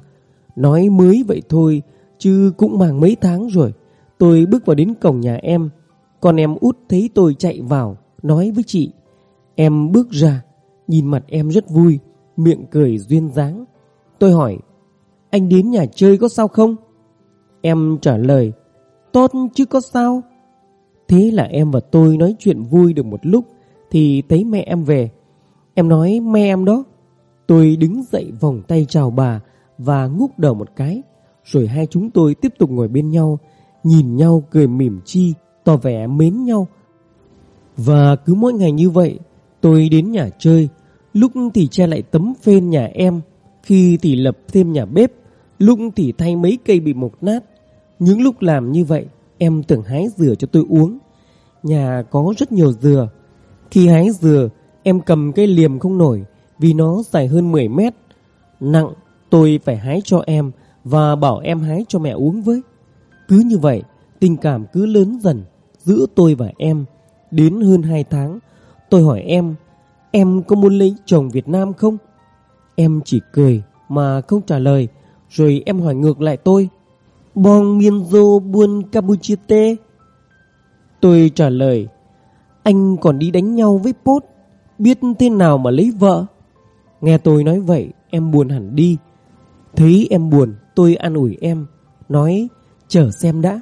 nói mới vậy thôi chứ cũng mang mấy tháng rồi. Tôi bước vào đến cổng nhà em Con em út thấy tôi chạy vào Nói với chị Em bước ra Nhìn mặt em rất vui Miệng cười duyên dáng Tôi hỏi Anh đến nhà chơi có sao không? Em trả lời Tốt chứ có sao. Thế là em và tôi nói chuyện vui được một lúc Thì thấy mẹ em về. Em nói mẹ em đó. Tôi đứng dậy vòng tay chào bà Và ngúc đầu một cái Rồi hai chúng tôi tiếp tục ngồi bên nhau nhìn nhau cười mỉm chi, tỏ vẻ mến nhau. Và cứ mỗi ngày như vậy, tôi đến nhà chơi, lúc thì che lại tấm phên nhà em, khi thì lập thêm nhà bếp, lúc thì thay mấy cây bị mục nát. Những lúc làm như vậy, em tưởng hái dừa cho tôi uống. Nhà có rất nhiều dừa. Khi hái dừa, em cầm cây liềm không nổi vì nó dài hơn 10 mét. Nặng, tôi phải hái cho em và bảo em hái cho mẹ uống với. Cứ như vậy, tình cảm cứ lớn dần giữa tôi và em. Đến hơn 2 tháng, tôi hỏi em, em có muốn lấy chồng Việt Nam không? Em chỉ cười mà không trả lời, Rồi em hỏi ngược lại tôi. Bong mienzo buôn Campuchia Tôi trả lời Anh còn đi đánh nhau với Pốt Biết thế nào mà lấy vợ? Nghe tôi nói vậy Em buồn hẳn đi. Thấy em buồn tôi an ủi em Nói chờ xem đã.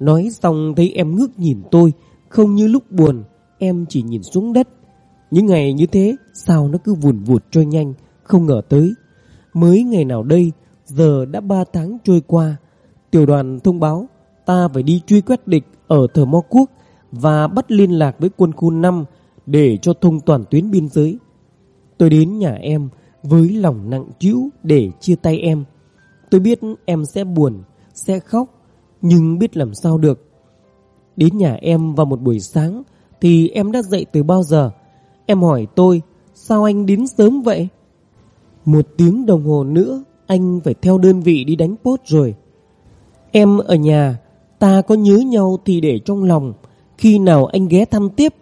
Nói xong thấy em ngước nhìn tôi Không như lúc buồn Em chỉ nhìn xuống đất. Những ngày như thế Sao nó cứ vùn vụt trôi nhanh? Không ngờ tới. Mới ngày nào đây, Giờ đã 3 tháng trôi qua. Tiểu đoàn thông báo, Ta phải đi truy quét địch Ở Thờ Mo Quốc Và bắt liên lạc với quân khu 5 Để cho thông toàn tuyến biên giới. Tôi đến nhà em Với lòng nặng trĩu để chia tay em. Tôi biết em sẽ buồn, Sẽ khóc, Nhưng biết làm sao được. Đến nhà em vào một buổi sáng Thì em đã dậy từ bao giờ? Em hỏi tôi, Sao anh đến sớm vậy? Một tiếng đồng hồ nữa, Anh phải theo đơn vị đi đánh post rồi. Em ở nhà, Ta có nhớ nhau thì để trong lòng. Khi nào anh ghé thăm tiếp?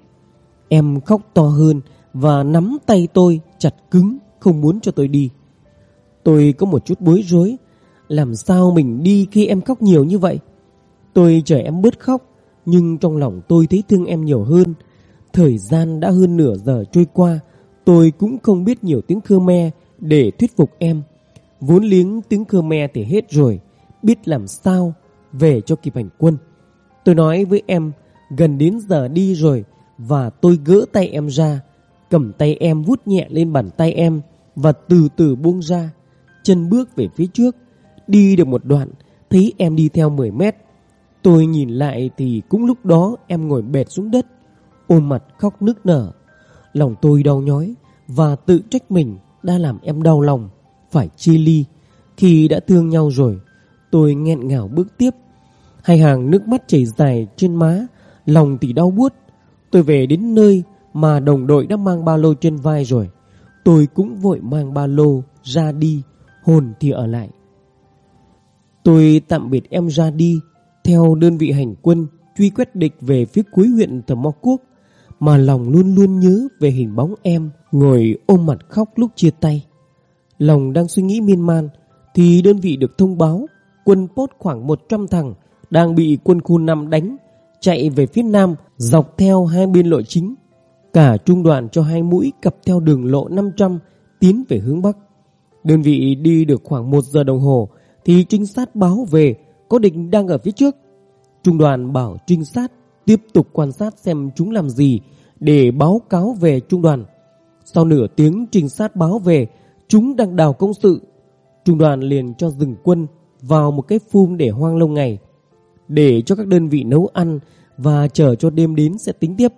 Em khóc to hơn Và nắm tay tôi chặt cứng, Không muốn cho tôi đi. Tôi có một chút bối rối. Làm sao mình đi khi em khóc nhiều như vậy? Tôi chờ em bớt khóc, Nhưng trong lòng tôi thấy thương em nhiều hơn. Thời gian đã hơn nửa giờ trôi qua, Tôi cũng không biết nhiều tiếng Khmer. Để thuyết phục em. Vốn liếng tiếng Khmer thì hết rồi, Biết làm sao Về cho kịp hành quân. Tôi nói với em, Gần đến giờ đi rồi Và tôi gỡ tay em ra, Cầm tay em vút nhẹ lên bàn tay em Và từ từ buông ra. Chân bước về phía trước, Đi được một đoạn, Thấy em đi theo 10 mét. Tôi nhìn lại thì cũng lúc đó em ngồi bệt xuống đất, Ôm mặt khóc nức nở. Lòng tôi đau nhói Và tự trách mình đã làm em đau lòng, Phải chia ly. Khi đã thương nhau rồi, Tôi nghẹn ngào bước tiếp. Hai hàng nước mắt chảy dài trên má, Lòng thì đau buốt. Tôi về đến nơi mà đồng đội đã mang ba lô trên vai rồi. Tôi cũng vội mang ba lô ra đi, Hồn thì ở lại. Tôi tạm biệt em ra đi, Theo đơn vị hành quân Truy quét địch về phía cuối huyện Thờ mò Quốc, Mà lòng luôn luôn nhớ về hình bóng em. Ngồi ôm mặt khóc lúc chia tay. Lòng đang suy nghĩ miên man, Thì đơn vị được thông báo Quân pốt khoảng 100 thằng Đang bị quân khu 5 đánh, Chạy về phía nam Dọc theo hai biên lộ chính. Cả trung đoàn cho hai mũi cặp theo đường lộ 500 Tiến về hướng Bắc. Đơn vị đi được khoảng 1 giờ đồng hồ, Thì trinh sát báo về Có địch đang ở phía trước. Trung đoàn bảo trinh sát Tiếp tục quan sát xem chúng làm gì Để báo cáo về trung đoàn. Sau nửa tiếng trinh sát báo về, Chúng đang đào công sự. Trung đoàn liền cho dừng quân Vào một cái phum để hoang lâu ngày, Để cho các đơn vị nấu ăn Và chờ cho đêm đến sẽ tính tiếp.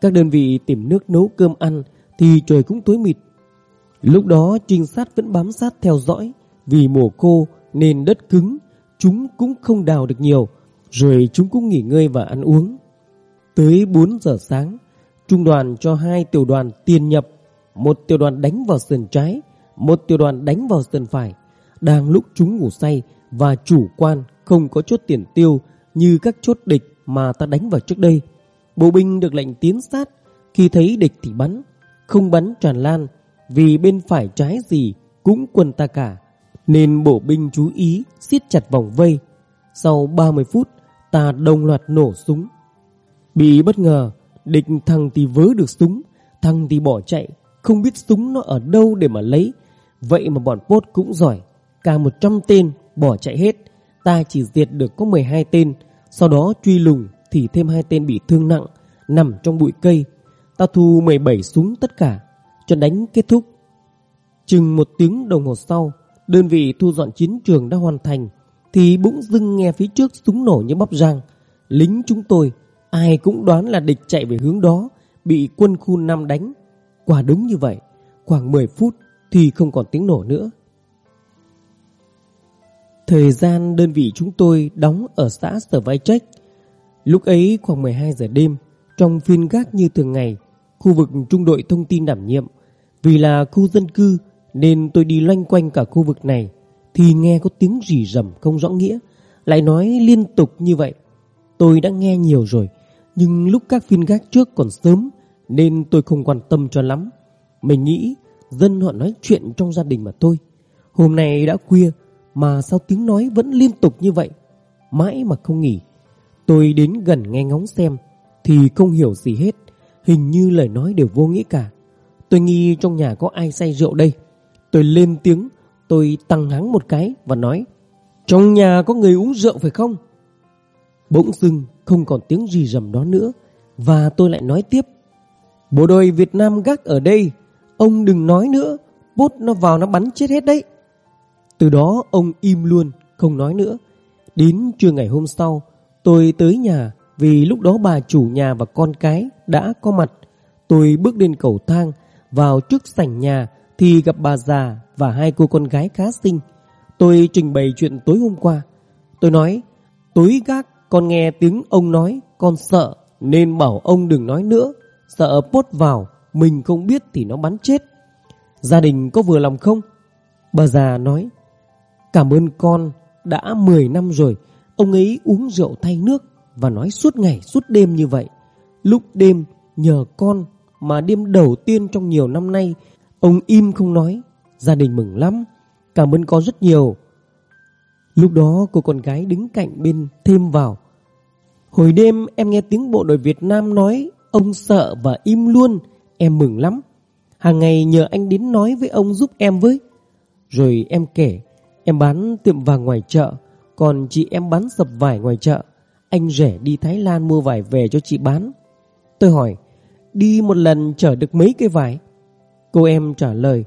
Các đơn vị tìm nước nấu cơm ăn Thì trời cũng tối mịt. Lúc đó trinh sát vẫn bám sát theo dõi, Vì mùa khô nên đất cứng, Chúng cũng không đào được nhiều, Rồi chúng cũng nghỉ ngơi và ăn uống. Tới 4 giờ sáng, Trung đoàn cho hai tiểu đoàn tiền nhập một tiểu đoàn đánh vào sườn trái Một tiểu đoàn đánh vào sườn phải Đang lúc chúng ngủ say Và chủ quan không có chốt tiền tiêu Như các chốt địch mà ta đánh vào trước đây Bộ binh được lệnh tiến sát Khi thấy địch thì bắn Không bắn tràn lan vì bên phải trái gì cũng quân ta cả, nên bộ binh chú ý siết chặt vòng vây. Sau 30 phút, ta đồng loạt nổ súng. Bị bất ngờ, địch thằng thì vớ được súng, thằng thì bỏ chạy, không biết súng nó ở đâu để mà lấy. Vậy mà bọn Pốt cũng giỏi, cả 100 tên bỏ chạy hết, ta chỉ diệt được có 12 tên, sau đó truy lùng thì thêm hai tên bị thương nặng, nằm trong bụi cây. Ta thu 17 súng tất cả, Trận đánh kết thúc. Chừng một tiếng đồng hồ sau, đơn vị thu dọn chiến trường đã hoàn thành, thì bỗng dưng nghe phía trước súng nổ như bắp rang. Lính chúng tôi, ai cũng đoán là địch chạy về hướng đó, bị quân khu 5 đánh. Quả đúng như vậy, khoảng 10 phút thì không còn tiếng nổ nữa. Thời gian đơn vị chúng tôi đóng ở xã Sở Vai Trách. Lúc ấy khoảng 12 giờ đêm, trong phiên gác như thường ngày, khu vực trung đội thông tin đảm nhiệm vì là khu dân cư nên tôi đi loanh quanh cả khu vực này thì nghe có tiếng rì rầm không rõ nghĩa, lại nói liên tục như vậy. Tôi đã nghe nhiều rồi, nhưng lúc các phiên gác trước còn sớm nên tôi không quan tâm cho lắm. Mình nghĩ dân họ nói chuyện trong gia đình mà thôi. Hôm nay đã khuya, Mà sao tiếng nói vẫn liên tục như vậy? Mãi mà không nghỉ. Tôi đến gần nghe ngóng xem Thì không hiểu gì hết. Hình như lời nói đều vô nghĩa cả. Tôi nghi trong nhà có ai say rượu đây? Tôi lên tiếng Tôi tăng hắng một cái và nói Trong nhà có người uống rượu phải không? Bỗng dưng không còn tiếng gì rầm đó nữa Và tôi lại nói tiếp Bộ đội Việt Nam gác ở đây, Ông đừng nói nữa Bốt nó vào nó bắn chết hết đấy. Từ đó ông im luôn, Không nói nữa. Đến trưa ngày hôm sau, Tôi tới nhà Vì lúc đó bà chủ nhà và con cái đã có mặt. Tôi bước lên cầu thang, Vào trước sảnh nhà Thì gặp bà già và hai cô con gái khá xinh. Tôi trình bày chuyện tối hôm qua. Tôi nói, Tối gác, con nghe tiếng ông nói, Con sợ, nên bảo ông đừng nói nữa. Sợ pốt vào, Mình không biết thì nó bắn chết. Gia đình có vừa lòng không? Bà già nói, Cảm ơn con, đã 10 năm rồi. Ông ấy uống rượu thay nước Và nói suốt ngày, suốt đêm như vậy. Lúc đêm, nhờ con Mà đêm đầu tiên trong nhiều năm nay, Ông im không nói. Gia đình mừng lắm, Cảm ơn con rất nhiều. Lúc đó, cô con gái đứng cạnh bên thêm vào, Hồi đêm em nghe tiếng bộ đội Việt Nam nói Ông sợ và im luôn, Em mừng lắm. Hàng ngày nhờ anh đến nói với ông giúp em với. Rồi em kể, Em bán tiệm vàng ngoài chợ, Còn chị em bán sập vải ngoài chợ. Anh rẻ đi Thái Lan mua vải về cho chị bán. Tôi hỏi, Đi một lần chở được mấy cây vải? Cô em trả lời,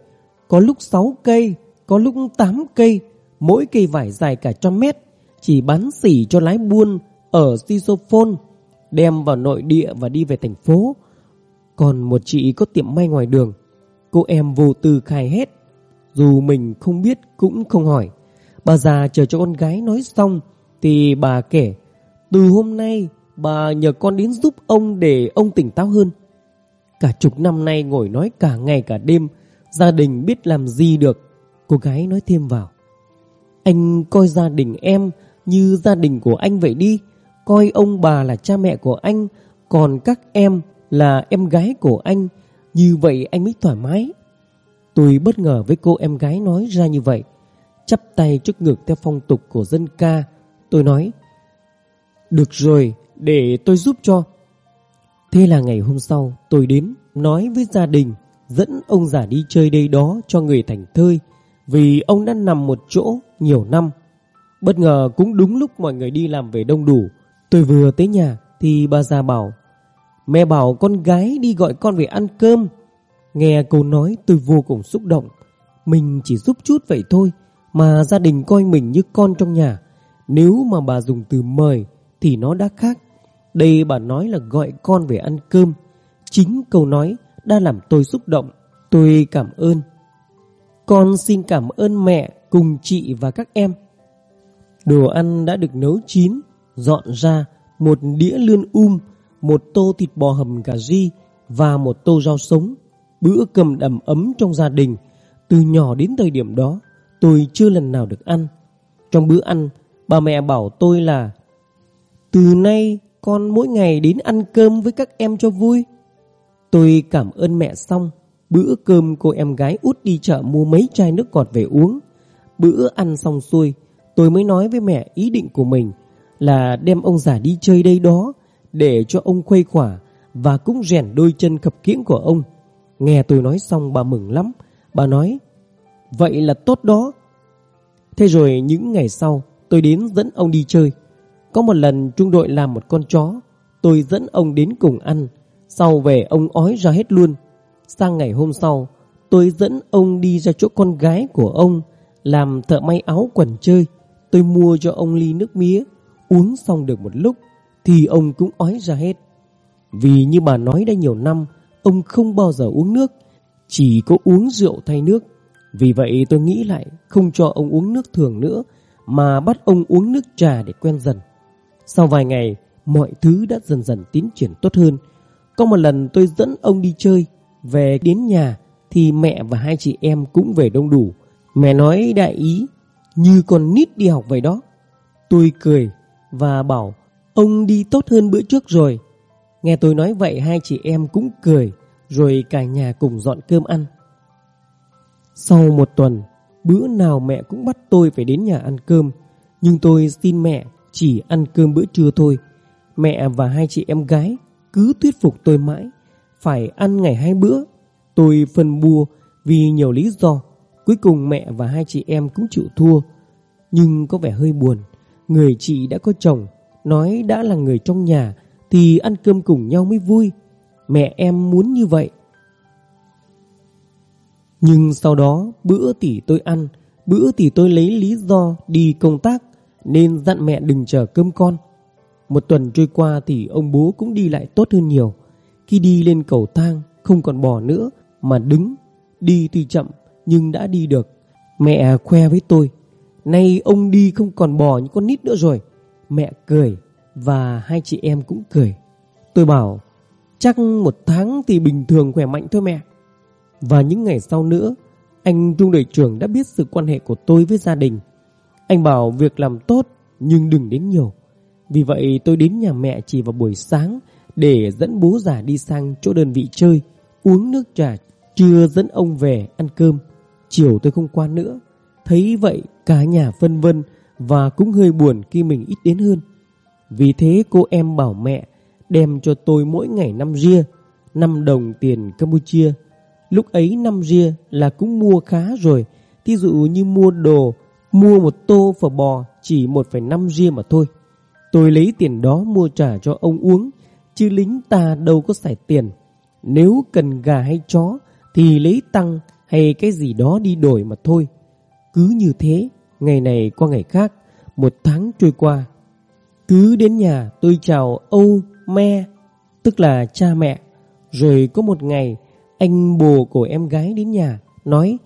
Có lúc 6 cây, Có lúc 8 cây, Mỗi cây vải dài cả trăm mét. Chỉ bán xỉ cho lái buôn Ở Sisophone. Đem vào nội địa và đi về thành phố. Còn một chị có tiệm may ngoài đường. Cô em vô tư khai hết. Dù mình không biết cũng không hỏi. Bà già chờ cho con gái nói xong Thì bà kể, Từ hôm nay bà nhờ con đến giúp ông Để ông tỉnh táo hơn. Cả chục năm nay ngồi nói cả ngày cả đêm, Gia đình biết làm gì được. Cô gái nói thêm vào, Anh coi gia đình em Như gia đình của anh vậy đi. Coi ông bà là cha mẹ của anh, Còn các em là em gái của anh Như vậy anh mới thoải mái Tôi bất ngờ với cô em gái nói ra như vậy Chắp tay trước ngực theo phong tục của dân ca, Tôi nói, Được rồi, để tôi giúp cho Thế là ngày hôm sau, tôi đến nói với gia đình, dẫn ông già đi chơi đây đó cho người thành thơi, vì ông đã nằm một chỗ nhiều năm. Bất ngờ cũng đúng lúc mọi người đi làm về đông đủ. Tôi vừa tới nhà thì bà già bảo Mẹ bảo con gái đi gọi con về ăn cơm. Nghe câu nói tôi vô cùng xúc động. Mình chỉ giúp chút vậy thôi mà gia đình coi mình như con trong nhà. Nếu mà bà dùng từ mời thì nó đã khác. Đây bà nói là gọi con về ăn cơm. Chính câu nói đã làm tôi xúc động. Tôi cảm ơn. Con xin cảm ơn mẹ cùng chị và các em. Đồ ăn đã được nấu chín, dọn ra một đĩa lươn um, một tô thịt bò hầm cà ri và một tô rau sống. Bữa cơm đầm ấm trong gia đình. Từ nhỏ đến thời điểm đó, tôi chưa lần nào được ăn. Trong bữa ăn, bà mẹ bảo tôi là Từ nay con mỗi ngày đến ăn cơm với các em cho vui. Tôi cảm ơn mẹ xong. Bữa cơm cô em gái út đi chợ mua mấy chai nước ngọt về uống. Bữa ăn xong xuôi, tôi mới nói với mẹ ý định của mình là đem ông già đi chơi đây đó để cho ông khuây khỏa và cũng rèn đôi chân khập khiễng của ông. Nghe tôi nói xong bà mừng lắm. Bà nói, vậy là tốt đó. Thế rồi những ngày sau, tôi đến dẫn ông đi chơi. Có một lần trung đội làm một con chó Tôi dẫn ông đến cùng ăn Sau về ông ói ra hết luôn Sang ngày hôm sau Tôi dẫn ông đi ra chỗ con gái của ông Làm thợ may áo quần chơi Tôi mua cho ông ly nước mía Uống xong được một lúc Thì ông cũng ói ra hết Vì như bà nói đã nhiều năm Ông không bao giờ uống nước Chỉ có uống rượu thay nước Vì vậy tôi nghĩ lại Không cho ông uống nước thường nữa Mà bắt ông uống nước trà để quen dần sau vài ngày, mọi thứ đã dần dần tiến triển tốt hơn. Có một lần tôi dẫn ông đi chơi, về đến nhà thì mẹ và hai chị em cũng về đông đủ. Mẹ nói đại ý, như con nít đi học vậy đó. Tôi cười và bảo ông đi tốt hơn bữa trước rồi. Nghe tôi nói vậy hai chị em cũng cười, rồi cả nhà cùng dọn cơm ăn. Sau một tuần, Bữa nào mẹ cũng bắt tôi phải đến nhà ăn cơm Nhưng tôi xin mẹ chỉ ăn cơm bữa trưa thôi Mẹ và hai chị em gái cứ thuyết phục tôi mãi Phải ăn ngày hai bữa Tôi phân bua vì nhiều lý do Cuối cùng mẹ và hai chị em cũng chịu thua Nhưng có vẻ hơi buồn Người chị đã có chồng, Nói đã là người trong nhà, Thì ăn cơm cùng nhau mới vui. Mẹ em muốn như vậy. Nhưng sau đó, Bữa tỷ tôi ăn, Bữa tỷ tôi lấy lý do đi công tác, Nên dặn mẹ đừng chờ cơm con. Một tuần trôi qua Thì ông bố cũng đi lại tốt hơn nhiều. Khi đi lên cầu thang, Không còn bò nữa, Mà đứng, Đi tuy chậm nhưng đã đi được. Mẹ khoe với tôi Nay ông đi không còn bò như con nít nữa rồi. Mẹ cười Và hai chị em cũng cười. Tôi bảo, Chắc một tháng thì bình thường khỏe mạnh thôi mẹ. Và những ngày sau nữa, Anh trung đội trưởng đã biết sự quan hệ của tôi với gia đình. Anh bảo việc làm tốt Nhưng đừng đến nhiều. Vì vậy tôi đến nhà mẹ chỉ vào buổi sáng Để dẫn bố già đi sang chỗ đơn vị chơi, Uống nước trà, Trưa dẫn ông về ăn cơm. Chiều tôi không qua nữa. Thấy vậy cả nhà phân vân Và cũng hơi buồn khi mình ít đến hơn. Vì thế cô em bảo mẹ Đem cho tôi mỗi ngày năm ria 5 đồng tiền Campuchia. Lúc ấy năm ria là cũng mua khá rồi Thí dụ như mua đồ Mua một tô phở bò Chỉ 1,5 ria mà thôi. Tôi lấy tiền đó mua trả cho ông uống Chứ lính ta đâu có xài tiền. Nếu cần gà hay chó Thì lấy tăng hay cái gì đó đi đổi mà thôi. Cứ như thế, ngày này qua ngày khác, một tháng trôi qua. Cứ đến nhà tôi chào Âu, Me, tức là cha mẹ. Rồi có một ngày, anh bồ của em gái đến nhà, nói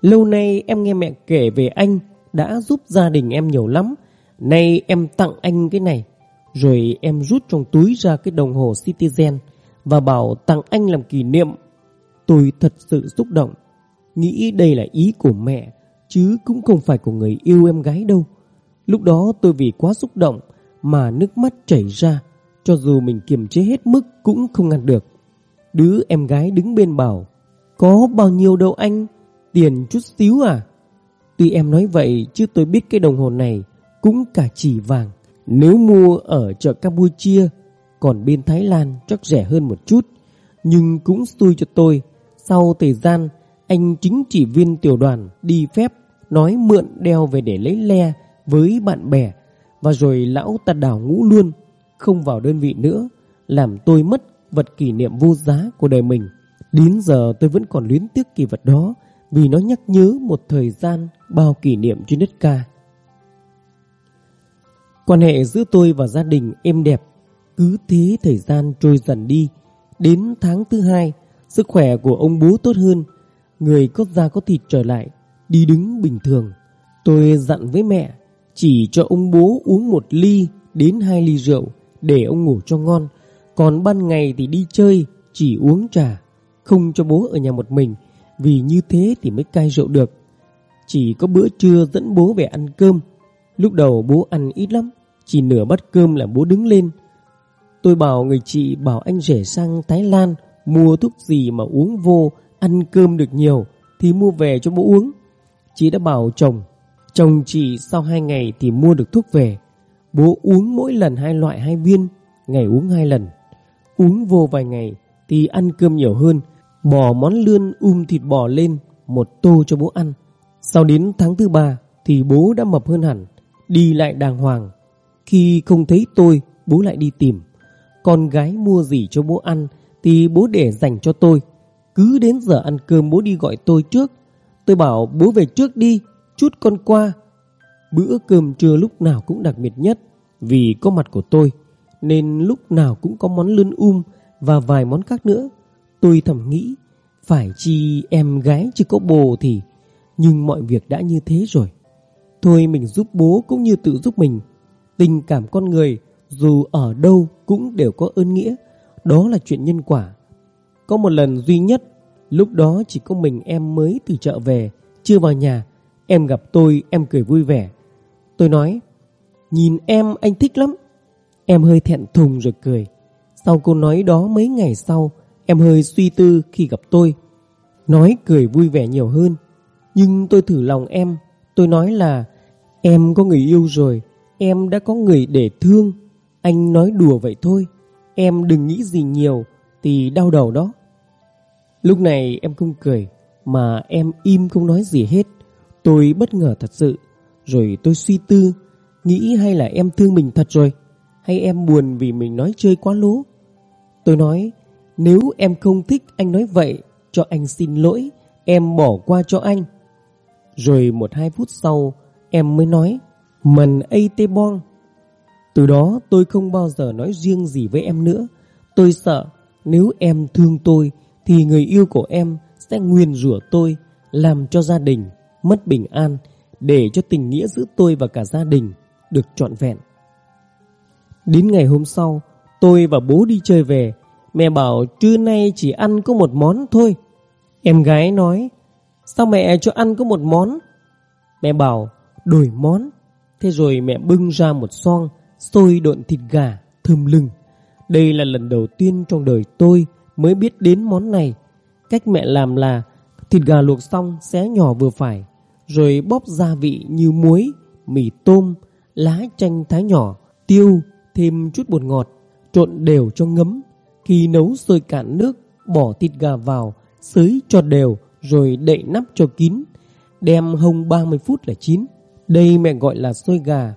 Lâu nay em nghe mẹ kể về anh, đã giúp gia đình em nhiều lắm. Nay em tặng anh cái này. Rồi em rút trong túi ra cái đồng hồ Citizen và bảo tặng anh làm kỷ niệm. Tôi thật sự xúc động. Nghĩ đây là ý của mẹ Chứ cũng không phải của người yêu em gái đâu. Lúc đó tôi vì quá xúc động Mà nước mắt chảy ra, Cho dù mình kiềm chế hết mức Cũng không ngăn được. Đứa em gái đứng bên bảo, Có bao nhiêu đâu anh, Tiền chút xíu à? Tuy em nói vậy chứ tôi biết cái đồng hồ này Cũng cả chỉ vàng. Nếu mua ở chợ Campuchia, Còn bên Thái Lan chắc rẻ hơn một chút, Nhưng cũng xui cho tôi. Sau thời gian anh chính chỉ viên tiểu đoàn đi phép nói mượn đeo về để lấy le với bạn bè và rồi lão ta đảo ngũ luôn không vào đơn vị nữa làm tôi mất vật kỷ niệm vô giá của đời mình. Đến giờ tôi vẫn còn luyến tiếc kỳ vật đó vì nó nhắc nhớ một thời gian bao kỷ niệm trên đất ca. Quan hệ giữa tôi và gia đình êm đẹp, cứ thế thời gian trôi dần đi. Đến tháng thứ hai, sức khỏe của ông bố tốt hơn, người có da có thịt trở lại, đi đứng bình thường. Tôi dặn với mẹ, chỉ cho ông bố uống một ly đến hai ly rượu để ông ngủ cho ngon. Còn ban ngày thì đi chơi, chỉ uống trà, không cho bố ở nhà một mình, vì như thế thì mới cai rượu được. Chỉ có bữa trưa dẫn bố về ăn cơm. Lúc đầu bố ăn ít lắm, chỉ nửa bát cơm là bố đứng lên. Tôi bảo người chị bảo anh rể sang Thái Lan mua thuốc gì mà uống vô ăn cơm được nhiều thì mua về cho bố uống. Chị đã bảo chồng, chồng chị sau hai ngày thì mua được thuốc về. Bố uống mỗi lần hai loại hai viên, ngày uống hai lần. Uống vô vài ngày thì ăn cơm nhiều hơn, bỏ món lươn um thịt bò lên, một tô cho bố ăn. Sau đến tháng thứ ba thì bố đã mập hơn hẳn, đi lại đàng hoàng. Khi không thấy tôi, bố lại đi tìm. Con gái mua gì cho bố ăn thì bố để dành cho tôi. Cứ đến giờ ăn cơm bố đi gọi tôi trước. Tôi bảo, bố về trước đi, Chút con qua. Bữa cơm trưa lúc nào cũng đặc biệt nhất, Vì có mặt của tôi, Nên lúc nào cũng có món lươn um Và vài món khác nữa. Tôi thầm nghĩ, Phải chi em gái chứ có bồ thì, Nhưng mọi việc đã như thế rồi. Thôi mình giúp bố cũng như tự giúp mình. Tình cảm con người Dù ở đâu cũng đều có ơn nghĩa. Đó là chuyện nhân quả có một lần duy nhất, Lúc đó chỉ có mình em mới từ chợ về, Chưa vào nhà. Em gặp tôi, em cười vui vẻ. Tôi nói, Nhìn em, anh thích lắm. Em hơi thẹn thùng rồi cười. Sau câu nói đó mấy ngày sau, Em hơi suy tư khi gặp tôi. Nói cười vui vẻ nhiều hơn. Nhưng tôi thử lòng em. Tôi nói là, Em có người yêu rồi. Em đã có người để thương. Anh nói đùa vậy thôi. Em đừng nghĩ gì nhiều. Thì đau đầu đó. Lúc này em không cười, Mà em im không nói gì hết. Tôi bất ngờ thật sự, Rồi tôi suy tư, Nghĩ hay là em thương mình thật rồi, Hay em buồn vì mình nói chơi quá lố. Tôi nói, Nếu em không thích anh nói vậy, Cho anh xin lỗi, Em bỏ qua cho anh. Rồi một hai phút sau, Em mới nói, Mần ây tê bong. Từ đó tôi không bao giờ nói riêng gì với em nữa. Tôi sợ nếu em thương tôi, Thì người yêu của em sẽ nguyền rủa tôi, Làm cho gia đình Mất bình an, Để cho tình nghĩa giữa tôi và cả gia đình Được trọn vẹn. Đến ngày hôm sau, Tôi và bố đi chơi về. Mẹ bảo, trưa nay chỉ ăn có một món thôi. Em gái nói, Sao mẹ cho ăn có một món? Mẹ bảo, đổi món. Thế rồi mẹ bưng ra một xoong Xôi độn thịt gà thơm lừng. Đây là lần đầu tiên trong đời tôi Mới biết đến món này. Cách mẹ làm là Thịt gà luộc xong xé nhỏ vừa phải, Rồi bóp gia vị như muối, Mì tôm, Lá chanh thái nhỏ, Tiêu, Thêm chút bột ngọt, Trộn đều cho ngấm. Khi nấu sôi cạn nước, Bỏ thịt gà vào Xới cho đều, Rồi đậy nắp cho kín, Đem hông 30 phút là chín. Đây mẹ gọi là xôi gà.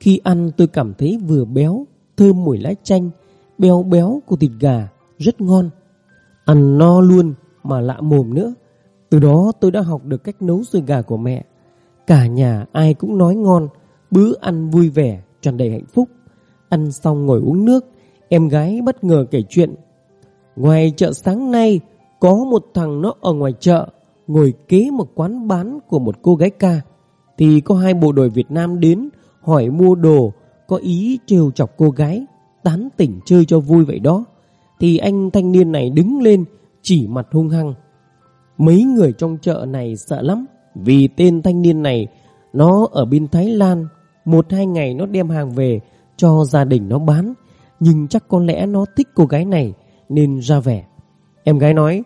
Khi ăn tôi cảm thấy vừa béo, Thơm mùi lá chanh Béo béo của thịt gà, Rất ngon. Ăn no luôn mà lạ mồm nữa. Từ đó tôi đã học được cách nấu sườn gà của mẹ. Cả nhà ai cũng nói ngon, Bữa ăn vui vẻ, tràn đầy hạnh phúc. Ăn xong ngồi uống nước, Em gái bất ngờ kể chuyện. Ngoài chợ sáng nay, Có một thằng nó ở ngoài chợ, Ngồi kế một quán bán của một cô gái ca. Thì có hai bộ đội Việt Nam đến, Hỏi mua đồ, Có ý trêu chọc cô gái. Tán tỉnh chơi cho vui vậy đó, Thì anh thanh niên này đứng lên, Chỉ mặt hung hăng. Mấy người trong chợ này sợ lắm, Vì tên thanh niên này, Nó ở bên Thái Lan, Một hai ngày nó đem hàng về Cho gia đình nó bán. Nhưng chắc có lẽ nó thích cô gái này, Nên ra vẻ. Em gái nói,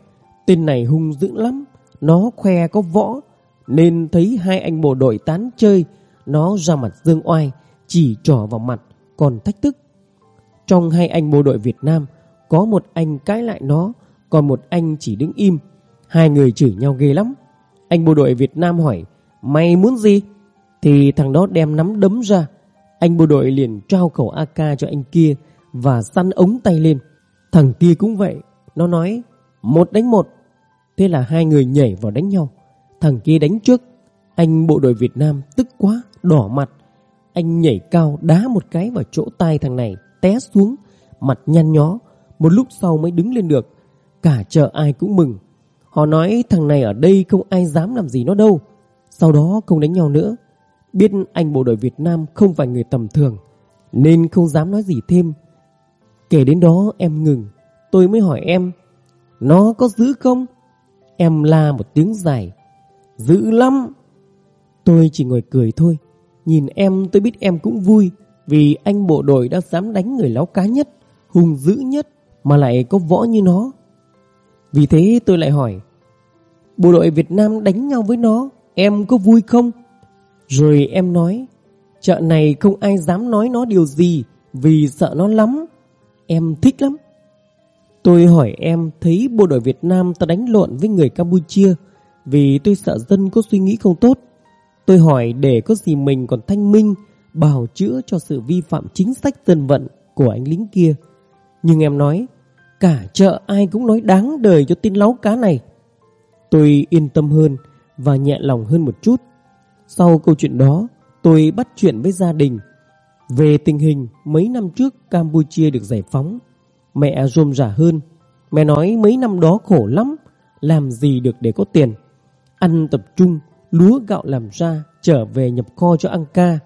Tên này hung dữ lắm, Nó khoe có võ, Nên thấy hai anh bộ đội tán chơi, Nó ra mặt dương oai, Chỉ trỏ vào mặt, Còn thách thức. Trong hai anh bộ đội Việt Nam, Có một anh cãi lại nó, Còn một anh chỉ đứng im. Hai người chửi nhau ghê lắm. Anh bộ đội Việt Nam hỏi, Mày muốn gì? Thì thằng đó đem nắm đấm ra. Anh bộ đội liền trao khẩu AK cho anh kia Và săn ống tay lên. Thằng kia cũng vậy. Nó nói, một đánh một. Thế là hai người nhảy vào đánh nhau. Thằng kia đánh trước. Anh bộ đội Việt Nam tức quá, Đỏ mặt. Anh nhảy cao đá một cái vào chỗ tai thằng này. Té xuống, Mặt nhăn nhó. Một lúc sau mới đứng lên được. Cả chợ ai cũng mừng. Họ nói thằng này ở đây không ai dám làm gì nó đâu. Sau đó không đánh nhau nữa. Biết anh bộ đội Việt Nam không phải người tầm thường, Nên không dám nói gì thêm. Kể đến đó em ngừng. Tôi mới hỏi em, Nó có giữ không? Em la một tiếng dài, Giữ lắm. Tôi chỉ ngồi cười thôi. Nhìn em, tôi biết em cũng vui. Vì anh bộ đội đã dám đánh người láo cá nhất Hùng dữ nhất Mà lại có võ như nó. Vì thế tôi lại hỏi, Bộ đội Việt Nam đánh nhau với nó, Em có vui không? Rồi em nói, Chợ này không ai dám nói nó điều gì Vì sợ nó lắm, Em thích lắm. Tôi hỏi em, thấy bộ đội Việt Nam ta đánh lộn với người Campuchia Vì tôi sợ dân có suy nghĩ không tốt? Tôi hỏi, để có gì mình còn thanh minh Bào chữa cho sự vi phạm chính sách dân vận của anh lính kia. Nhưng em nói, Cả chợ ai cũng nói đáng đời cho tin láo cá này. Tôi yên tâm hơn Và nhẹ lòng hơn một chút. Sau câu chuyện đó, Tôi bắt chuyện với gia đình. Về tình hình, mấy năm trước Campuchia được giải phóng, Mẹ rôm rả hơn. Mẹ nói mấy năm đó khổ lắm, Làm gì được để có tiền. Ăn tập trung, Lúa gạo làm ra, Trở về nhập kho cho ăn ca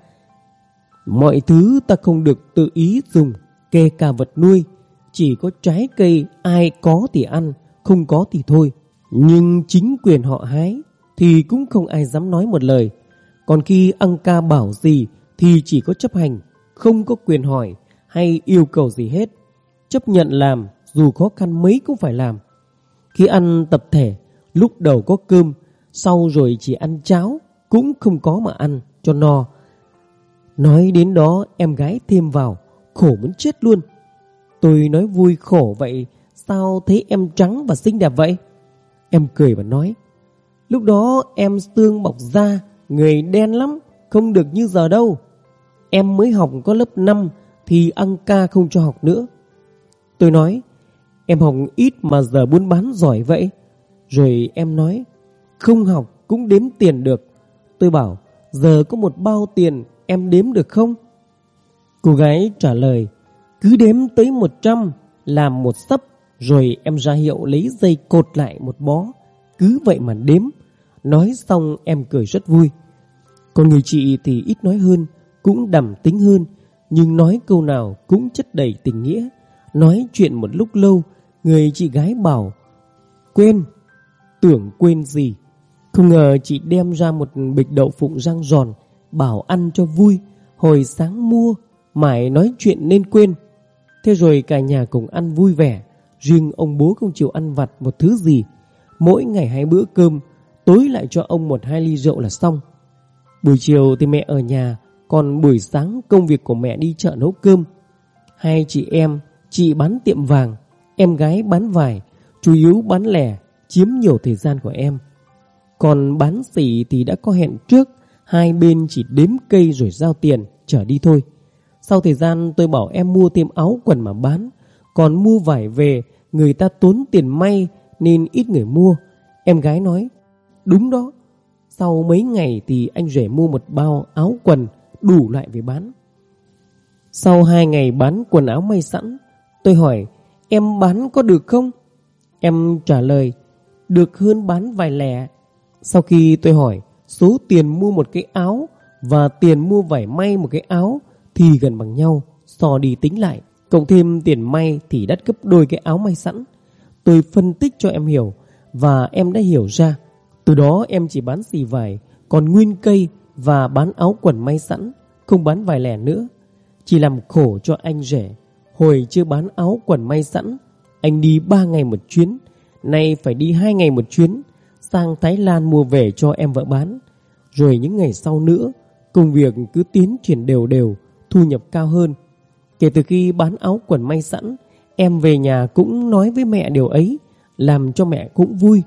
Mọi thứ ta không được tự ý dùng Kê cả vật nuôi Chỉ có trái cây ai có thì ăn Không có thì thôi Nhưng chính quyền họ hái Thì cũng không ai dám nói một lời Còn khi ăn ca bảo gì Thì chỉ có chấp hành Không có quyền hỏi Hay yêu cầu gì hết chấp nhận làm dù khó khăn mấy cũng phải làm. Khi ăn tập thể, lúc đầu có cơm, Sau rồi chỉ ăn cháo, cũng không có mà ăn, cho no. Nói đến đó em gái thêm vào, khổ muốn chết luôn. Tôi nói vui khổ vậy, sao thấy em trắng và xinh đẹp vậy? Em cười và nói, lúc đó em xương bọc da, người đen lắm, không được như giờ đâu. Em mới học có lớp 5 thì ăn ca không cho học nữa. Tôi nói, em học ít mà giờ buôn bán giỏi vậy. Rồi em nói, không học cũng đếm tiền được. Tôi bảo, giờ có một bao tiền em đếm được không? Cô gái trả lời, cứ đếm tới 100, làm một sấp, rồi em ra hiệu lấy dây cột lại một bó. Cứ vậy mà đếm. Nói xong em cười rất vui. Còn người chị thì ít nói hơn, cũng đầm tính hơn, nhưng nói câu nào cũng chất đầy tình nghĩa. Nói chuyện một lúc lâu, người chị gái bảo, quên, tưởng quên gì. Không ngờ chị đem ra một bịch đậu phụng rang giòn, bảo ăn cho vui, hồi sáng mua, mãi nói chuyện nên quên. Thế rồi cả nhà cùng ăn vui vẻ, riêng ông bố không chịu ăn vặt một thứ gì. Mỗi ngày hai bữa cơm, tối lại cho ông một hai ly rượu là xong. Buổi chiều thì mẹ ở nhà, còn buổi sáng công việc của mẹ đi chợ nấu cơm. Hai chị em, chị bán tiệm vàng, em gái bán vải, chủ yếu bán lẻ, chiếm nhiều thời gian của em. Còn bán xỉ thì đã có hẹn trước, hai bên chỉ đếm cây rồi giao tiền, trở đi thôi. Sau thời gian tôi bảo em mua thêm áo quần mà bán, còn mua vải về người ta tốn tiền may nên ít người mua. Em gái nói, đúng đó. Sau mấy ngày thì anh rể mua một bao áo quần đủ lại về bán. Sau hai ngày bán quần áo may sẵn, tôi hỏi, em bán có được không? Em trả lời, được hơn bán vài lẻ. Sau khi tôi hỏi, số tiền mua một cái áo và tiền mua vải may một cái áo thì gần bằng nhau, so đi tính lại. Cộng thêm tiền may thì đắt gấp đôi cái áo may sẵn. Tôi phân tích cho em hiểu và em đã hiểu ra. Từ đó em chỉ bán xì vải, còn nguyên cây và bán áo quần may sẵn, không bán vải lẻ nữa. Chỉ làm khổ cho anh rể. Hồi chưa bán áo quần may sẵn, anh đi 3 ngày một chuyến, nay phải đi 2 ngày một chuyến, sang Thái Lan mua về cho em vợ bán. Rồi những ngày sau nữa, công việc cứ tiến triển đều đều, thu nhập cao hơn. Kể từ khi bán áo quần may sẵn, em về nhà cũng nói với mẹ điều ấy, làm cho mẹ cũng vui.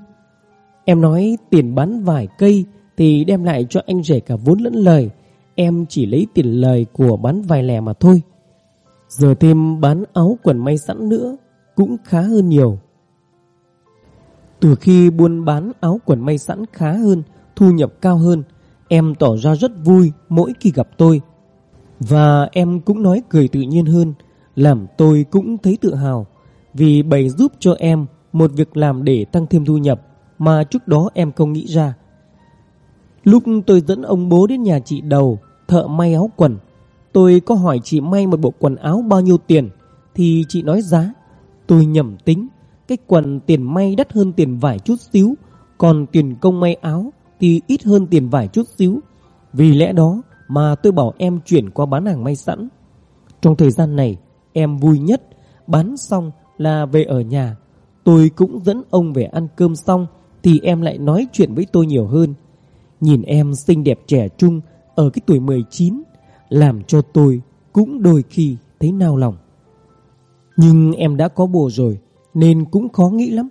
Em nói tiền bán vài cây thì đem lại cho anh rể cả vốn lẫn lời. Em chỉ lấy tiền lời của bán vài lẻ mà thôi. Giờ thêm bán áo quần may sẵn nữa cũng khá hơn nhiều. Từ khi buôn bán áo quần may sẵn khá hơn, thu nhập cao hơn, em tỏ ra rất vui mỗi khi gặp tôi. Và em cũng nói cười tự nhiên hơn, làm tôi cũng thấy tự hào vì bày giúp cho em một việc làm để tăng thêm thu nhập mà trước đó em không nghĩ ra. Lúc tôi dẫn ông bố đến nhà chị đầu, thợ may áo quần, tôi có hỏi chị may một bộ quần áo bao nhiêu tiền, thì chị nói giá. Tôi nhầm tính, cái quần tiền may đắt hơn tiền vải chút xíu, còn tiền công may áo thì ít hơn tiền vải chút xíu. Vì lẽ đó mà tôi bảo em chuyển qua bán hàng may sẵn. Trong thời gian này, em vui nhất, bán xong là về ở nhà. Tôi cũng dẫn ông về ăn cơm xong thì em lại nói chuyện với tôi nhiều hơn. Nhìn em xinh đẹp trẻ trung ở cái tuổi 19 làm cho tôi cũng đôi khi thấy nao lòng. Nhưng em đã có bồ rồi nên cũng khó nghĩ lắm.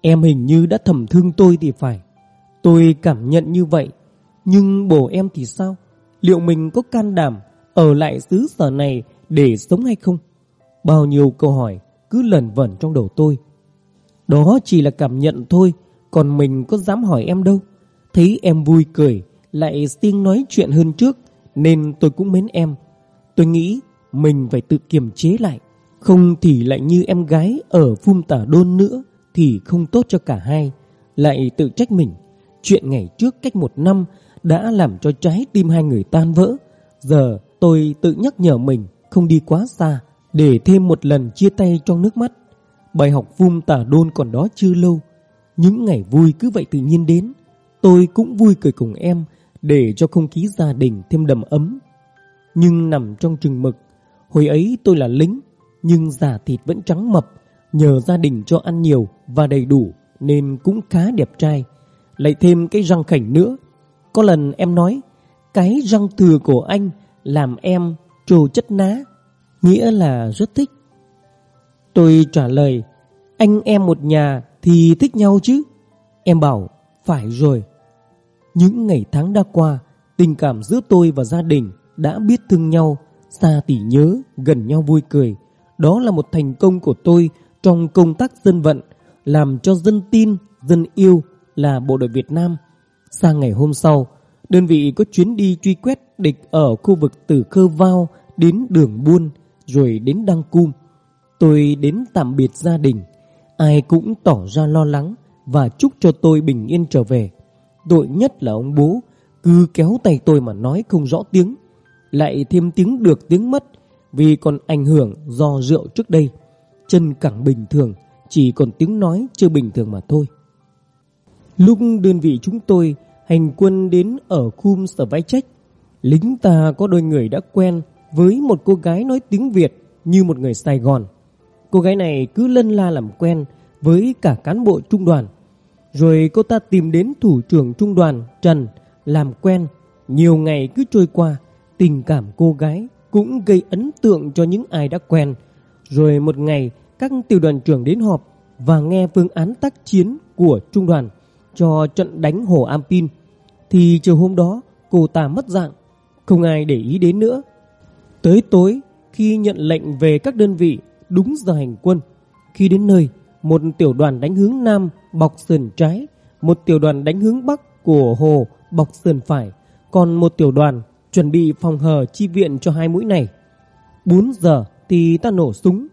Em hình như đã thầm thương tôi thì phải. Tôi cảm nhận như vậy. Nhưng bồ em thì sao? Liệu mình có can đảm ở lại xứ sở này để sống hay không? Bao nhiêu câu hỏi cứ lẩn vẩn trong đầu tôi. Đó chỉ là cảm nhận thôi, còn mình có dám hỏi em đâu. Thấy em vui cười, lại tiếng nói chuyện hơn trước, nên tôi cũng mến em. Tôi nghĩ mình phải tự kiềm chế lại, không thì lại như em gái ở phum tả đôn nữa thì không tốt cho cả hai. Lại tự trách mình, chuyện ngày trước cách một năm đã làm cho trái tim hai người tan vỡ. Giờ tôi tự nhắc nhở mình không đi quá xa để thêm một lần chia tay trong nước mắt. Bài học phung tả đôn còn đó chưa lâu. Những ngày vui cứ vậy tự nhiên đến. Tôi cũng vui cười cùng em để cho không khí gia đình thêm đầm ấm. Nhưng nằm trong chừng mực, hồi ấy tôi là lính, nhưng giả thịt vẫn trắng mập, nhờ gia đình cho ăn nhiều và đầy đủ nên cũng khá đẹp trai. lại thêm cái răng khảnh nữa. Có lần em nói, cái răng thừa của anh làm em trồ chất ná, nghĩa là rất thích. Tôi trả lời, anh em một nhà thì thích nhau chứ. Em bảo, phải rồi. Những ngày tháng đã qua, tình cảm giữa tôi và gia đình đã biết thương nhau, xa tỉ nhớ, gần nhau vui cười. Đó là một thành công của tôi trong công tác dân vận, làm cho dân tin, dân yêu là bộ đội Việt Nam. Sang ngày hôm sau, đơn vị có chuyến đi truy quét địch ở khu vực từ Khơ Vao đến Đường Buôn, rồi đến Đăng Cung. Tôi đến tạm biệt gia đình, ai cũng tỏ ra lo lắng và chúc cho tôi bình yên trở về. Tội nhất là ông bố cứ kéo tay tôi mà nói không rõ tiếng, lại thêm tiếng được tiếng mất vì còn ảnh hưởng do rượu trước đây. Chân cẳng bình thường, chỉ còn tiếng nói chưa bình thường mà thôi. Lúc đơn vị chúng tôi hành quân đến ở khum sở vai trách, lính ta có đôi người đã quen với một cô gái nói tiếng Việt như một người Sài Gòn. Cô gái này cứ lân la làm quen với cả cán bộ trung đoàn. Rồi cô ta tìm đến thủ trưởng trung đoàn Trần làm quen. Nhiều ngày cứ trôi qua, tình cảm cô gái cũng gây ấn tượng cho những ai đã quen. Rồi một ngày, các tiểu đoàn trưởng đến họp và nghe phương án tác chiến của trung đoàn cho trận đánh Hồ Ampin. Thì chiều hôm đó, cô ta mất dạng, không ai để ý đến nữa. Tới tối, khi nhận lệnh về các đơn vị đúng giờ hành quân, khi đến nơi, một tiểu đoàn đánh hướng Nam bọc sườn trái, một tiểu đoàn đánh hướng Bắc của Hồ bọc sườn phải, còn một tiểu đoàn chuẩn bị phòng hờ chi viện cho hai mũi này. 4 giờ thì ta nổ súng,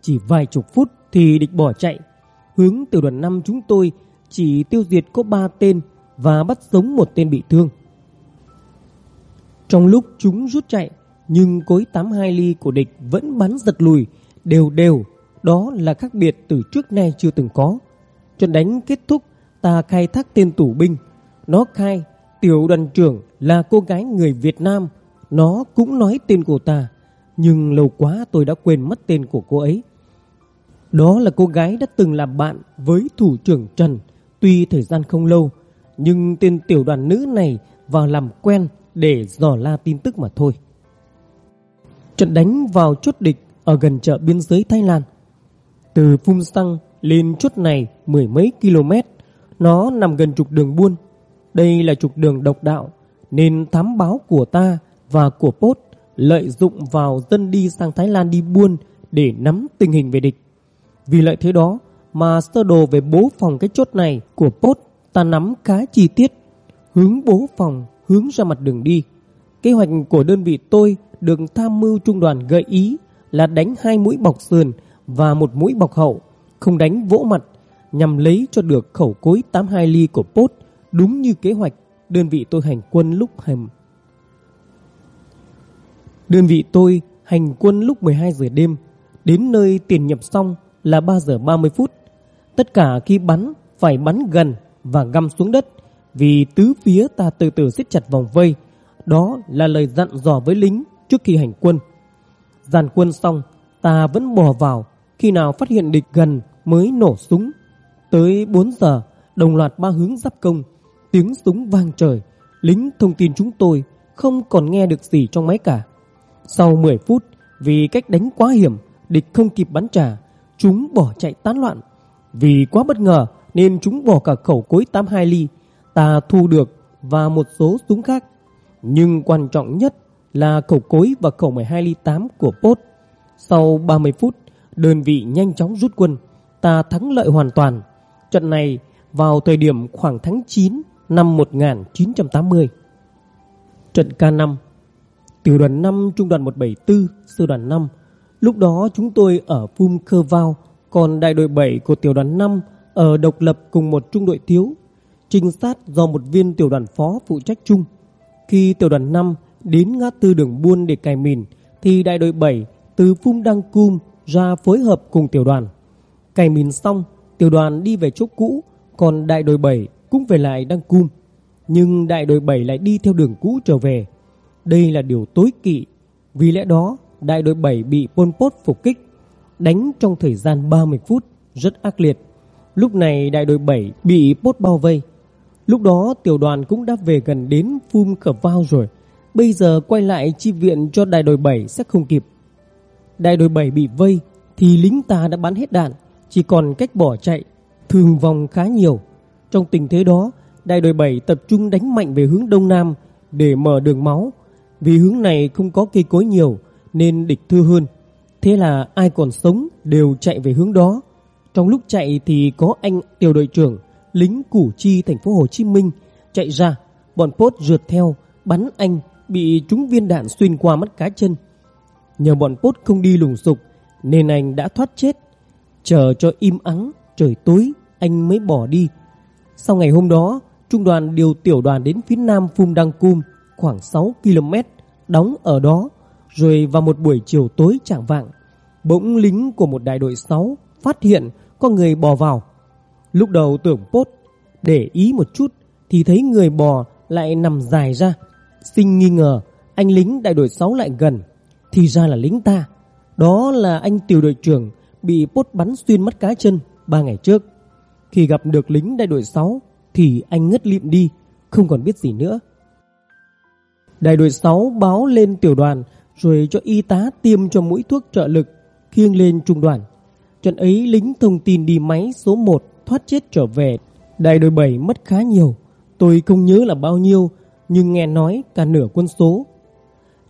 chỉ vài chục phút thì địch bỏ chạy. Hướng tiểu đoàn 5 chúng tôi chỉ tiêu diệt có 3 tên và bắt sống một tên bị thương. Trong lúc chúng rút chạy, nhưng cối 82 ly của địch vẫn bắn giật lùi, đều đều, đó là khác biệt từ trước nay chưa từng có. Trận đánh kết thúc, ta khai thác tên tù binh. Nó khai tiểu đoàn trưởng là cô gái người Việt Nam. Nó cũng nói tên của ta, nhưng lâu quá tôi đã quên mất tên của cô ấy. Đó là cô gái đã từng làm bạn với thủ trưởng Trần, tuy thời gian không lâu, nhưng tên tiểu đoàn nữ này vào làm quen để dò la tin tức mà thôi. Trận đánh vào chốt địch ở gần chợ biên giới Thái Lan. Từ Phung Sang lên chốt này mười mấy km, nó nằm gần trục đường buôn. Đây là trục đường độc đạo, nên thám báo của ta và của Pốt lợi dụng vào dân đi sang Thái Lan đi buôn để nắm tình hình về địch. Vì lợi thế đó mà sơ đồ về bố phòng cái chốt này của Pốt ta nắm khá chi tiết. Hướng bố phòng hướng ra mặt đường đi. Kế hoạch của đơn vị tôi được tham mưu trung đoàn gợi ý là đánh hai mũi bọc sườn và một mũi bọc hậu, không đánh vỗ mặt nhằm lấy cho được khẩu cối 82 ly của Pốt đúng như kế hoạch đơn vị tôi hành quân lúc hầm. Đơn vị tôi hành quân lúc 12 giờ đêm, đến nơi tiền nhập xong là 3 giờ 30 phút. Tất cả khi bắn phải bắn gần và găm xuống đất vì tứ phía ta từ từ siết chặt vòng vây. Đó là lời dặn dò với lính trước khi hành quân. Dàn quân xong, ta vẫn bò vào, khi nào phát hiện địch gần mới nổ súng. Tới 4 giờ, đồng loạt ba hướng giáp công, tiếng súng vang trời, lính thông tin chúng tôi không còn nghe được gì trong máy cả. Sau 10 phút, vì cách đánh quá hiểm, địch không kịp bắn trả, chúng bỏ chạy tán loạn. Vì quá bất ngờ nên chúng bỏ cả khẩu cối 82 ly, ta thu được và một số súng khác. Nhưng quan trọng nhất là khẩu cối và khẩu 12 ly 8 của Pốt. Sau 30 phút, đơn vị nhanh chóng rút quân, ta thắng lợi hoàn toàn. Trận này vào thời điểm khoảng tháng 9 năm 1980. Trận K5 Tiểu đoàn 5 Trung đoàn 174 Sư đoàn 5 Lúc đó chúng tôi ở Phum Khơ vào Còn đại đội 7 của tiểu đoàn 5 Ở độc lập cùng một trung đội thiếu, Trinh sát do một viên tiểu đoàn phó phụ trách chung. Khi tiểu đoàn 5 đến ngã tư đường buôn để cài mìn, Thì đại đội 7 từ Phum Đăng Cung ra phối hợp cùng tiểu đoàn. Cài mìn xong, Tiểu đoàn đi về chỗ cũ, Còn đại đội 7 cũng về lại Đăng Cung Nhưng đại đội 7 lại đi theo đường cũ trở về đây là điều tối kỵ. Vì lẽ đó, đại đội 7 bị Pol Pot phục kích, đánh trong thời gian 30 phút, rất ác liệt. Lúc này đại đội 7 bị Pốt bao vây. Lúc đó tiểu đoàn cũng đã về gần đến Phum Khở Vao rồi. Bây giờ quay lại chi viện cho đại đội 7 sẽ không kịp. Đại đội 7 bị vây thì lính ta đã bắn hết đạn, chỉ còn cách bỏ chạy, thường vòng khá nhiều. Trong tình thế đó, đại đội 7 tập trung đánh mạnh về hướng đông nam để mở đường máu. Vì hướng này không có cây cối nhiều nên địch thưa hơn. Thế là ai còn sống đều chạy về hướng đó. Trong lúc chạy thì có anh tiểu đội trưởng, lính Củ Chi thành phố Hồ Chí Minh chạy ra, bọn Pốt rượt theo, bắn anh bị trúng viên đạn xuyên qua mắt cá chân. Nhờ bọn Pốt không đi lùng sục nên anh đã thoát chết. Chờ cho im ắng, trời tối, anh mới bỏ đi. Sau ngày hôm đó, trung đoàn điều tiểu đoàn đến phía nam Phum Đăng Cung khoảng 6 km, đóng ở đó. Rồi vào một buổi chiều tối chẳng vạng, bỗng lính của một đại đội 6 phát hiện có người bò vào. Lúc đầu tưởng Pốt để ý một chút thì thấy người bò lại nằm dài ra. Sinh nghi ngờ, anh lính đại đội 6 lại gần, thì ra là lính ta. Đó là anh tiểu đội trưởng bị Pốt bắn xuyên mắt cá chân ba ngày trước. Khi gặp được lính đại đội 6 thì anh ngất lịm đi, không còn biết gì nữa. Đại đội 6 báo lên tiểu đoàn rồi cho y tá tiêm cho mũi thuốc trợ lực, khiêng lên trung đoàn. Trận ấy lính thông tin đi máy số 1 thoát chết trở về. Đại đội 7 mất khá nhiều, tôi không nhớ là bao nhiêu, nhưng nghe nói cả nửa quân số.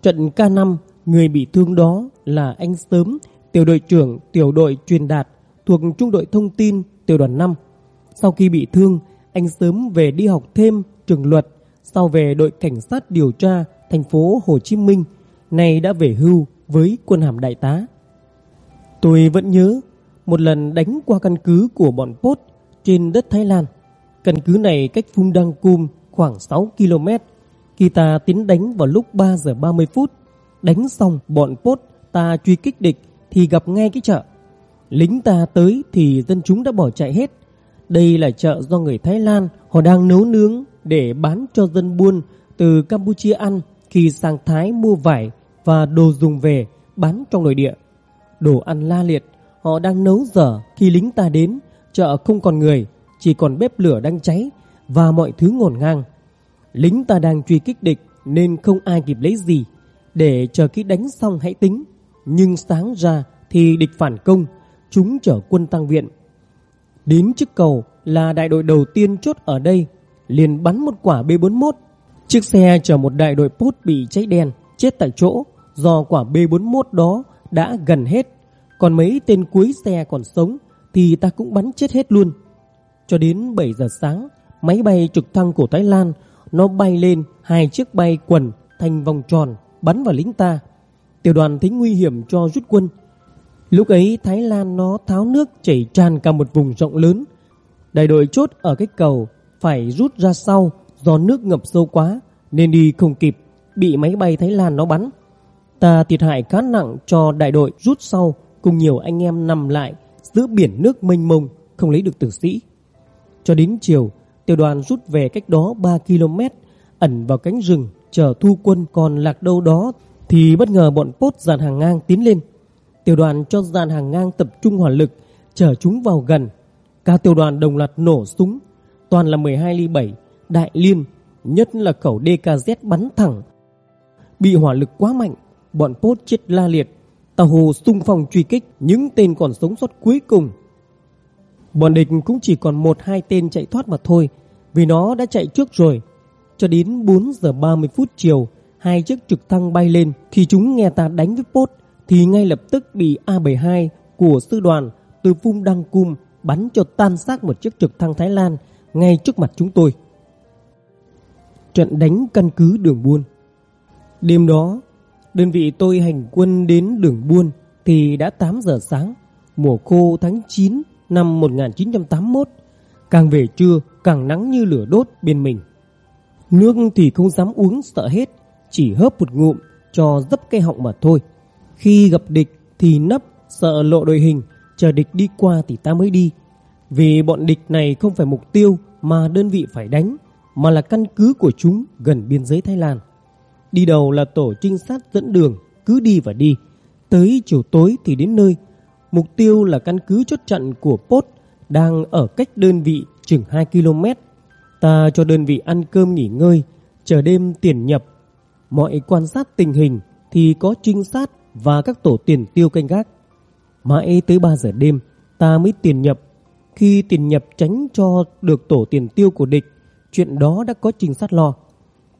Trận K5, người bị thương đó là anh Sớm, tiểu đội trưởng tiểu đội truyền đạt thuộc trung đội thông tin tiểu đoàn 5. Sau khi bị thương, anh Sớm về đi học thêm trường luật, sau về đội cảnh sát điều tra thành phố Hồ Chí Minh, nay đã về hưu với quân hàm đại tá. Tôi vẫn nhớ một lần đánh qua căn cứ của bọn Pốt trên đất Thái Lan. Căn cứ này cách Phung Đăng Cung khoảng 6 km. Khi ta tiến đánh vào lúc 3 giờ 30 phút, đánh xong bọn Pốt ta truy kích địch thì gặp ngay cái chợ. Lính ta tới thì dân chúng đã bỏ chạy hết. Đây là chợ do người Thái Lan họ đang nấu nướng để bán cho dân buôn từ Campuchia ăn khi sang Thái mua vải và đồ dùng về bán trong nội địa. Đồ ăn la liệt, họ đang nấu dở khi lính ta đến, chợ không còn người, chỉ còn bếp lửa đang cháy và mọi thứ ngổn ngang. Lính ta đang truy kích địch nên không ai kịp lấy gì, để chờ khi đánh xong hãy tính. Nhưng sáng ra thì địch phản công, chúng chở quân tăng viện. Đến chiếc cầu là đại đội đầu tiên chốt ở đây, liền bắn một quả B41. Chiếc xe chở một đại đội pốt bị cháy đen, chết tại chỗ do quả B41 đó đã gần hết. Còn mấy tên cuối xe còn sống thì ta cũng bắn chết hết luôn. Cho đến 7 giờ sáng, máy bay trực thăng của Thái Lan nó bay lên hai chiếc bay quần thành vòng tròn bắn vào lính ta. Tiểu đoàn thấy nguy hiểm cho rút quân. Lúc ấy Thái Lan nó tháo nước chảy tràn cả một vùng rộng lớn. Đại đội chốt ở cái cầu phải rút ra sau do nước ngập sâu quá nên đi không kịp, bị máy bay Thái Lan nó bắn. Ta thiệt hại khá nặng cho đại đội rút sau cùng nhiều anh em nằm lại giữa biển nước mênh mông không lấy được tử sĩ. Cho đến chiều, tiểu đoàn rút về cách đó 3 km, ẩn vào cánh rừng chờ thu quân còn lạc đâu đó thì bất ngờ bọn pốt dàn hàng ngang tiến lên. Tiểu đoàn cho dàn hàng ngang tập trung hỏa lực, chở chúng vào gần. Cả tiểu đoàn đồng loạt nổ súng, toàn là 12 ly 7, đại liên, nhất là khẩu DKZ bắn thẳng. Bị hỏa lực quá mạnh, bọn pốt chết la liệt, tàu hồ xung phong truy kích những tên còn sống sót cuối cùng. Bọn địch cũng chỉ còn một hai tên chạy thoát mà thôi, vì nó đã chạy trước rồi. Cho đến 4 giờ 30 phút chiều, hai chiếc trực thăng bay lên. Khi chúng nghe ta đánh với pốt, thì ngay lập tức bị A-72 của sư đoàn từ Phung đăng cung bắn cho tan xác một chiếc trực thăng Thái Lan ngay trước mặt chúng tôi. Trận đánh căn cứ đường buôn Đêm đó, đơn vị tôi hành quân đến đường buôn thì đã 8 giờ sáng, mùa khô tháng 9 năm 1981. Càng về trưa, càng nắng như lửa đốt bên mình. Nước thì không dám uống sợ hết, chỉ hớp một ngụm cho dấp cây họng mà thôi. Khi gặp địch thì nấp, sợ lộ đội hình, chờ địch đi qua thì ta mới đi. Vì bọn địch này không phải mục tiêu mà đơn vị phải đánh, mà là căn cứ của chúng gần biên giới Thái Lan. Đi đầu là tổ trinh sát dẫn đường, cứ đi và đi. Tới chiều tối thì đến nơi. Mục tiêu là căn cứ chốt trận của Pốt đang ở cách đơn vị chừng 2 km. Ta cho đơn vị ăn cơm nghỉ ngơi, chờ đêm tiền nhập. Mọi quan sát tình hình thì có trinh sát và các tổ tiền tiêu canh gác. Mãi tới 3 giờ đêm, ta mới tiền nhập. Khi tiền nhập tránh cho được tổ tiền tiêu của địch, chuyện đó đã có trình sát lo.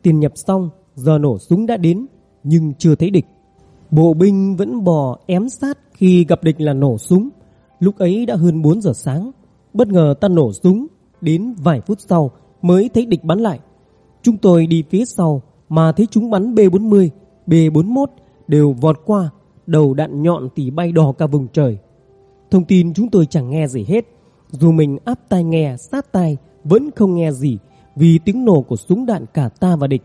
Tiền nhập xong, giờ nổ súng đã đến, nhưng chưa thấy địch. Bộ binh vẫn bò ém sát khi gặp địch là nổ súng. Lúc ấy đã hơn 4 giờ sáng. Bất ngờ ta nổ súng, đến vài phút sau mới thấy địch bắn lại. Chúng tôi đi phía sau mà thấy chúng bắn B-40, B-41 đều vọt qua, đầu đạn nhọn tỉ bay đỏ cả vùng trời. Thông tin chúng tôi chẳng nghe gì hết. Dù mình áp tai nghe, sát tai, vẫn không nghe gì vì tiếng nổ của súng đạn cả ta và địch.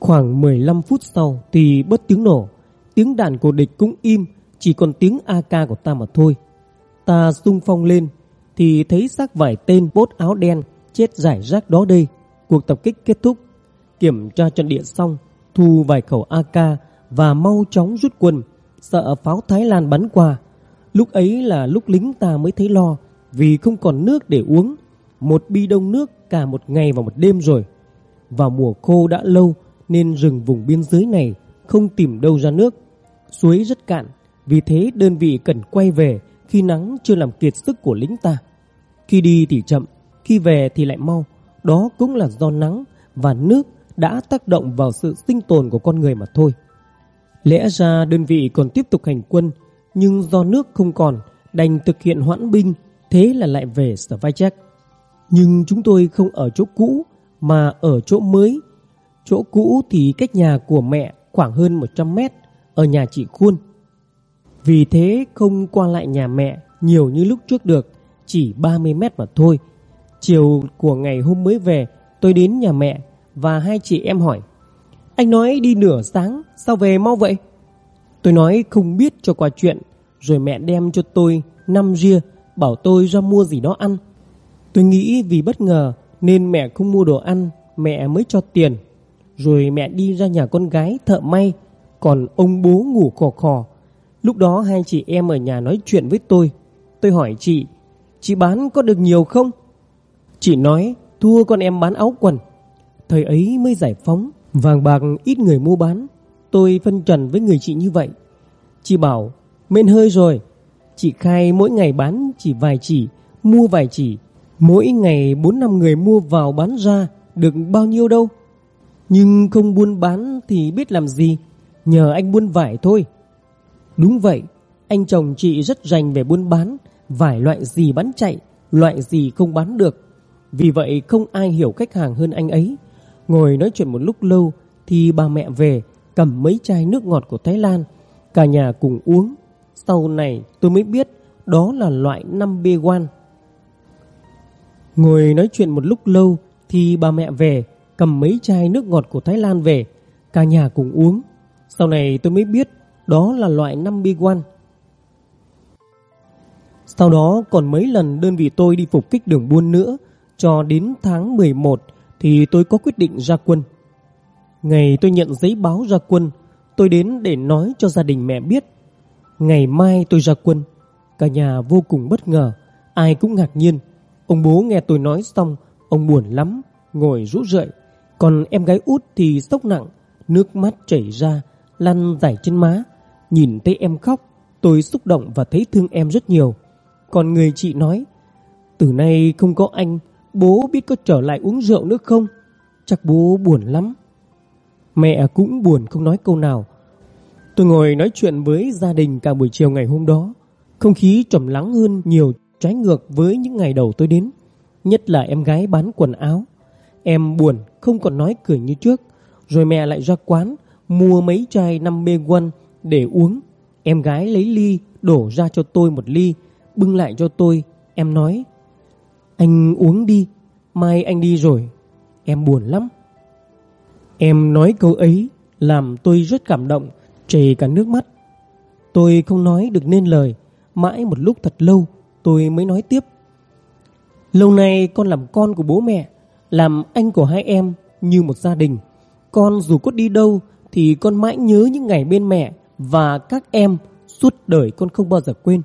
Khoảng 15 phút sau thì bớt tiếng nổ, tiếng đạn của địch cũng im, chỉ còn tiếng AK của ta mà thôi. Ta xung phong lên thì thấy xác vài tên bốt áo đen chết rải rác đó đây. Cuộc tập kích kết thúc, kiểm tra trận địa xong, thu vài khẩu AK và mau chóng rút quân, sợ pháo Thái Lan bắn qua. Lúc ấy là lúc lính ta mới thấy lo, vì không còn nước để uống. Một bi đông nước cả một ngày và một đêm rồi. Vào mùa khô đã lâu nên rừng vùng biên giới này không tìm đâu ra nước. Suối rất cạn, vì thế đơn vị cần quay về khi nắng chưa làm kiệt sức của lính ta. Khi đi thì chậm, khi về thì lại mau. Đó cũng là do nắng và nước đã tác động vào sự sinh tồn của con người mà thôi. Lẽ ra đơn vị còn tiếp tục hành quân, nhưng do nước không còn, đành thực hiện hoãn binh, thế là lại về sở vai trách. Nhưng chúng tôi không ở chỗ cũ, mà ở chỗ mới. Chỗ cũ thì cách nhà của mẹ khoảng hơn 100 mét, ở nhà chị Khuôn. Vì thế không qua lại nhà mẹ nhiều như lúc trước được, chỉ 30 mét mà thôi. Chiều của ngày hôm mới về, tôi đến nhà mẹ và hai chị em hỏi anh nói đi nửa sáng, sao về mau vậy? Tôi nói không biết cho qua chuyện, rồi mẹ đem cho tôi năm ria, bảo tôi ra mua gì đó ăn. Tôi nghĩ vì bất ngờ nên mẹ không mua đồ ăn, mẹ mới cho tiền. Rồi mẹ đi ra nhà con gái thợ may, còn ông bố ngủ khò khò. Lúc đó hai chị em ở nhà nói chuyện với tôi. Tôi hỏi chị, chị bán có được nhiều không? Chị nói, thua con em bán áo quần. Thời ấy mới giải phóng, vàng bạc ít người mua bán. Tôi phân trần với người chị như vậy. Chị bảo, mên hơi rồi. Chị khai mỗi ngày bán chỉ vài chỉ, mua vài chỉ. Mỗi ngày 4 năm người mua vào bán ra, được bao nhiêu đâu. Nhưng không buôn bán thì biết làm gì, nhờ anh buôn vải thôi. Đúng vậy, anh chồng chị rất rành về buôn bán, vải loại gì bán chạy, loại gì không bán được. Vì vậy không ai hiểu khách hàng hơn anh ấy. Ngồi nói chuyện một lúc lâu, thì bà mẹ về, cầm mấy chai nước ngọt của Thái Lan. Cả nhà cùng uống. Sau này tôi mới biết đó là loại 5B1. Ngồi nói chuyện một lúc lâu, thì bà mẹ về, cầm mấy chai nước ngọt của Thái Lan về. Cả nhà cùng uống. Sau này tôi mới biết đó là loại 5B1. Sau đó còn mấy lần đơn vị tôi đi phục kích đường buôn nữa, cho đến tháng 11 thì tôi có quyết định ra quân. Ngày tôi nhận giấy báo ra quân, tôi đến để nói cho gia đình mẹ biết. Ngày mai tôi ra quân, cả nhà vô cùng bất ngờ, ai cũng ngạc nhiên. Ông bố nghe tôi nói xong, ông buồn lắm, ngồi rũ rượi. Còn em gái út thì sốc nặng, nước mắt chảy ra, lăn dài trên má. Nhìn thấy em khóc, tôi xúc động và thấy thương em rất nhiều. Còn người chị nói, từ nay không có anh, bố biết có trở lại uống rượu nữa không? Chắc bố buồn lắm. Mẹ cũng buồn không nói câu nào. Tôi ngồi nói chuyện với gia đình cả buổi chiều ngày hôm đó. Không khí trầm lắng hơn nhiều, trái ngược với những ngày đầu tôi đến. Nhất là em gái bán quần áo. Em buồn, không còn nói cười như trước. Rồi mẹ lại ra quán, mua mấy chai 5 bê quân để uống. Em gái lấy ly, đổ ra cho tôi một ly, bưng lại cho tôi. Em nói anh uống đi, mai anh đi rồi. Em buồn lắm. Em nói câu ấy làm tôi rất cảm động, chảy cả nước mắt. Tôi không nói được nên lời, mãi một lúc thật lâu tôi mới nói tiếp. Lâu nay con làm con của bố mẹ, làm anh của hai em như một gia đình. Con dù có đi đâu thì con mãi nhớ những ngày bên mẹ và các em suốt đời con không bao giờ quên.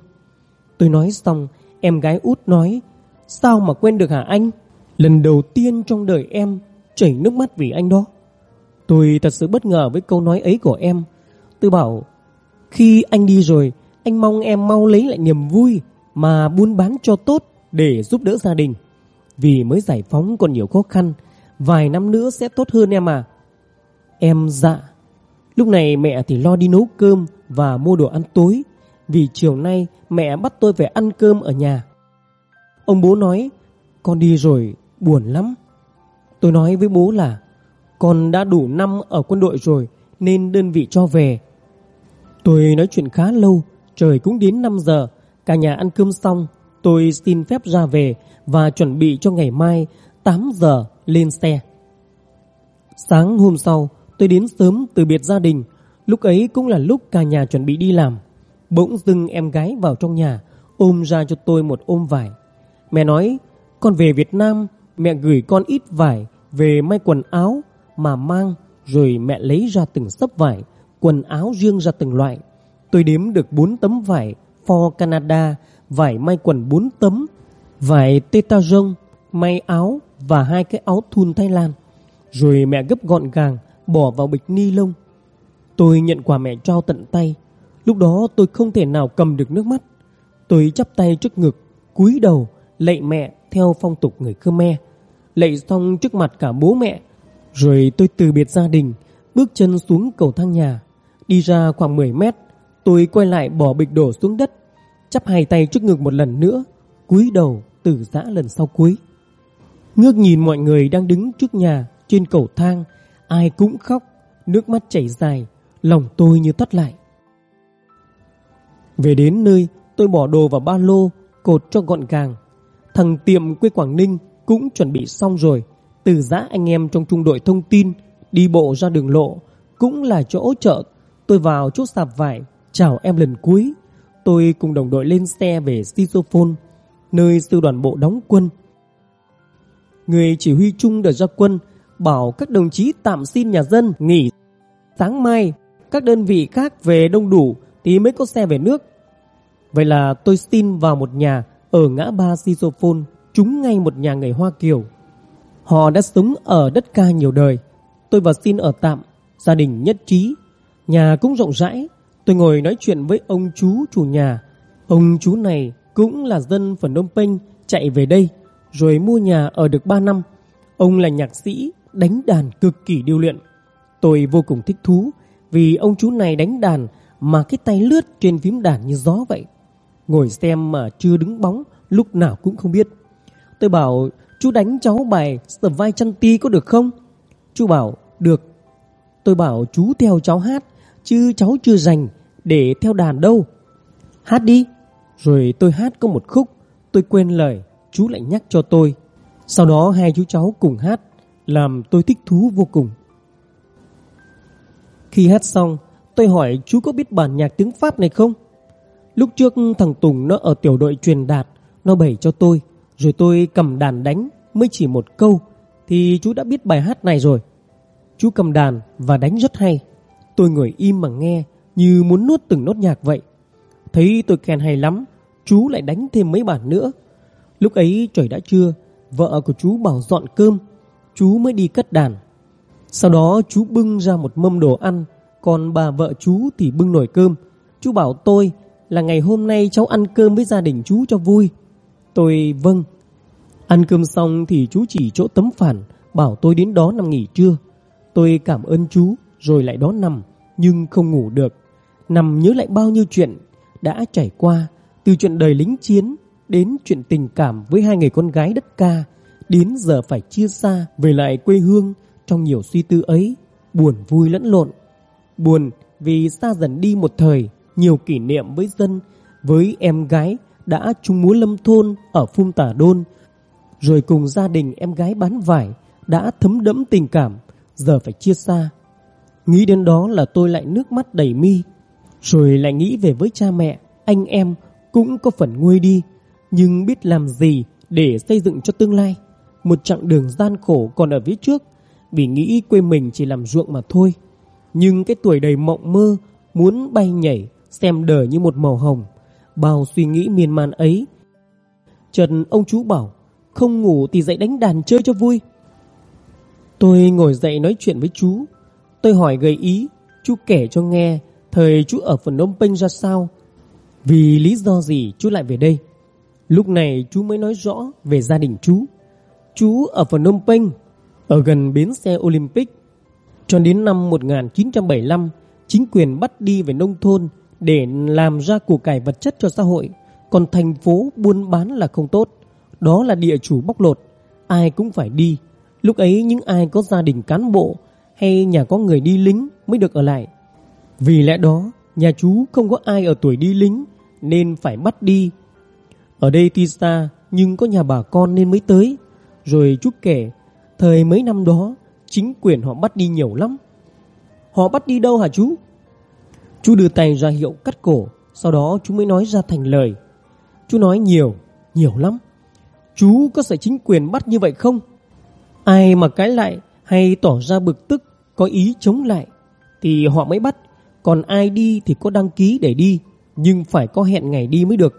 Tôi nói xong, em gái út nói Sao mà quên được hả anh? Lần đầu tiên trong đời em chảy nước mắt vì anh đó. Tôi thật sự bất ngờ với câu nói ấy của em. Tôi bảo, khi anh đi rồi, anh mong em mau lấy lại niềm vui mà buôn bán cho tốt để giúp đỡ gia đình. Vì mới giải phóng còn nhiều khó khăn, vài năm nữa sẽ tốt hơn em à. Em dạ. Lúc này mẹ thì lo đi nấu cơm và mua đồ ăn tối, vì chiều nay mẹ bắt tôi phải ăn cơm ở nhà. Ông bố nói, con đi rồi, buồn lắm. Tôi nói với bố là, con đã đủ năm ở quân đội rồi nên đơn vị cho về. Tôi nói chuyện khá lâu, trời cũng đến 5 giờ, cả nhà ăn cơm xong, tôi xin phép ra về và chuẩn bị cho ngày mai 8 giờ lên xe. Sáng hôm sau, tôi đến sớm từ biệt gia đình, lúc ấy cũng là lúc cả nhà chuẩn bị đi làm. Bỗng dưng em gái vào trong nhà, ôm ra cho tôi một ôm vải. Mẹ nói, con về Việt Nam, mẹ gửi con ít vải về may quần áo mà mang, rồi mẹ lấy ra từng sấp vải, quần áo riêng ra từng loại. Tôi đếm được 4 tấm vải For Canada, vải may quần 4 tấm, vải Tetajong, may áo và hai cái áo thun Thái Lan. Rồi mẹ gấp gọn gàng, bỏ vào bịch ni lông. Tôi nhận quà mẹ trao tận tay. Lúc đó tôi không thể nào cầm được nước mắt. Tôi chắp tay trước ngực, cúi đầu, lạy mẹ theo phong tục người Khmer. Lạy xong trước mặt cả bố mẹ. Rồi tôi từ biệt gia đình, bước chân xuống cầu thang nhà. Đi ra khoảng 10 mét, tôi quay lại bỏ bịch đổ xuống đất, chắp hai tay trước ngực một lần nữa, cúi đầu từ giã lần sau cuối. Ngước nhìn mọi người đang đứng trước nhà trên cầu thang, ai cũng khóc, nước mắt chảy dài, lòng tôi như tắt lại. Về đến nơi, tôi bỏ đồ vào ba lô, cột cho gọn gàng. Thằng tiệm quê Quảng Ninh cũng chuẩn bị xong rồi. Từ giã anh em trong trung đội thông tin, đi bộ ra đường lộ, cũng là chỗ chợ. Tôi vào chốt sạp vải, chào em lần cuối. Tôi cùng đồng đội lên xe về Sisophone, nơi sư đoàn bộ đóng quân. Người chỉ huy chung đợt ra quân bảo các đồng chí tạm xin nhà dân nghỉ. Sáng mai, các đơn vị khác về đông đủ thì mới có xe về nước. Vậy là tôi xin vào một nhà ở ngã ba Sisophon, trúng ngay một nhà người Hoa Kiều. Họ đã sống ở đất ca nhiều đời. Tôi vào xin ở tạm, gia đình nhất trí. Nhà cũng rộng rãi. Tôi ngồi nói chuyện với ông chú chủ nhà. Ông chú này cũng là dân phần Đông Penh chạy về đây, rồi mua nhà ở được 3 năm. Ông là nhạc sĩ, đánh đàn cực kỳ điêu luyện. Tôi vô cùng thích thú vì ông chú này đánh đàn mà cái tay lướt trên phím đàn như gió vậy. Ngồi xem mà chưa đứng bóng, lúc nào cũng không biết. Tôi bảo chú đánh cháu bài Sờ vai chăn ti có được không? Chú bảo được. Tôi bảo chú theo cháu hát, chứ cháu chưa dành để theo đàn đâu. Hát đi. Rồi tôi hát có một khúc, tôi quên lời, chú lại nhắc cho tôi. Sau đó hai chú cháu cùng hát, làm tôi thích thú vô cùng. Khi hát xong, tôi hỏi chú có biết bản nhạc tiếng Pháp này không? Lúc trước thằng Tùng nó ở tiểu đội truyền đạt, nó bày cho tôi, rồi tôi cầm đàn đánh mới chỉ một câu thì chú đã biết bài hát này rồi. Chú cầm đàn và đánh rất hay. Tôi ngồi im mà nghe như muốn nuốt từng nốt nhạc vậy. Thấy tôi khen hay lắm, chú lại đánh thêm mấy bản nữa. Lúc ấy trời đã trưa, vợ của chú bảo dọn cơm, chú mới đi cất đàn. Sau đó chú bưng ra một mâm đồ ăn, còn bà vợ chú thì bưng nồi cơm. Chú bảo tôi là ngày hôm nay cháu ăn cơm với gia đình chú cho vui. Tôi vâng. Ăn cơm xong thì chú chỉ chỗ tấm phản, bảo tôi đến đó nằm nghỉ trưa. Tôi cảm ơn chú, rồi lại đó nằm, nhưng không ngủ được. Nằm nhớ lại bao nhiêu chuyện đã trải qua, từ chuyện đời lính chiến đến chuyện tình cảm với hai người con gái đất ca, đến giờ phải chia xa về lại quê hương trong nhiều suy tư ấy, buồn vui lẫn lộn. Buồn vì xa dần đi một thời, nhiều kỷ niệm với dân, với em gái đã chung múa lâm thôn ở Phum Tả Đôn, rồi cùng gia đình em gái bán vải đã thấm đẫm tình cảm, giờ phải chia xa. Nghĩ đến đó là tôi lại nước mắt đầy mi, rồi lại nghĩ về với cha mẹ, anh em cũng có phần nguôi đi, nhưng biết làm gì để xây dựng cho tương lai. Một chặng đường gian khổ còn ở phía trước, vì nghĩ quê mình chỉ làm ruộng mà thôi. Nhưng cái tuổi đầy mộng mơ, muốn bay nhảy, xem đời như một màu hồng, bao suy nghĩ miên man ấy. Trần ông chú bảo, không ngủ thì dậy đánh đàn chơi cho vui. Tôi ngồi dậy nói chuyện với chú. Tôi hỏi gợi ý, chú kể cho nghe thời chú ở phần Phnom Penh ra sao. Vì lý do gì chú lại về đây? Lúc này chú mới nói rõ về gia đình chú. Chú ở phần Phnom Penh, ở gần bến xe Olympic. Cho đến năm 1975, chính quyền bắt đi về nông thôn để làm ra của cải vật chất cho xã hội. Còn thành phố buôn bán là không tốt. Đó là địa chủ bóc lột. Ai cũng phải đi. Lúc ấy những ai có gia đình cán bộ hay nhà có người đi lính mới được ở lại. Vì lẽ đó, nhà chú không có ai ở tuổi đi lính nên phải bắt đi. Ở đây tuy xa nhưng có nhà bà con nên mới tới. Rồi chú kể, thời mấy năm đó chính quyền họ bắt đi nhiều lắm. Họ bắt đi đâu hả chú? Chú đưa tay ra hiệu cắt cổ, sau đó chú mới nói ra thành lời. Chú nói nhiều, nhiều lắm. Chú có sợ chính quyền bắt như vậy không? Ai mà cãi lại hay tỏ ra bực tức, có ý chống lại, thì họ mới bắt. Còn ai đi thì có đăng ký để đi, nhưng phải có hẹn ngày đi mới được.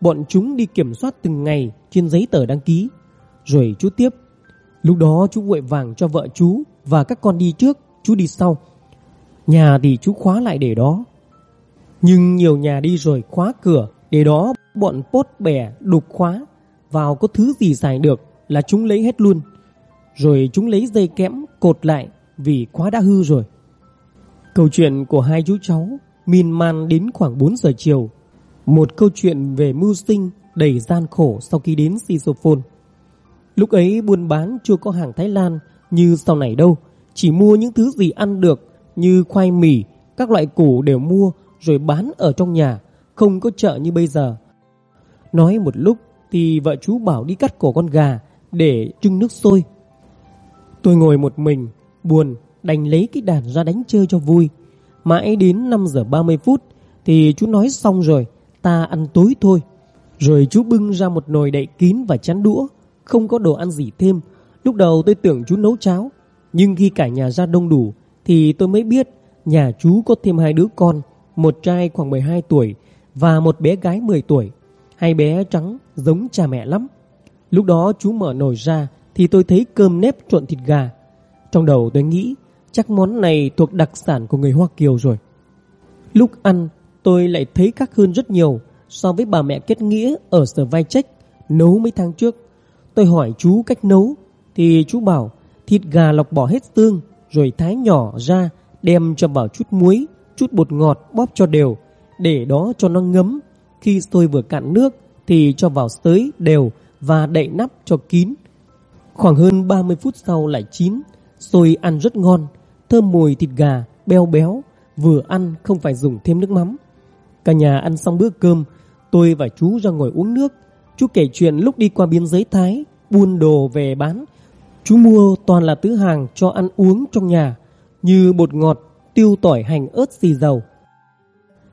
Bọn chúng đi kiểm soát từng ngày trên giấy tờ đăng ký. Rồi chú tiếp. Lúc đó chú vội vàng cho vợ chú và các con đi trước, chú đi sau. Nhà thì chú khóa lại để đó. Nhưng nhiều nhà đi rồi khóa cửa, để đó bọn pốt bè đục khóa. Vào có thứ gì xài được là chúng lấy hết luôn. Rồi chúng lấy dây kẽm cột lại vì khóa đã hư rồi. Câu chuyện của hai chú cháu Min man đến khoảng 4 giờ chiều. Một câu chuyện về mưu sinh đầy gian khổ sau khi đến Sisophone. Lúc ấy buôn bán chưa có hàng Thái Lan như sau này đâu. Chỉ mua những thứ gì ăn được như khoai mì, các loại củ đều mua rồi bán ở trong nhà, không có chợ như bây giờ. Nói một lúc thì vợ chú bảo đi cắt cổ con gà để trưng nước sôi. Tôi ngồi một mình, buồn, đành lấy cái đàn ra đánh chơi cho vui. Mãi đến 5 giờ 30 phút thì chú nói xong rồi, ta ăn tối thôi. Rồi chú bưng ra một nồi đậy kín và chán đũa, không có đồ ăn gì thêm. Lúc đầu tôi tưởng chú nấu cháo, nhưng khi cả nhà ra đông đủ thì tôi mới biết nhà chú có thêm hai đứa con, một trai khoảng 12 tuổi và một bé gái 10 tuổi. Hai bé trắng giống cha mẹ lắm. Lúc đó chú mở nồi ra thì tôi thấy cơm nếp trộn thịt gà. Trong đầu tôi nghĩ chắc món này thuộc đặc sản của người Hoa Kiều rồi. Lúc ăn tôi lại thấy khác hơn rất nhiều so với bà mẹ kết nghĩa ở sở vai trách nấu mấy tháng trước. Tôi hỏi chú cách nấu thì chú bảo thịt gà lọc bỏ hết xương rồi thái nhỏ ra đem cho vào chút muối, chút bột ngọt bóp cho đều để đó cho nó ngấm. Khi sôi vừa cạn nước thì cho vào sới đều và đậy nắp cho kín. Khoảng hơn 30 phút sau lại chín, sôi ăn rất ngon, thơm mùi thịt gà, beo béo, vừa ăn không phải dùng thêm nước mắm. Cả nhà ăn xong bữa cơm, tôi và chú ra ngồi uống nước. Chú kể chuyện lúc đi qua biên giới Thái, buôn đồ về bán. Chú mua toàn là thứ hàng cho ăn uống trong nhà, như bột ngọt, tiêu tỏi hành ớt xì dầu.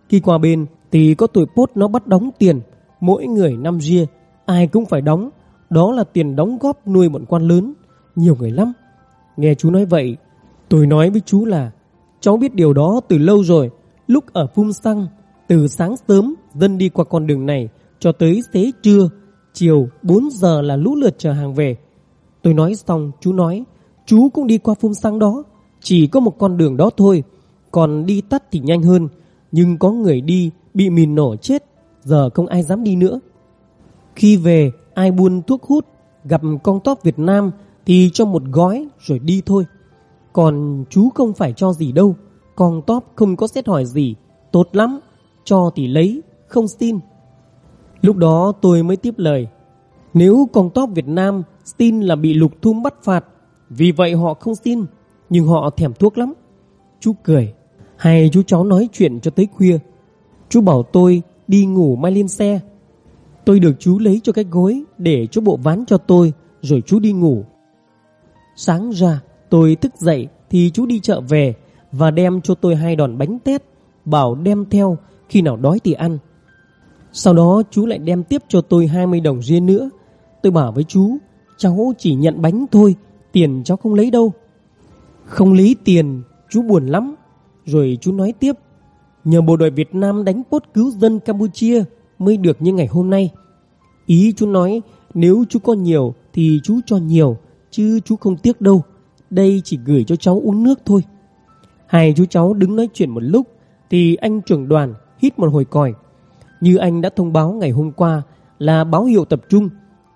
Khi qua bên thì có tuổi pốt nó bắt đóng tiền, mỗi người năm ria, ai cũng phải đóng. Đó là tiền đóng góp nuôi bọn quan lớn, nhiều người lắm. Nghe chú nói vậy, tôi nói với chú là cháu biết điều đó từ lâu rồi. Lúc ở phung xăng, từ sáng sớm dân đi qua con đường này cho tới xế trưa, chiều 4 giờ là lũ lượt chờ hàng về. Tôi nói xong, chú nói, chú cũng đi qua phun xăng đó, chỉ có một con đường đó thôi, còn đi tắt thì nhanh hơn, nhưng có người đi bị mìn nổ chết, giờ không ai dám đi nữa. Khi về, ai buôn thuốc hút, gặp con top Việt Nam thì cho một gói rồi đi thôi. Còn chú không phải cho gì đâu, con top không có xét hỏi gì, tốt lắm, cho thì lấy, không xin. Lúc đó tôi mới tiếp lời, nếu con top Việt Nam tin là bị lục thum bắt phạt, vì vậy họ không tin nhưng họ thèm thuốc lắm. Chú cười, hay chú cháu nói chuyện cho tới khuya. Chú bảo tôi đi ngủ mai lên xe. Tôi được chú lấy cho cái gối để cho bộ ván cho tôi, rồi chú đi ngủ. Sáng ra, tôi thức dậy thì chú đi chợ về và đem cho tôi hai đòn bánh tét, bảo đem theo khi nào đói thì ăn. Sau đó chú lại đem tiếp cho tôi 20 đồng riêng nữa. Tôi bảo với chú, cháu chỉ nhận bánh thôi, tiền cháu không lấy đâu. Không lấy tiền, chú buồn lắm. Rồi chú nói tiếp, nhờ bộ đội Việt Nam đánh bốt cứu dân Campuchia mới được như ngày hôm nay. Ý chú nói, nếu chú có nhiều thì chú cho nhiều, chứ chú không tiếc đâu. Đây chỉ gửi cho cháu uống nước thôi. Hai chú cháu đứng nói chuyện một lúc, thì anh trưởng đoàn hít một hồi còi. Như anh đã thông báo ngày hôm qua là báo hiệu tập trung.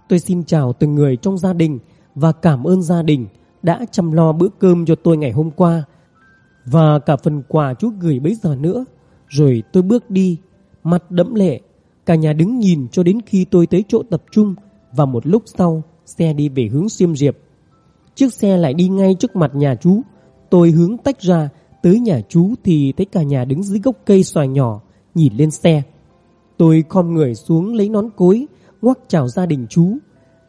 Tôi xin chào từng người trong gia đình và cảm ơn gia đình đã chăm lo bữa cơm cho tôi ngày hôm qua và cả phần quà chú gửi bấy giờ nữa. Rồi tôi bước đi, mặt đẫm lệ, cả nhà đứng nhìn cho đến khi tôi tới chỗ tập trung và một lúc sau xe đi về hướng Xiêm Diệp. Chiếc xe lại đi ngay trước mặt nhà chú. Tôi hướng tách ra tới nhà chú thì thấy cả nhà đứng dưới gốc cây xoài nhỏ nhìn lên xe. Tôi khom người xuống lấy nón cối, ngoắc chào gia đình chú.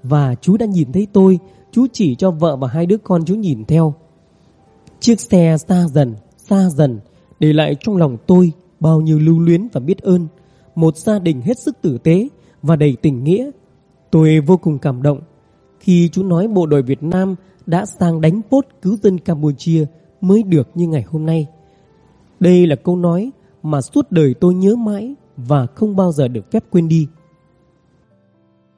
Và chú đã nhìn thấy tôi, chú chỉ cho vợ và hai đứa con chú nhìn theo. Chiếc xe xa dần, xa dần, để lại trong lòng tôi bao nhiêu lưu luyến và biết ơn. Một gia đình hết sức tử tế và đầy tình nghĩa. Tôi vô cùng cảm động khi chú nói bộ đội Việt Nam đã sang đánh pốt cứu dân Campuchia mới được như ngày hôm nay. Đây là câu nói mà suốt đời tôi nhớ mãi và không bao giờ được phép quên đi.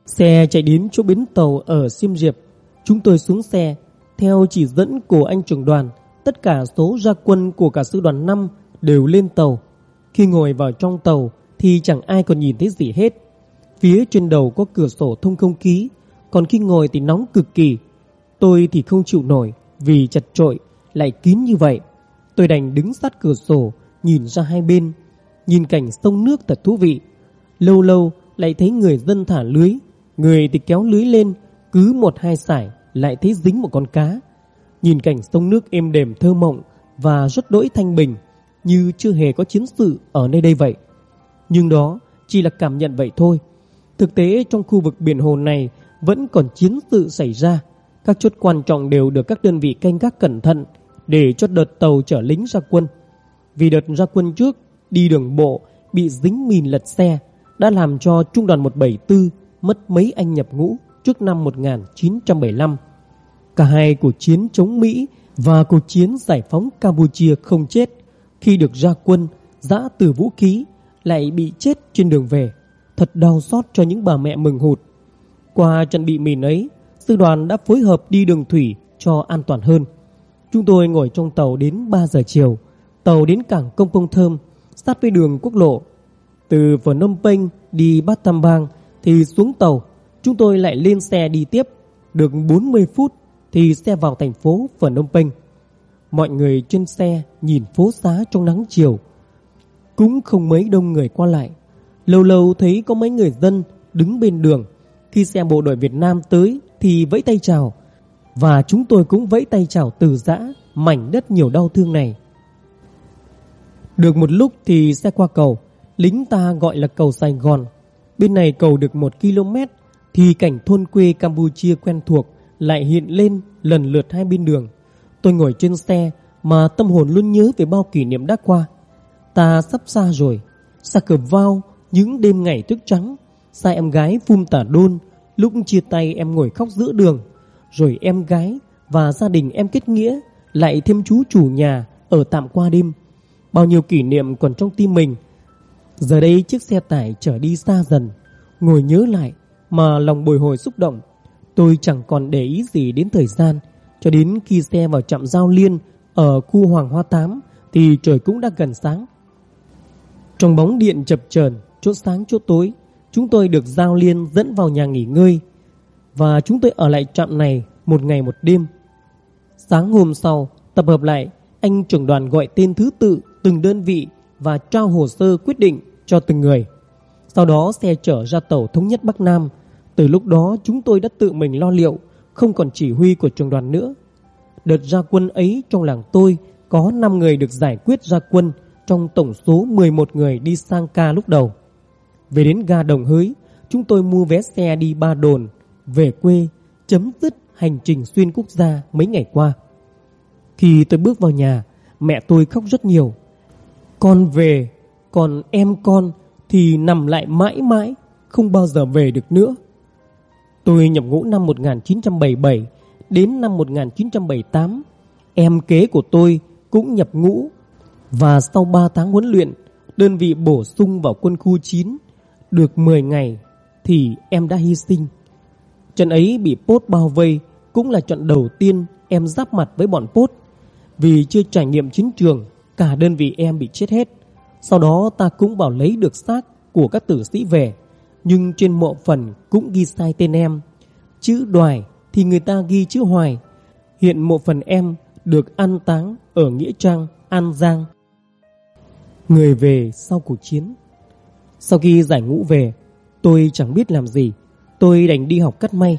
Xe chạy đến chỗ bến tàu ở Sim Diệp. Chúng tôi xuống xe. Theo chỉ dẫn của anh trưởng đoàn, tất cả số gia quân của cả sư đoàn 5 đều lên tàu. Khi ngồi vào trong tàu thì chẳng ai còn nhìn thấy gì hết. Phía trên đầu có cửa sổ thông không khí, còn khi ngồi thì nóng cực kỳ. Tôi thì không chịu nổi vì chật trội lại kín như vậy. Tôi đành đứng sát cửa sổ, nhìn ra hai bên, nhìn cảnh sông nước thật thú vị. Lâu lâu lại thấy người dân thả lưới, người thì kéo lưới lên, cứ một hai sải lại thấy dính một con cá. Nhìn cảnh sông nước êm đềm thơ mộng và rất đỗi thanh bình, như chưa hề có chiến sự ở nơi đây vậy. Nhưng đó chỉ là cảm nhận vậy thôi. Thực tế trong khu vực biển hồ này vẫn còn chiến sự xảy ra. Các chốt quan trọng đều được các đơn vị canh gác cẩn thận để cho đợt tàu chở lính ra quân. Vì đợt ra quân trước đi đường bộ bị dính mìn lật xe đã làm cho trung đoàn 174 mất mấy anh nhập ngũ trước năm 1975. Cả hai cuộc chiến chống Mỹ và cuộc chiến giải phóng Campuchia không chết khi được ra quân giã từ vũ khí lại bị chết trên đường về. Thật đau xót cho những bà mẹ mừng hụt. Qua trận bị mìn ấy, sư đoàn đã phối hợp đi đường thủy cho an toàn hơn. Chúng tôi ngồi trong tàu đến 3 giờ chiều. Tàu đến cảng Công Pông Thơm, sát với đường quốc lộ. Từ Phnom Penh đi Battambang thì xuống tàu. Chúng tôi lại lên xe đi tiếp. Được 40 phút thì xe vào thành phố Phnom Penh. Mọi người trên xe nhìn phố xá trong nắng chiều. Cũng không mấy đông người qua lại. Lâu lâu thấy có mấy người dân đứng bên đường. Khi xe bộ đội Việt Nam tới thì vẫy tay chào. Và chúng tôi cũng vẫy tay chào từ giã mảnh đất nhiều đau thương này. Được một lúc thì xe qua cầu, lính ta gọi là cầu Sài Gòn. Bên này cầu được một km thì cảnh thôn quê Campuchia quen thuộc lại hiện lên lần lượt hai bên đường. Tôi ngồi trên xe mà tâm hồn luôn nhớ về bao kỷ niệm đã qua. Ta sắp xa rồi, xa cờ vào những đêm ngày tuyết trắng, xa em gái phum tả đôn, lúc chia tay em ngồi khóc giữa đường rồi em gái và gia đình em kết nghĩa, lại thêm chú chủ nhà ở tạm qua đêm. Bao nhiêu kỷ niệm còn trong tim mình. Giờ đây chiếc xe tải trở đi xa dần, ngồi nhớ lại mà lòng bồi hồi xúc động. Tôi chẳng còn để ý gì đến thời gian, cho đến khi xe vào trạm giao liên ở khu Hoàng Hoa Tám thì trời cũng đã gần sáng. Trong bóng điện chập chờn, chỗ sáng chỗ tối, chúng tôi được giao liên dẫn vào nhà nghỉ ngơi và chúng tôi ở lại trạm này một ngày một đêm. Sáng hôm sau, tập hợp lại, anh trưởng đoàn gọi tên thứ tự từng đơn vị và trao hồ sơ quyết định cho từng người. Sau đó xe chở ra tàu thống nhất Bắc Nam. Từ lúc đó chúng tôi đã tự mình lo liệu, không còn chỉ huy của trường đoàn nữa. Đợt ra quân ấy trong làng tôi có 5 người được giải quyết ra quân trong tổng số 11 người đi sang ca lúc đầu. Về đến ga Đồng Hới, chúng tôi mua vé xe đi ba đồn về quê chấm dứt hành trình xuyên quốc gia mấy ngày qua. Khi tôi bước vào nhà, mẹ tôi khóc rất nhiều. Con về, còn em con thì nằm lại mãi mãi, không bao giờ về được nữa. Tôi nhập ngũ năm 1977 đến năm 1978. Em kế của tôi cũng nhập ngũ và sau 3 tháng huấn luyện, đơn vị bổ sung vào quân khu 9 được 10 ngày thì em đã hy sinh. Trận ấy bị Pốt bao vây cũng là trận đầu tiên em giáp mặt với bọn Pốt. Vì chưa trải nghiệm chiến trường, cả đơn vị em bị chết hết. Sau đó ta cũng bảo lấy được xác của các tử sĩ về, nhưng trên mộ phần cũng ghi sai tên em. Chữ đoài thì người ta ghi chữ hoài. Hiện mộ phần em được an táng ở Nghĩa Trang, An Giang. Người về sau cuộc chiến Sau khi giải ngũ về, tôi chẳng biết làm gì. Tôi đành đi học cắt may.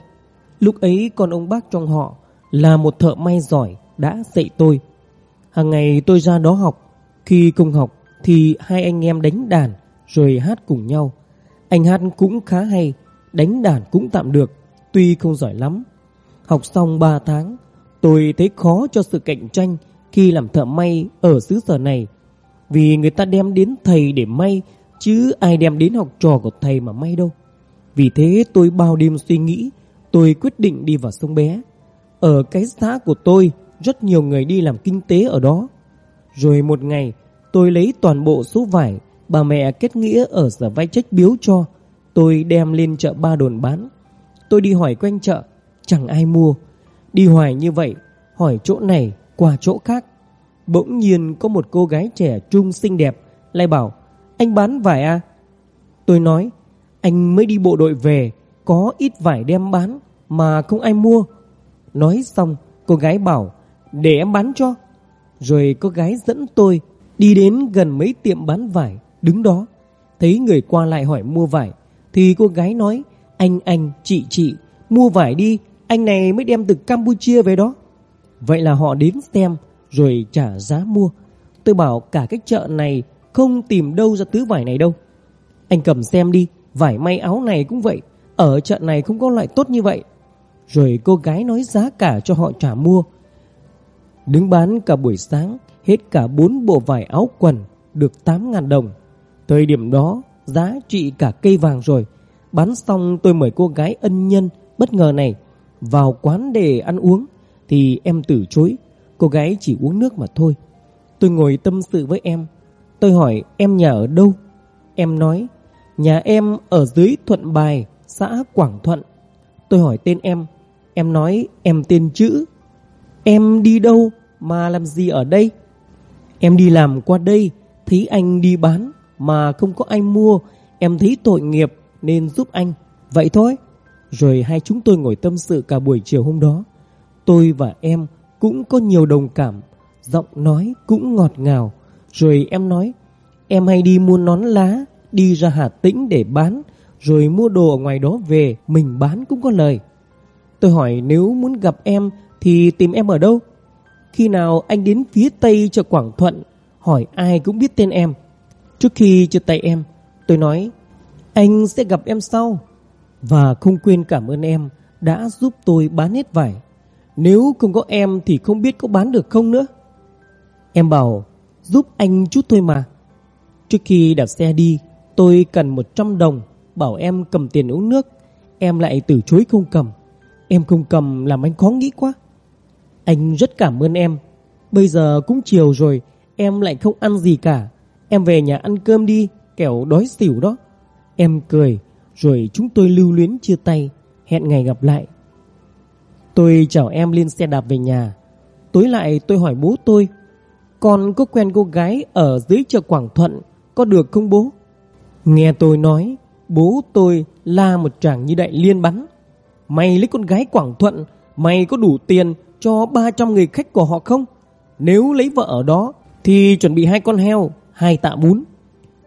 Lúc ấy con ông bác trong họ là một thợ may giỏi đã dạy tôi. Hàng ngày tôi ra đó học. Khi cùng học thì hai anh em đánh đàn rồi hát cùng nhau. Anh hát cũng khá hay, đánh đàn cũng tạm được, tuy không giỏi lắm. Học xong 3 tháng, tôi thấy khó cho sự cạnh tranh khi làm thợ may ở xứ sở này. Vì người ta đem đến thầy để may, chứ ai đem đến học trò của thầy mà may đâu. Vì thế tôi bao đêm suy nghĩ, tôi quyết định đi vào sông Bé. Ở cái xã của tôi, rất nhiều người đi làm kinh tế ở đó. Rồi một ngày, tôi lấy toàn bộ số vải bà mẹ kết nghĩa ở sở vai trách biếu cho. Tôi đem lên chợ ba đồn bán. Tôi đi hỏi quanh chợ, chẳng ai mua. Đi hoài như vậy, hỏi chỗ này qua chỗ khác. Bỗng nhiên có một cô gái trẻ trung xinh đẹp lại bảo, anh bán vải à? Tôi nói, anh mới đi bộ đội về, có ít vải đem bán mà không ai mua. Nói xong, cô gái bảo, để em bán cho. Rồi cô gái dẫn tôi đi đến gần mấy tiệm bán vải, đứng đó. Thấy người qua lại hỏi mua vải, thì cô gái nói, anh anh, chị chị, mua vải đi, anh này mới đem từ Campuchia về đó. Vậy là họ đến xem, rồi trả giá mua. Tôi bảo cả cái chợ này không tìm đâu ra tứ vải này đâu. Anh cầm xem đi, vải may áo này cũng vậy, ở chợ này không có loại tốt như vậy. Rồi cô gái nói giá cả cho họ trả mua. Đứng bán cả buổi sáng, hết cả bốn bộ vải áo quần, được 8.000 đồng. Thời điểm đó, giá trị cả cây vàng rồi. Bán xong tôi mời cô gái ân nhân bất ngờ này vào quán để ăn uống. Thì em từ chối, cô gái chỉ uống nước mà thôi. Tôi ngồi tâm sự với em. Tôi hỏi em nhà ở đâu? Em nói, nhà em ở dưới Thuận Bài, xã Quảng Thuận. Tôi hỏi tên em. Em nói em tên chữ. Em đi đâu mà làm gì ở đây? Em đi làm qua đây, thấy anh đi bán mà không có ai mua. Em thấy tội nghiệp nên giúp anh. Vậy thôi. Rồi hai chúng tôi ngồi tâm sự cả buổi chiều hôm đó. Tôi và em cũng có nhiều đồng cảm, giọng nói cũng ngọt ngào. Rồi em nói, em hay đi mua nón lá, đi ra Hà Tĩnh để bán, rồi mua đồ ở ngoài đó về, mình bán cũng có lời. Tôi hỏi nếu muốn gặp em thì tìm em ở đâu? Khi nào anh đến phía tây cho Quảng Thuận, hỏi ai cũng biết tên em. Trước khi chia tay em, tôi nói, anh sẽ gặp em sau. Và không quên cảm ơn em đã giúp tôi bán hết vải. Nếu không có em thì không biết có bán được không nữa. Em bảo, giúp anh chút thôi mà. Trước khi đặt xe đi, tôi cần 100 đồng, bảo em cầm tiền uống nước. Em lại từ chối không cầm. Em không cầm làm anh khó nghĩ quá. Anh rất cảm ơn em. Bây giờ cũng chiều rồi, em lại không ăn gì cả. Em về nhà ăn cơm đi, kẻo đói xỉu đó. Em cười, rồi chúng tôi lưu luyến chia tay, hẹn ngày gặp lại. Tôi chào em lên xe đạp về nhà. Tối lại tôi hỏi bố tôi, con có quen cô gái ở dưới chợ Quảng Thuận, có được không bố? Nghe tôi nói, bố tôi la một tràng như đại liên bắn. Mày lấy con gái Quảng Thuận, mày có đủ tiền cho 300 người khách của họ không? Nếu lấy vợ ở đó thì chuẩn bị hai con heo, hai tạ bún.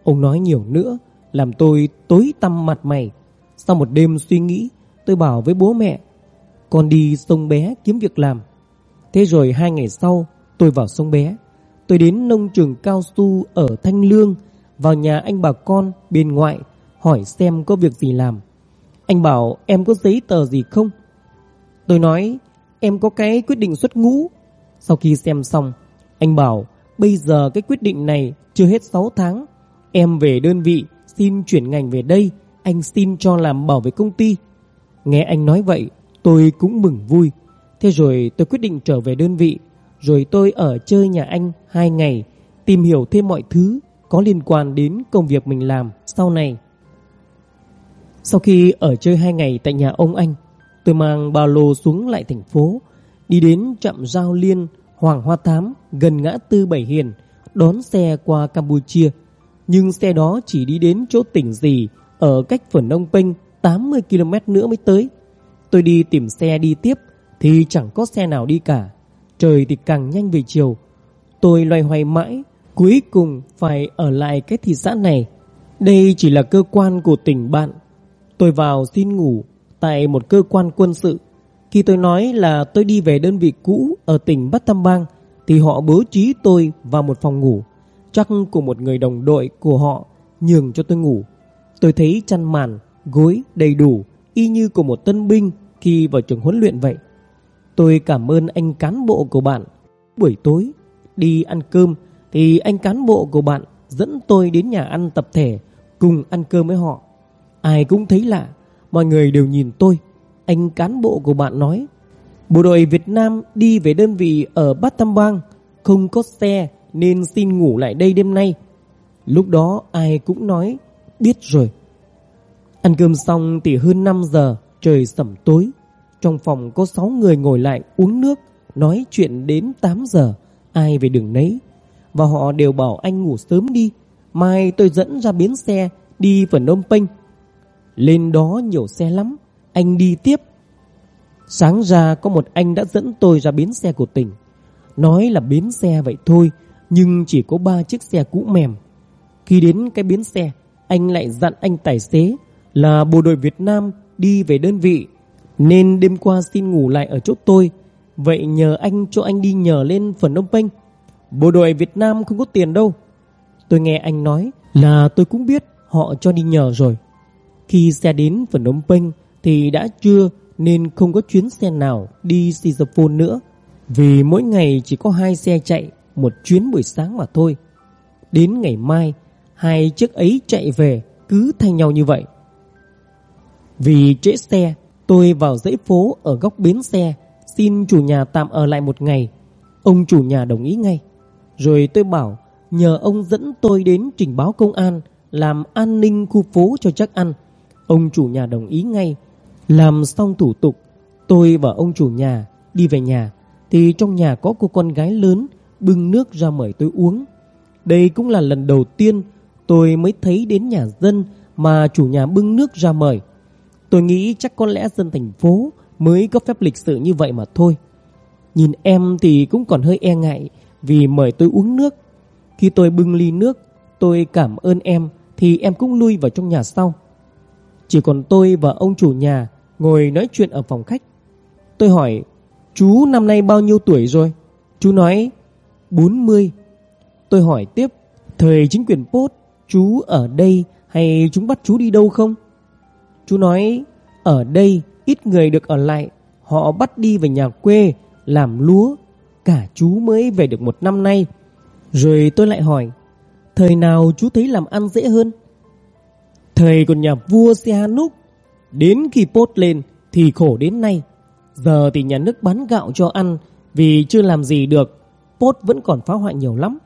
Ông nói nhiều nữa, làm tôi tối tăm mặt mày. Sau một đêm suy nghĩ, tôi bảo với bố mẹ, con đi sông bé kiếm việc làm. Thế rồi hai ngày sau, tôi vào sông bé. Tôi đến nông trường cao su ở Thanh Lương, vào nhà anh bà con bên ngoại, hỏi xem có việc gì làm. Anh bảo em có giấy tờ gì không? Tôi nói em có cái quyết định xuất ngũ. Sau khi xem xong, anh bảo bây giờ cái quyết định này chưa hết 6 tháng. Em về đơn vị xin chuyển ngành về đây, anh xin cho làm bảo vệ công ty. Nghe anh nói vậy, tôi cũng mừng vui. Thế rồi tôi quyết định trở về đơn vị, rồi tôi ở chơi nhà anh hai ngày, tìm hiểu thêm mọi thứ có liên quan đến công việc mình làm sau này. Sau khi ở chơi hai ngày tại nhà ông anh, Tôi mang ba lô xuống lại thành phố, đi đến trạm giao liên Hoàng Hoa Thám gần ngã tư Bảy Hiền, đón xe qua Campuchia. Nhưng xe đó chỉ đi đến chỗ tỉnh gì ở cách phường Nông Penh 80 km nữa mới tới. Tôi đi tìm xe đi tiếp thì chẳng có xe nào đi cả. Trời thì càng nhanh về chiều. Tôi loay hoay mãi, cuối cùng phải ở lại cái thị xã này. Đây chỉ là cơ quan của tỉnh bạn. Tôi vào xin ngủ tại một cơ quan quân sự. Khi tôi nói là tôi đi về đơn vị cũ ở tỉnh Bắc Tam Bang thì họ bố trí tôi vào một phòng ngủ. Chắc của một người đồng đội của họ nhường cho tôi ngủ. Tôi thấy chăn màn, gối đầy đủ y như của một tân binh khi vào trường huấn luyện vậy. Tôi cảm ơn anh cán bộ của bạn. Buổi tối đi ăn cơm thì anh cán bộ của bạn dẫn tôi đến nhà ăn tập thể cùng ăn cơm với họ. Ai cũng thấy lạ, mọi người đều nhìn tôi. Anh cán bộ của bạn nói, bộ đội Việt Nam đi về đơn vị ở Bát Tam Bang, không có xe nên xin ngủ lại đây đêm nay. Lúc đó ai cũng nói, biết rồi. Ăn cơm xong thì hơn 5 giờ, trời sẩm tối. Trong phòng có 6 người ngồi lại uống nước, nói chuyện đến 8 giờ, ai về đường nấy. Và họ đều bảo anh ngủ sớm đi, mai tôi dẫn ra bến xe đi phần Phnom pênh lên đó nhiều xe lắm, anh đi tiếp. Sáng ra có một anh đã dẫn tôi ra bến xe của tỉnh. Nói là bến xe vậy thôi, nhưng chỉ có ba chiếc xe cũ mềm. Khi đến cái bến xe, anh lại dặn anh tài xế là bộ đội Việt Nam đi về đơn vị nên đêm qua xin ngủ lại ở chỗ tôi. Vậy nhờ anh cho anh đi nhờ lên phần ông Penh. Bộ đội Việt Nam không có tiền đâu. Tôi nghe anh nói là tôi cũng biết họ cho đi nhờ rồi. Khi xe đến phần ông Penh thì đã trưa nên không có chuyến xe nào đi Sisaphone nữa. Vì mỗi ngày chỉ có hai xe chạy, một chuyến buổi sáng mà thôi. Đến ngày mai, hai chiếc ấy chạy về cứ thay nhau như vậy. Vì trễ xe, tôi vào dãy phố ở góc bến xe, xin chủ nhà tạm ở lại một ngày. Ông chủ nhà đồng ý ngay. Rồi tôi bảo nhờ ông dẫn tôi đến trình báo công an làm an ninh khu phố cho chắc ăn. Ông chủ nhà đồng ý ngay. Làm xong thủ tục, tôi và ông chủ nhà đi về nhà thì trong nhà có cô con gái lớn bưng nước ra mời tôi uống. Đây cũng là lần đầu tiên tôi mới thấy đến nhà dân mà chủ nhà bưng nước ra mời. Tôi nghĩ chắc có lẽ dân thành phố mới có phép lịch sự như vậy mà thôi. Nhìn em thì cũng còn hơi e ngại vì mời tôi uống nước. Khi tôi bưng ly nước, tôi cảm ơn em thì em cũng lui vào trong nhà sau. Chỉ còn tôi và ông chủ nhà ngồi nói chuyện ở phòng khách. Tôi hỏi, chú năm nay bao nhiêu tuổi rồi? Chú nói, 40. Tôi hỏi tiếp, thời chính quyền Pốt, chú ở đây hay chúng bắt chú đi đâu không? Chú nói ở đây ít người được ở lại, họ bắt đi về nhà quê làm lúa. Cả chú mới về được một năm nay. Rồi tôi lại hỏi, thời nào chú thấy làm ăn dễ hơn? Thời còn nhà vua Sihanouk, đến khi pốt lên thì khổ đến nay. Giờ thì nhà nước bán gạo cho ăn vì chưa làm gì được, pốt vẫn còn phá hoại nhiều lắm.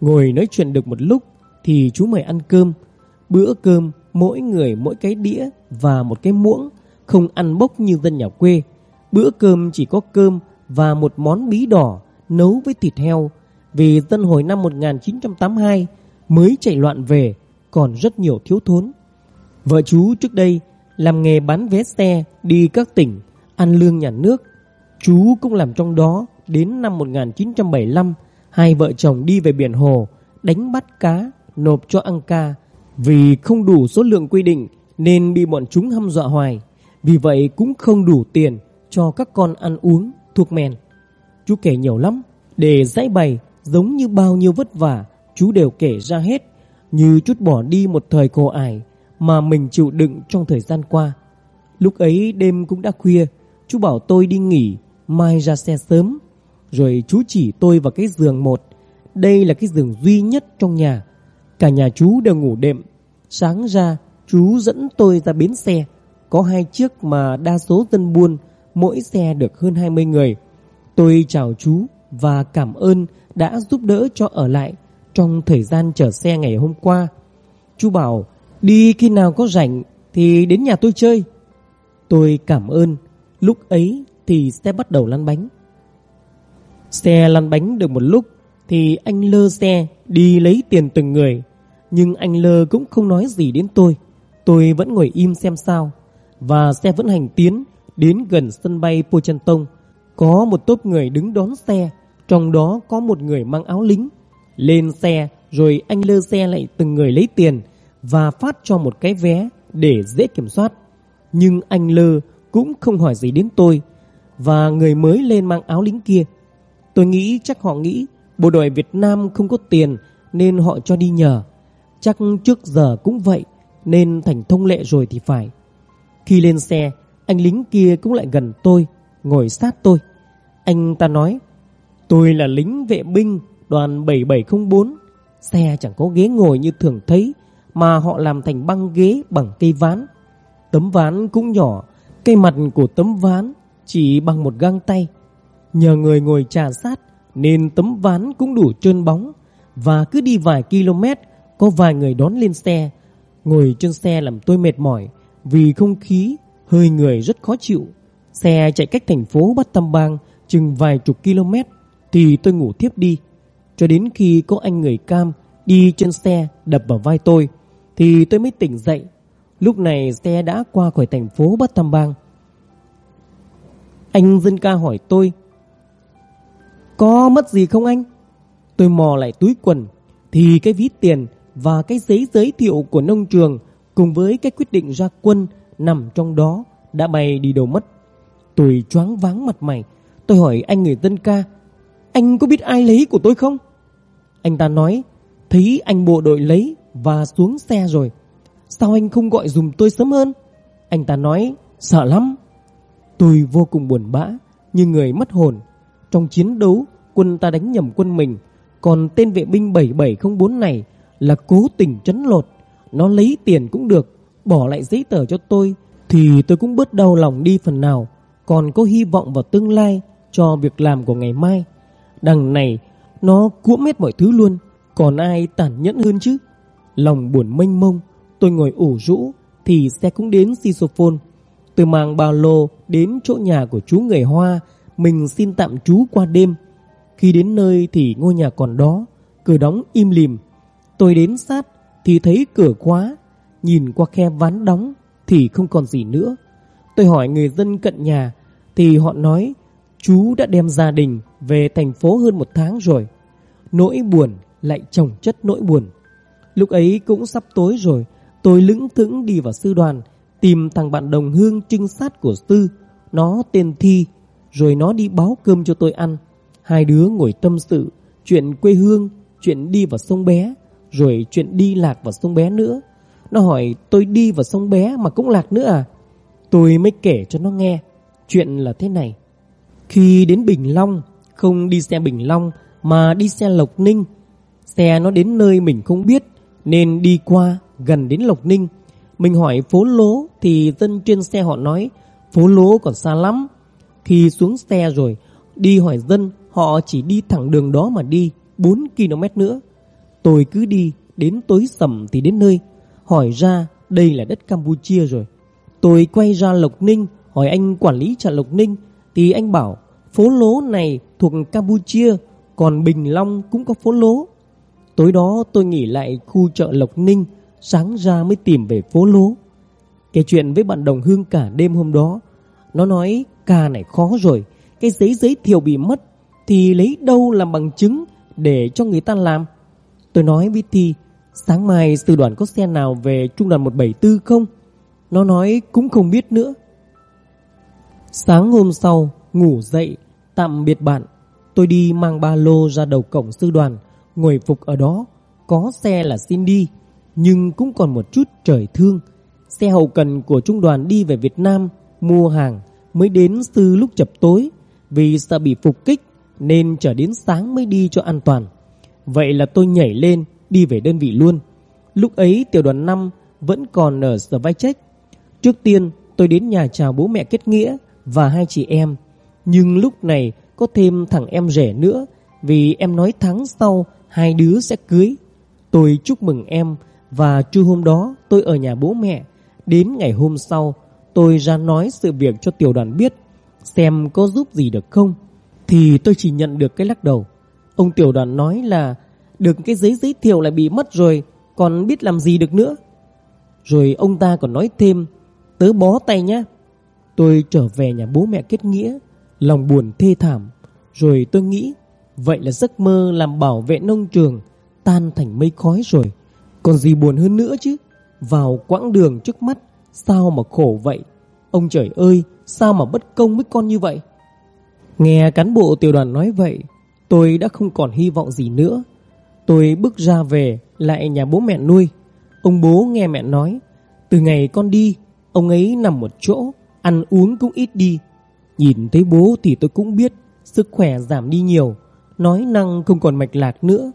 Ngồi nói chuyện được một lúc thì chú mời ăn cơm. Bữa cơm mỗi người mỗi cái đĩa và một cái muỗng, không ăn bốc như dân nhà quê. Bữa cơm chỉ có cơm và một món bí đỏ nấu với thịt heo vì dân hồi năm 1982 mới chạy loạn về, còn rất nhiều thiếu thốn. Vợ chú trước đây làm nghề bán vé xe đi các tỉnh, ăn lương nhà nước. Chú cũng làm trong đó đến năm 1975, hai vợ chồng đi về biển hồ, đánh bắt cá, nộp cho ăn ca vì không đủ số lượng quy định nên bị bọn chúng hăm dọa hoài. Vì vậy cũng không đủ tiền cho các con ăn uống, thuộc men. Chú kể nhiều lắm, để giải bày giống như bao nhiêu vất vả, chú đều kể ra hết, như chút bỏ đi một thời khổ ải mà mình chịu đựng trong thời gian qua. Lúc ấy đêm cũng đã khuya, chú bảo tôi đi nghỉ, mai ra xe sớm. Rồi chú chỉ tôi vào cái giường một, đây là cái giường duy nhất trong nhà Cả nhà chú đều ngủ đệm. Sáng ra, chú dẫn tôi ra bến xe. Có hai chiếc mà đa số dân buôn, mỗi xe được hơn 20 người. Tôi chào chú và cảm ơn đã giúp đỡ cho ở lại trong thời gian chờ xe ngày hôm qua. Chú bảo, đi khi nào có rảnh thì đến nhà tôi chơi. Tôi cảm ơn Lúc ấy thì xe bắt đầu lăn bánh. Xe lăn bánh được một lúc thì anh lơ xe đi lấy tiền từng người. Nhưng anh lơ cũng không nói gì đến tôi. Tôi vẫn ngồi im xem sao. Và xe vẫn hành tiến đến gần sân bay Pochanton. Có một tốp người đứng đón xe. Trong đó có một người mang áo lính. Lên xe rồi anh lơ xe lại từng người lấy tiền và phát cho một cái vé để dễ kiểm soát. Nhưng anh lơ cũng không hỏi gì đến tôi và người mới lên mang áo lính kia. Tôi nghĩ chắc họ nghĩ bộ đội Việt Nam không có tiền nên họ cho đi nhờ. Chắc trước giờ cũng vậy nên thành thông lệ rồi thì phải. Khi lên xe, anh lính kia cũng lại gần tôi, ngồi sát tôi. Anh ta nói, tôi là lính vệ binh đoàn 7704. Xe chẳng có ghế ngồi như thường thấy mà họ làm thành băng ghế bằng cây ván. Tấm ván cũng nhỏ, cây mặt của tấm ván chỉ bằng một găng tay. Nhờ người ngồi trà sát nên tấm ván cũng đủ trơn bóng và cứ đi vài km có vài người đón lên xe. Ngồi trên xe làm tôi mệt mỏi vì không khí, hơi người rất khó chịu. Xe chạy cách thành phố Bát Tâm Bang chừng vài chục km thì tôi ngủ tiếp đi. Cho đến khi có anh người cam đi trên xe đập vào vai tôi, thì tôi mới tỉnh dậy. Lúc này xe đã qua khỏi thành phố Bắc Tam Bang. Anh dân ca hỏi tôi, Có mất gì không anh? Tôi mò lại túi quần, Thì cái ví tiền và cái giấy giới thiệu của nông trường Cùng với cái quyết định ra quân nằm trong đó đã bay đi đâu mất Tôi choáng váng mặt mày Tôi hỏi anh người dân ca, Anh có biết ai lấy của tôi không? Anh ta nói, Thấy anh bộ đội lấy và xuống xe rồi. Sao anh không gọi dùm tôi sớm hơn? Anh ta nói, sợ lắm. Tôi vô cùng buồn bã, Như người mất hồn. Trong chiến đấu, quân ta đánh nhầm quân mình. Còn tên vệ binh 7704 này Là cố tình chấn lột. Nó lấy tiền cũng được, Bỏ lại giấy tờ cho tôi, Thì tôi cũng bớt đau lòng đi phần nào. Còn có hy vọng vào tương lai Cho việc làm của ngày mai. Đằng này nó cuỗm hết mọi thứ luôn Còn ai tàn nhẫn hơn chứ Lòng buồn mênh mông Tôi ngồi ủ rũ Thì xe cũng đến Sisophone Tôi mang ba lô đến chỗ nhà của chú người Hoa, mình xin tạm trú qua đêm. Khi đến nơi thì ngôi nhà còn đó, cửa đóng im lìm. Tôi đến sát thì thấy cửa khóa, nhìn qua khe ván đóng thì không còn gì nữa. Tôi hỏi người dân cận nhà thì họ nói chú đã đem gia đình về thành phố hơn một tháng rồi. Nỗi buồn lại chồng chất nỗi buồn. Lúc ấy cũng sắp tối rồi, tôi lững thững đi vào sư đoàn tìm thằng bạn đồng hương trinh sát của Tư, nó tên Thi, rồi nó đi báo cơm cho tôi ăn. Hai đứa ngồi tâm sự, chuyện quê hương, chuyện đi vào sông bé, rồi chuyện đi lạc vào sông bé nữa. Nó hỏi tôi đi vào sông bé mà cũng lạc nữa à? Tôi mới kể cho nó nghe. Chuyện là thế này. Khi đến Bình Long, không đi xe Bình Long mà đi xe Lộc Ninh. Xe nó đến nơi mình không biết nên đi qua gần đến Lộc Ninh mình hỏi phố lố thì dân trên xe họ nói phố lố còn xa lắm. Khi xuống xe rồi, đi hỏi dân họ chỉ đi thẳng đường đó mà đi 4 km nữa. Tôi cứ đi, đến tối sầm thì đến nơi. Hỏi ra đây là đất Campuchia rồi. Tôi quay ra Lộc Ninh hỏi anh quản lý chợ Lộc Ninh thì anh bảo phố lố này thuộc Campuchia còn Bình Long cũng có phố lố. Tối đó tôi nghỉ lại khu chợ Lộc Ninh sáng ra mới tìm về phố lố. Kể chuyện với bạn đồng hương cả đêm hôm đó, nó nói ca này khó rồi, cái giấy giới thiệu bị mất thì lấy đâu làm bằng chứng để cho người ta làm. Tôi nói với Thi, sáng mai sư đoàn có xe nào về trung đoàn 174 không? Nó nói cũng không biết nữa. Sáng hôm sau, ngủ dậy, tạm biệt bạn. Tôi đi mang ba lô ra đầu cổng sư đoàn, ngồi phục ở đó. Có xe là xin đi, nhưng cũng còn một chút trời thương. Xe hậu cần của trung đoàn đi về Việt Nam mua hàng mới đến từ lúc chập tối vì sợ bị phục kích nên chờ đến sáng mới đi cho an toàn. Vậy là tôi nhảy lên đi về đơn vị luôn. Lúc ấy tiểu đoàn 5 vẫn còn ở sở vai. Trước tiên tôi đến nhà chào bố mẹ kết nghĩa và hai chị em. Nhưng lúc này có thêm thằng em rể nữa vì em nói tháng sau hai đứa sẽ cưới. Tôi chúc mừng em và trưa hôm đó tôi ở nhà bố mẹ Đến ngày hôm sau tôi ra nói sự việc cho tiểu đoàn biết xem có giúp gì được không. Thì tôi chỉ nhận được cái lắc đầu. Ông tiểu đoàn nói là được cái giấy giới thiệu lại bị mất rồi, còn biết làm gì được nữa. Rồi ông ta còn nói thêm, tớ bó tay nhá. Tôi trở về nhà bố mẹ kết nghĩa, lòng buồn thê thảm. Rồi tôi nghĩ, vậy là giấc mơ làm bảo vệ nông trường tan thành mây khói rồi. Còn gì buồn hơn nữa chứ? Vào quãng đường trước mắt, sao mà khổ vậy? Ông trời ơi, sao mà bất công với con như vậy? Nghe cán bộ tiểu đoàn nói vậy, tôi đã không còn hy vọng gì nữa. Tôi bước ra về lại nhà bố mẹ nuôi. Ông bố nghe mẹ nói, từ ngày con đi, ông ấy nằm một chỗ, ăn uống cũng ít đi. Nhìn thấy bố thì tôi cũng biết sức khỏe giảm đi nhiều, nói năng không còn mạch lạc nữa.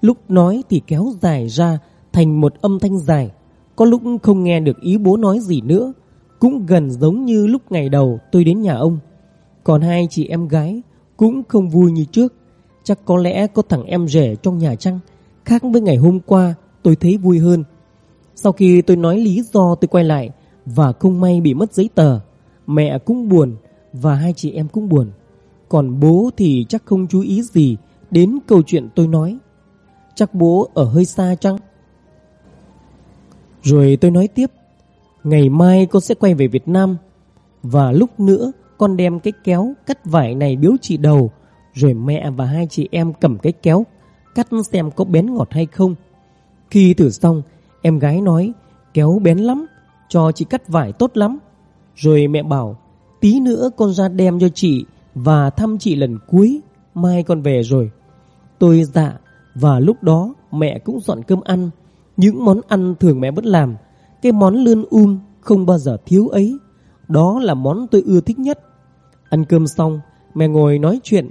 Lúc nói thì kéo dài ra thành một âm thanh dài, có lúc không nghe được ý bố nói gì nữa, cũng gần giống như lúc ngày đầu tôi đến nhà ông. Còn hai chị em gái cũng không vui như trước, chắc có lẽ có thằng em rể trong nhà chăng, khác với ngày hôm qua tôi thấy vui hơn. Sau khi tôi nói lý do tôi quay lại và không may bị mất giấy tờ, mẹ cũng buồn và hai chị em cũng buồn. Còn bố thì chắc không chú ý gì đến câu chuyện tôi nói. Chắc bố ở hơi xa chăng? Rồi tôi nói tiếp, ngày mai con sẽ quay về Việt Nam và lúc nữa con đem cái kéo cắt vải này biếu chị đầu, rồi mẹ và hai chị em cầm cái kéo cắt xem có bén ngọt hay không. Khi thử xong, em gái nói kéo bén lắm, cho chị cắt vải tốt lắm. Rồi mẹ bảo, tí nữa con ra đem cho chị và thăm chị lần cuối, mai con về rồi. Tôi dạ, và lúc đó mẹ cũng dọn cơm ăn, những món ăn thường mẹ vẫn làm, cái món lươn um không bao giờ thiếu ấy. Đó là món tôi ưa thích nhất. Ăn cơm xong, mẹ ngồi nói chuyện.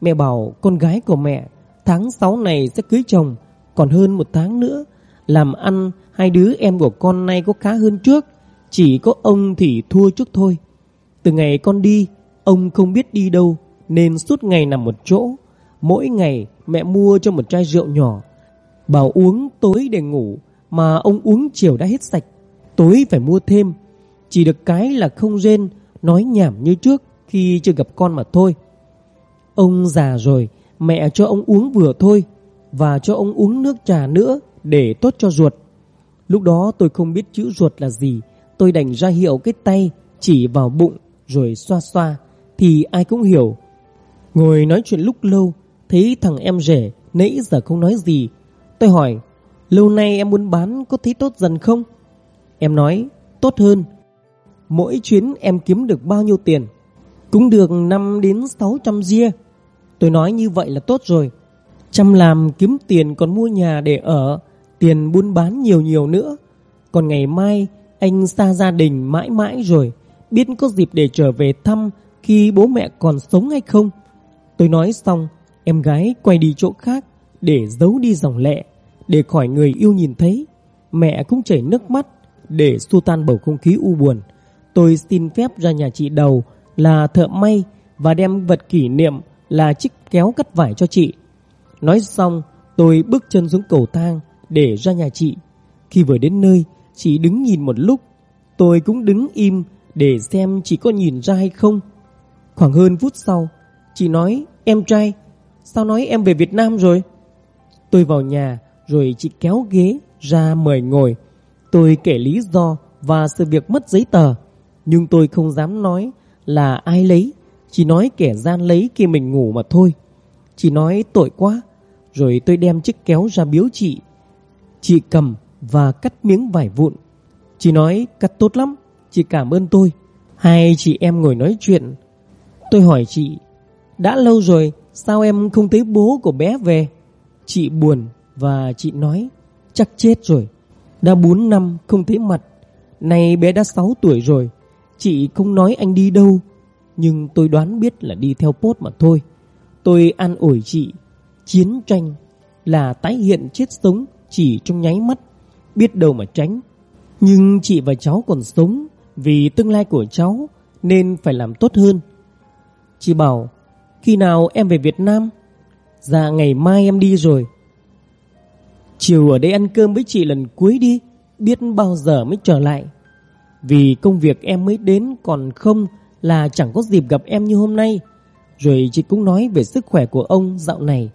Mẹ bảo con gái của mẹ tháng 6 này sẽ cưới chồng, còn hơn một tháng nữa. Làm ăn hai đứa em của con nay có khá hơn trước, chỉ có ông thì thua chút thôi. Từ ngày con đi, ông không biết đi đâu, nên suốt ngày nằm một chỗ. Mỗi ngày mẹ mua cho một chai rượu nhỏ, bảo uống tối để ngủ, mà ông uống chiều đã hết sạch. Tối phải mua thêm, chỉ được cái là không rên, nói nhảm như trước khi chưa gặp con mà thôi. Ông già rồi, mẹ cho ông uống vừa thôi và cho ông uống nước trà nữa để tốt cho ruột. Lúc đó tôi không biết chữ ruột là gì, tôi đành ra hiệu cái tay chỉ vào bụng rồi xoa xoa thì ai cũng hiểu. Ngồi nói chuyện lúc lâu, thấy thằng em rể nãy giờ không nói gì. Tôi hỏi, lâu nay em muốn bán có thấy tốt dần không? Em nói, tốt hơn. Mỗi chuyến em kiếm được bao nhiêu tiền? Cũng được 5 đến 600 ria. Tôi nói như vậy là tốt rồi. Chăm làm kiếm tiền còn mua nhà để ở, tiền buôn bán nhiều nhiều nữa. Còn ngày mai anh xa gia đình mãi mãi rồi, biết có dịp để trở về thăm khi bố mẹ còn sống hay không. Tôi nói xong, em gái quay đi chỗ khác để giấu đi dòng lệ, để khỏi người yêu nhìn thấy. Mẹ cũng chảy nước mắt để xua tan bầu không khí u buồn. Tôi xin phép ra nhà chị đầu là thợ may và đem vật kỷ niệm là chiếc kéo cắt vải cho chị. Nói xong, tôi bước chân xuống cầu thang để ra nhà chị. Khi vừa đến nơi, chị đứng nhìn một lúc. Tôi cũng đứng im để xem chị có nhìn ra hay không. Khoảng hơn phút sau, chị nói, em trai, sao nói em về Việt Nam rồi? Tôi vào nhà, rồi chị kéo ghế ra mời ngồi. Tôi kể lý do và sự việc mất giấy tờ, nhưng tôi không dám nói là ai lấy, chỉ nói kẻ gian lấy khi mình ngủ mà thôi. Chị nói tội quá, rồi tôi đem chiếc kéo ra biếu chị. Chị cầm và cắt miếng vải vụn. Chị nói cắt tốt lắm, chị cảm ơn tôi. Hai chị em ngồi nói chuyện. Tôi hỏi chị, đã lâu rồi sao em không thấy bố của bé về? Chị buồn và chị nói, chắc chết rồi. Đã 4 năm không thấy mặt, nay bé đã 6 tuổi rồi. Chị không nói anh đi đâu, nhưng tôi đoán biết là đi theo post mà thôi. Tôi an ủi chị, chiến tranh là tái hiện chết sống chỉ trong nháy mắt, biết đâu mà tránh. Nhưng chị và cháu còn sống vì tương lai của cháu nên phải làm tốt hơn. Chị bảo, khi nào em về Việt Nam? Dạ ngày mai em đi rồi. Chiều ở đây ăn cơm với chị lần cuối đi, biết bao giờ mới trở lại. Vì công việc em mới đến còn không là chẳng có dịp gặp em như hôm nay. Rồi chị cũng nói về sức khỏe của ông dạo này.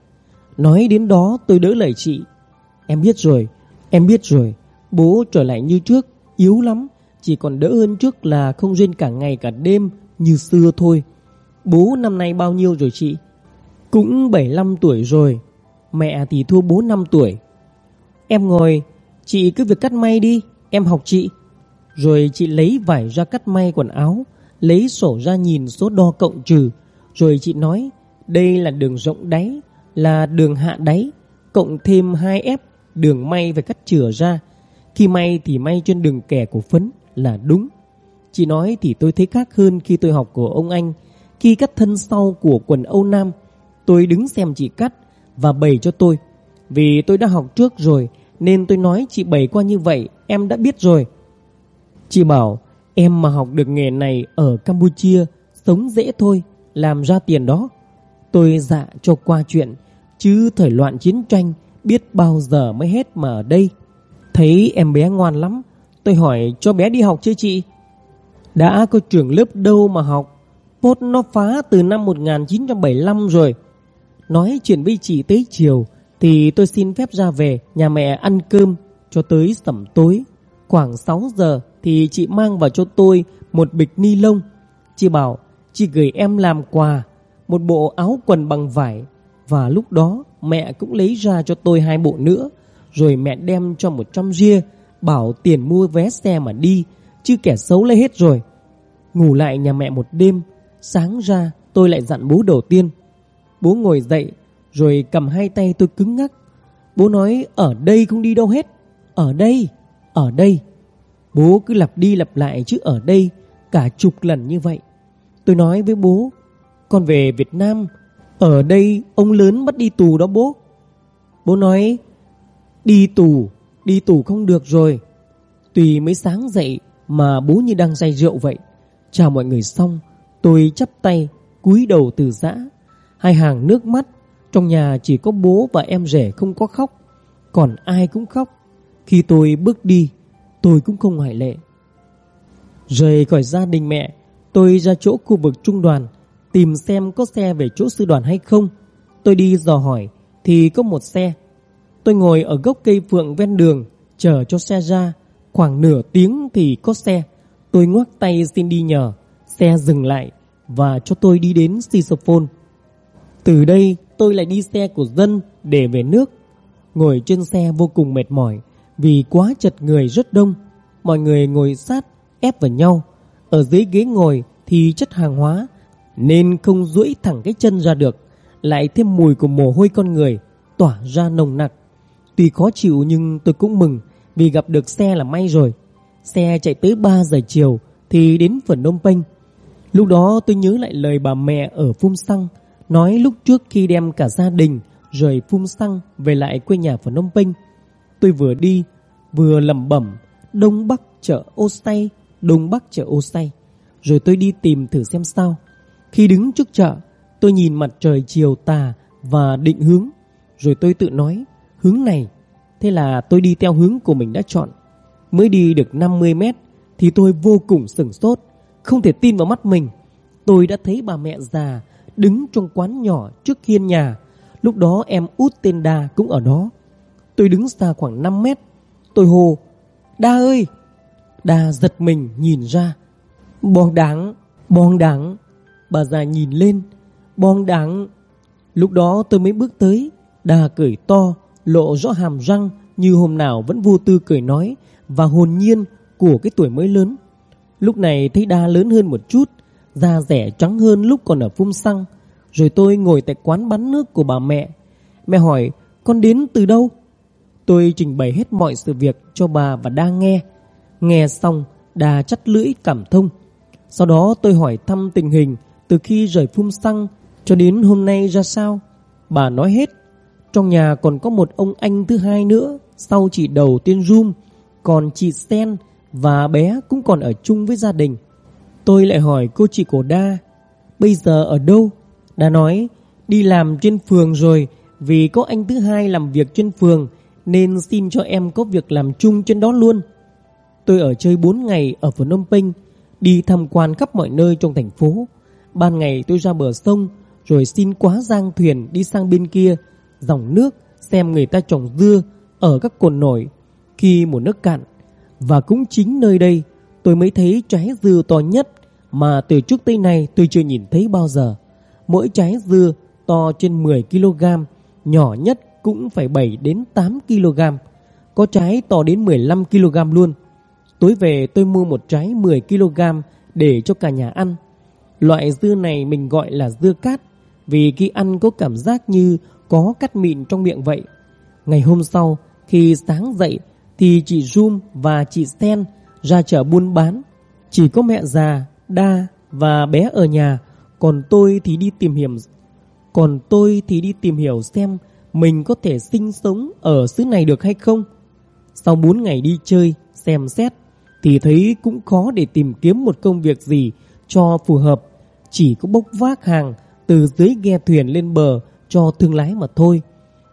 Nói đến đó tôi đỡ lời chị. Em biết rồi, em biết rồi. Bố trở lại như trước, yếu lắm. Chỉ còn đỡ hơn trước là không duyên cả ngày cả đêm như xưa thôi. Bố năm nay bao nhiêu rồi chị? Cũng 75 tuổi rồi. Mẹ thì thua bố 5 tuổi. Em ngồi, chị cứ việc cắt may đi, em học chị. Rồi chị lấy vải ra cắt may quần áo, lấy sổ ra nhìn số đo cộng trừ. Rồi chị nói, đây là đường rộng đáy, là đường hạ đáy, cộng thêm 2F, đường may phải cắt chừa ra. Khi may thì may trên đường kẻ của phấn là đúng. Chị nói thì tôi thấy khác hơn khi tôi học của ông anh. Khi cắt thân sau của quần Âu Nam, tôi đứng xem chị cắt và bày cho tôi. Vì tôi đã học trước rồi nên tôi nói chị bày qua như vậy em đã biết rồi. Chị bảo em mà học được nghề này ở Campuchia sống dễ thôi, làm ra tiền đó. Tôi dạ cho qua chuyện, chứ thời loạn chiến tranh biết bao giờ mới hết mà ở đây. Thấy em bé ngoan lắm, tôi hỏi cho bé đi học chưa chị? Đã có trường lớp đâu mà học, Bốt nó phá từ năm 1975 rồi. Nói chuyện với chị tới chiều thì tôi xin phép ra về nhà mẹ ăn cơm cho tới sẩm tối. Khoảng 6 giờ thì chị mang vào cho tôi một bịch ni lông. Chị bảo chị gửi em làm quà một bộ áo quần bằng vải và lúc đó mẹ cũng lấy ra cho tôi hai bộ nữa rồi mẹ đem cho một trăm ria bảo tiền mua vé xe mà đi chứ kẻ xấu lấy hết rồi. Ngủ lại nhà mẹ một đêm sáng ra tôi lại dặn bố đầu tiên. Bố ngồi dậy rồi cầm hai tay tôi cứng ngắc. Bố nói ở đây không đi đâu hết. Ở đây, ở đây. Bố cứ lặp đi lặp lại chứ ở đây cả chục lần như vậy. Tôi nói với bố, con về Việt Nam, ở đây ông lớn bắt đi tù đó bố. Bố nói, đi tù, đi tù không được rồi. Tùy mới sáng dậy mà bố như đang say rượu vậy. Chào mọi người xong, tôi chắp tay, cúi đầu từ giã. Hai hàng nước mắt, trong nhà chỉ có bố và em rể không có khóc, còn ai cũng khóc. Khi tôi bước đi, tôi cũng không ngoại lệ. Rời khỏi gia đình mẹ, tôi ra chỗ khu vực trung đoàn, tìm xem có xe về chỗ sư đoàn hay không. Tôi đi dò hỏi, thì có một xe. Tôi ngồi ở gốc cây phượng ven đường, chờ cho xe ra. Khoảng nửa tiếng thì có xe. Tôi ngoắc tay xin đi nhờ. Xe dừng lại và cho tôi đi đến Sisophone. Từ đây tôi lại đi xe của dân để về nước. Ngồi trên xe vô cùng mệt mỏi vì quá chật người rất đông. Mọi người ngồi sát ép vào nhau. Ở dưới ghế ngồi thì chất hàng hóa nên không duỗi thẳng cái chân ra được. Lại thêm mùi của mồ hôi con người tỏa ra nồng nặc. Tuy khó chịu nhưng tôi cũng mừng vì gặp được xe là may rồi. Xe chạy tới 3 giờ chiều thì đến phần Nông Penh. Lúc đó tôi nhớ lại lời bà mẹ ở Phum Xăng nói lúc trước khi đem cả gia đình rời Phum Xăng về lại quê nhà phần Nông Penh. Tôi vừa đi vừa lẩm bẩm Đông Bắc chợ ô say, Đông Bắc chợ ô say. Rồi tôi đi tìm thử xem sao. Khi đứng trước chợ, tôi nhìn mặt trời chiều tà và định hướng. Rồi tôi tự nói, hướng này. Thế là tôi đi theo hướng của mình đã chọn. Mới đi được 50 mét thì tôi vô cùng sửng sốt. Không thể tin vào mắt mình. Tôi đã thấy bà mẹ già đứng trong quán nhỏ trước hiên nhà. Lúc đó em út tên Đa cũng ở đó. Tôi đứng xa khoảng 5 mét. Tôi hô, Đa ơi! Đa giật mình nhìn ra. Bong đáng, bong đáng. Bà già nhìn lên, bong đáng. Lúc đó tôi mới bước tới. Đa cười to, lộ rõ hàm răng như hôm nào vẫn vô tư cười nói và hồn nhiên của cái tuổi mới lớn. Lúc này thấy Đa lớn hơn một chút, da rẻ trắng hơn lúc còn ở phun xăng. Rồi tôi ngồi tại quán bán nước của bà mẹ. Mẹ hỏi, con đến từ đâu? Tôi trình bày hết mọi sự việc cho bà và Đa nghe. Nghe xong, Đa chắt lưỡi cảm thông. Sau đó tôi hỏi thăm tình hình từ khi rời phun xăng cho đến hôm nay ra sao. Bà nói hết. Trong nhà còn có một ông anh thứ hai nữa, sau chị đầu tiên zoom còn chị Sen và bé cũng còn ở chung với gia đình. Tôi lại hỏi cô chị của Đa, bây giờ ở đâu? Đa nói, đi làm trên phường rồi, vì có anh thứ hai làm việc trên phường, nên xin cho em có việc làm chung trên đó luôn. Tôi ở chơi 4 ngày ở Phnom Penh, đi tham quan khắp mọi nơi trong thành phố. Ban ngày tôi ra bờ sông rồi xin quá giang thuyền đi sang bên kia, dòng nước xem người ta trồng dưa ở các cồn nổi khi mùa nước cạn. Và cũng chính nơi đây tôi mới thấy trái dưa to nhất mà từ trước tới nay tôi chưa nhìn thấy bao giờ. Mỗi trái dưa to trên 10 kg, nhỏ nhất cũng phải 7 đến 8 kg. Có trái to đến 15 kg luôn. Tối về tôi mua một trái 10 kg để cho cả nhà ăn. Loại dưa này mình gọi là dưa cát vì khi ăn có cảm giác như có cắt mịn trong miệng vậy. Ngày hôm sau, khi sáng dậy thì chị Zoom và chị Sen ra chợ buôn bán. Chỉ có mẹ già, đa và bé ở nhà, còn tôi thì đi tìm hiểu còn tôi thì đi tìm hiểu xem mình có thể sinh sống ở xứ này được hay không. Sau 4 ngày đi chơi, xem xét thì thấy cũng khó để tìm kiếm một công việc gì cho phù hợp. Chỉ có bốc vác hàng từ dưới ghe thuyền lên bờ cho thương lái mà thôi.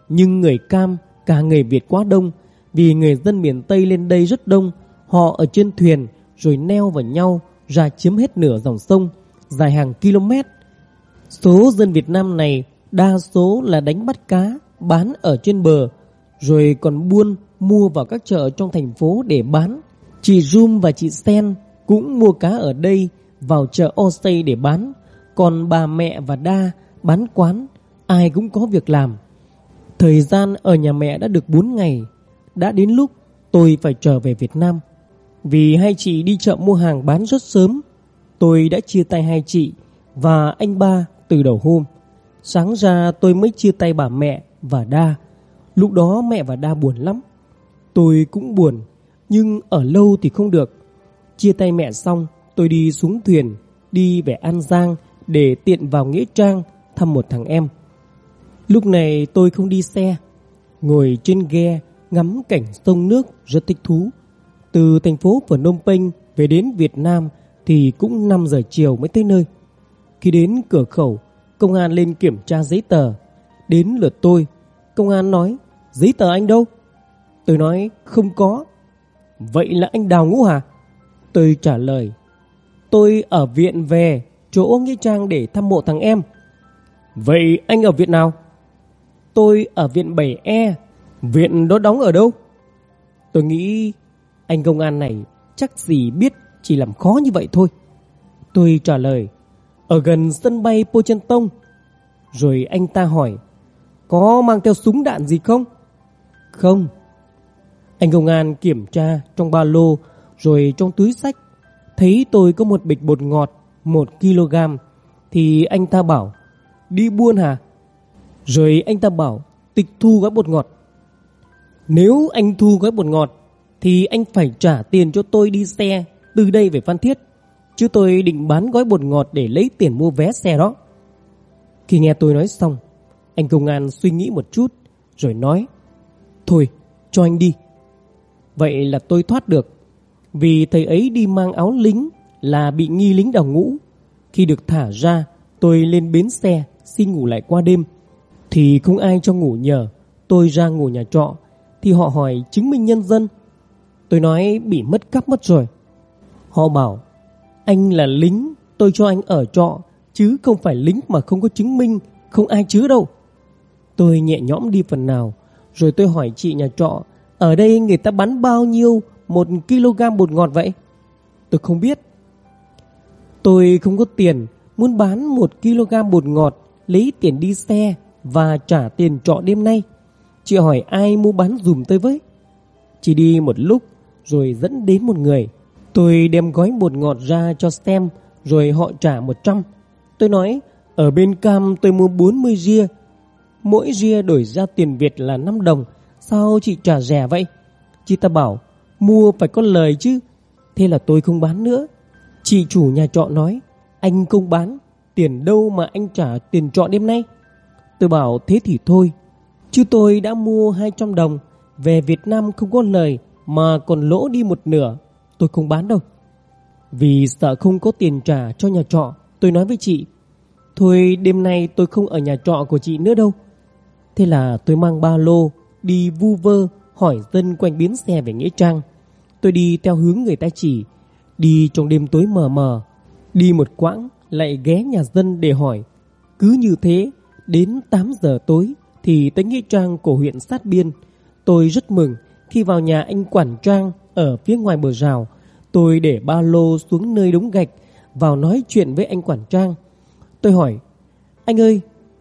Nhưng người Cam, cả người Việt quá đông, vì người dân miền Tây lên đây rất đông, họ ở trên thuyền rồi neo vào nhau ra chiếm hết nửa dòng sông, dài hàng km. Số dân Việt Nam này đa số là đánh bắt cá, bán ở trên bờ, rồi còn buôn mua vào các chợ trong thành phố để bán. Chị Zoom và chị Sen cũng mua cá ở đây vào chợ Osei để bán. Còn bà mẹ và Đa bán quán, ai cũng có việc làm. Thời gian ở nhà mẹ đã được 4 ngày. Đã đến lúc tôi phải trở về Việt Nam. Vì hai chị đi chợ mua hàng bán rất sớm. Tôi đã chia tay hai chị và anh ba từ đầu hôm. Sáng ra tôi mới chia tay bà mẹ và Đa. Lúc đó mẹ và Đa buồn lắm. Tôi cũng buồn, nhưng ở lâu thì không được. Chia tay mẹ xong, tôi đi xuống thuyền, đi về An Giang để tiện vào Nghĩa Trang thăm một thằng em. Lúc này tôi không đi xe, ngồi trên ghe ngắm cảnh sông nước rất thích thú. Từ thành phố Phnom Penh về đến Việt Nam thì cũng 5 giờ chiều mới tới nơi. Khi đến cửa khẩu, công an lên kiểm tra giấy tờ. Đến lượt tôi, công an nói, giấy tờ anh đâu? Tôi nói, không có. Vậy là anh Đào Ngũ hả? Tôi trả lời, tôi ở viện về chỗ Nghĩa Trang để thăm mộ thằng em. Vậy anh ở viện nào? Tôi ở viện 7E. Viện đó đóng ở đâu? Tôi nghĩ anh công an này chắc gì biết chỉ làm khó như vậy thôi. Tôi trả lời, ở gần sân bay Pochentong. Rồi anh ta hỏi, có mang theo súng đạn gì không? Không. Anh công an kiểm tra trong ba lô rồi trong túi sách thấy tôi có một bịch bột ngọt 1 kg thì anh ta bảo đi buôn hả? Rồi anh ta bảo tịch thu gói bột ngọt. Nếu anh thu gói bột ngọt thì anh phải trả tiền cho tôi đi xe từ đây về Phan Thiết. Chứ tôi định bán gói bột ngọt để lấy tiền mua vé xe đó. Khi nghe tôi nói xong, anh công an suy nghĩ một chút rồi nói Thôi, cho anh đi. Vậy là tôi thoát được. Vì thầy ấy đi mang áo lính là bị nghi lính đào ngũ. Khi được thả ra, tôi lên bến xe xin ngủ lại qua đêm. Thì không ai cho ngủ nhờ. Tôi ra ngủ nhà trọ thì họ hỏi chứng minh nhân dân. Tôi nói bị mất cắp mất rồi. Họ bảo anh là lính, tôi cho anh ở trọ chứ không phải lính mà không có chứng minh, không ai chứa đâu. Tôi nhẹ nhõm đi phần nào, rồi tôi hỏi chị nhà trọ, ở đây người ta bán bao nhiêu một kg bột ngọt vậy? Tôi không biết. Tôi không có tiền, muốn bán một kg bột ngọt, lấy tiền đi xe và trả tiền trọ đêm nay. Chị hỏi ai mua bán dùm tôi với. chị đi một lúc rồi dẫn đến một người. Tôi đem gói bột ngọt ra cho stem rồi họ trả 100. Tôi nói ở bên cam tôi mua 40 ria. Mỗi ria đổi ra tiền Việt là 5 đồng. Sao chị trả rẻ vậy? Chị ta bảo mua phải có lời chứ. Thế là tôi không bán nữa. Chị chủ nhà trọ nói anh không bán. Tiền đâu mà anh trả tiền trọ đêm nay? Tôi bảo thế thì thôi. Chứ tôi đã mua 200 đồng. Về Việt Nam không có lời mà còn lỗ đi một nửa. Tôi không bán đâu. Vì sợ không có tiền trả cho nhà trọ, tôi nói với chị, thôi đêm nay tôi không ở nhà trọ của chị nữa đâu. Thế là tôi mang ba lô, đi vu vơ, hỏi dân quanh biến xe về Nghĩa Trang. Tôi đi theo hướng người ta chỉ, Đi trong đêm tối mờ mờ, đi một quãng lại ghé nhà dân để hỏi. Cứ như thế, đến 8 giờ tối thì tới nghĩa trang của huyện sát biên. Tôi rất mừng khi vào nhà anh quản trang ở phía ngoài bờ rào. Tôi để ba lô xuống nơi đống gạch vào nói chuyện với anh quản trang. Tôi hỏi, anh ơi,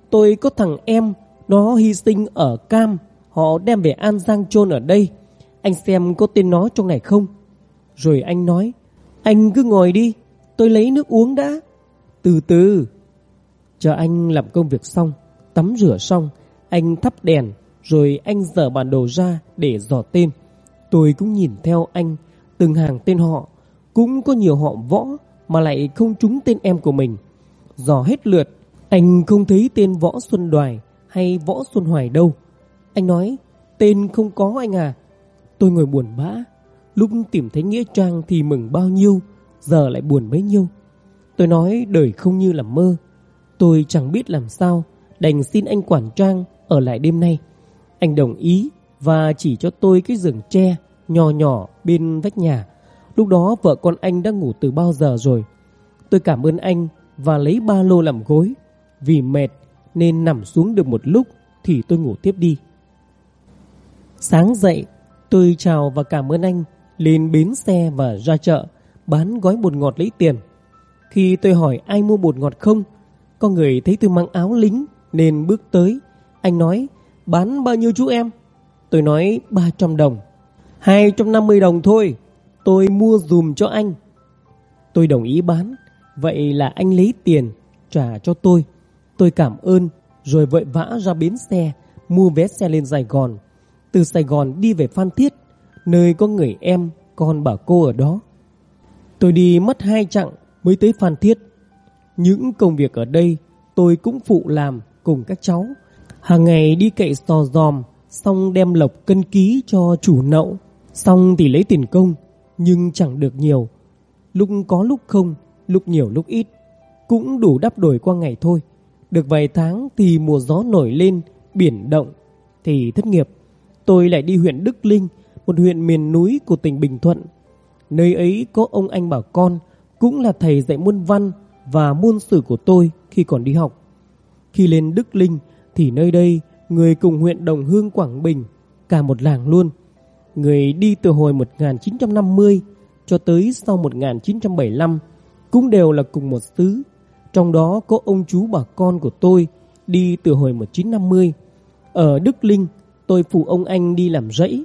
tôi có thằng em, nó hy sinh ở Cam, họ đem về An Giang chôn ở đây. Anh xem có tên nó trong này không? Rồi anh nói, anh cứ ngồi đi, tôi lấy nước uống đã. Từ từ. Chờ anh làm công việc xong, tắm rửa xong, anh thắp đèn, rồi anh dở bản đồ ra để dò tên. Tôi cũng nhìn theo anh, từng hàng tên họ, cũng có nhiều họ võ mà lại không trúng tên em của mình. Dò hết lượt, anh không thấy tên Võ Xuân Đoài hay Võ Xuân Hoài đâu. Anh nói, tên không có anh à. Tôi ngồi buồn bã, lúc tìm thấy Nghĩa Trang thì mừng bao nhiêu, giờ lại buồn bấy nhiêu. Tôi nói đời không như là mơ. Tôi chẳng biết làm sao, đành xin anh quản trang ở lại đêm nay. Anh đồng ý và chỉ cho tôi cái giường tre nhỏ nhỏ bên vách nhà. Lúc đó vợ con anh đã ngủ từ bao giờ rồi. Tôi cảm ơn anh và lấy ba lô làm gối. Vì mệt nên nằm xuống được một lúc thì tôi ngủ tiếp đi. Sáng dậy, tôi chào và cảm ơn anh, lên bến xe và ra chợ, bán gói bột ngọt lấy tiền. Khi tôi hỏi ai mua bột ngọt không, có người thấy tôi mang áo lính nên bước tới. Anh nói, bán bao nhiêu chú em? Tôi nói 300 đồng. 250 đồng thôi, tôi mua dùm cho anh. Tôi đồng ý bán, vậy là anh lấy tiền trả cho tôi. Tôi cảm ơn rồi vội vã ra bến xe, mua vé xe lên Sài Gòn. Từ Sài Gòn đi về Phan Thiết, nơi có người em, con bà cô ở đó. Tôi đi mất hai chặng mới tới Phan Thiết. Những công việc ở đây tôi cũng phụ làm cùng các cháu. Hàng ngày đi cậy sò giòm, xong đem lộc cân ký cho chủ nậu. Xong thì lấy tiền công, nhưng chẳng được nhiều. Lúc có lúc không, lúc nhiều lúc ít. Cũng đủ đắp đổi qua ngày thôi. Được vài tháng thì mùa gió nổi lên, biển động, thì thất nghiệp. Tôi lại đi huyện Đức Linh, một huyện miền núi của tỉnh Bình Thuận. Nơi ấy có ông anh bảo con, cũng là thầy dạy môn văn và môn sử của tôi khi còn đi học. Khi lên Đức Linh thì nơi đây người cùng huyện Đồng Hương Quảng Bình, cả một làng luôn. Người đi từ hồi 1950 cho tới sau 1975 cũng đều là cùng một xứ. Trong đó có ông chú bà con của tôi đi từ hồi 1950. Ở Đức Linh, tôi phụ ông anh đi làm rẫy.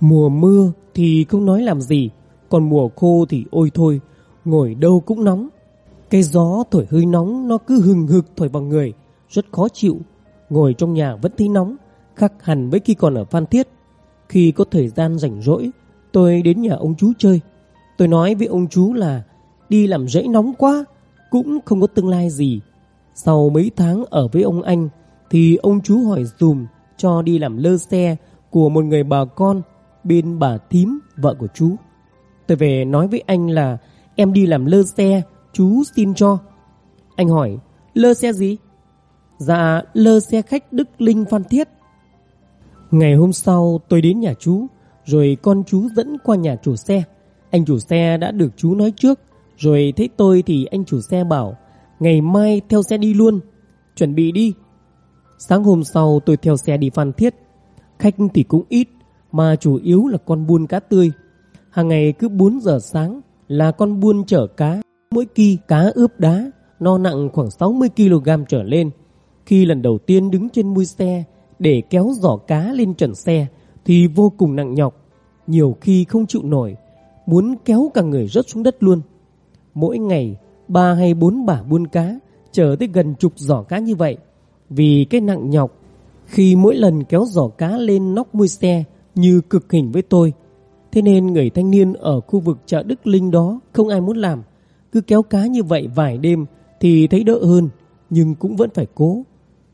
Mùa mưa thì không nói làm gì, còn mùa khô thì ôi thôi, ngồi đâu cũng nóng. Cái gió thổi hơi nóng nó cứ hừng hực thổi vào người, rất khó chịu. Ngồi trong nhà vẫn thấy nóng, khác hẳn với khi còn ở Phan Thiết. Khi có thời gian rảnh rỗi, tôi đến nhà ông chú chơi. Tôi nói với ông chú là đi làm rẫy nóng quá, cũng không có tương lai gì. Sau mấy tháng ở với ông anh, thì ông chú hỏi dùm cho đi làm lơ xe của một người bà con bên bà thím vợ của chú. Tôi về nói với anh là em đi làm lơ xe, chú xin cho. Anh hỏi, lơ xe gì? Dạ, lơ xe khách Đức Linh Phan Thiết. Ngày hôm sau tôi đến nhà chú, rồi con chú dẫn qua nhà chủ xe. Anh chủ xe đã được chú nói trước, rồi thấy tôi thì anh chủ xe bảo, ngày mai theo xe đi luôn, chuẩn bị đi. Sáng hôm sau tôi theo xe đi Phan Thiết, khách thì cũng ít, mà chủ yếu là con buôn cá tươi. Hàng ngày cứ 4 giờ sáng là con buôn chở cá, mỗi kỳ cá ướp đá, no nặng khoảng 60kg trở lên. Khi lần đầu tiên đứng trên mui xe để kéo giỏ cá lên trần xe thì vô cùng nặng nhọc, nhiều khi không chịu nổi, muốn kéo cả người rớt xuống đất luôn. Mỗi ngày, ba hay bốn bà buôn cá chở tới gần chục giỏ cá như vậy. Vì cái nặng nhọc, khi mỗi lần kéo giỏ cá lên nóc mui xe như cực hình với tôi. Thế nên người thanh niên ở khu vực chợ Đức Linh đó không ai muốn làm. Cứ kéo cá như vậy vài đêm thì thấy đỡ hơn, nhưng cũng vẫn phải cố.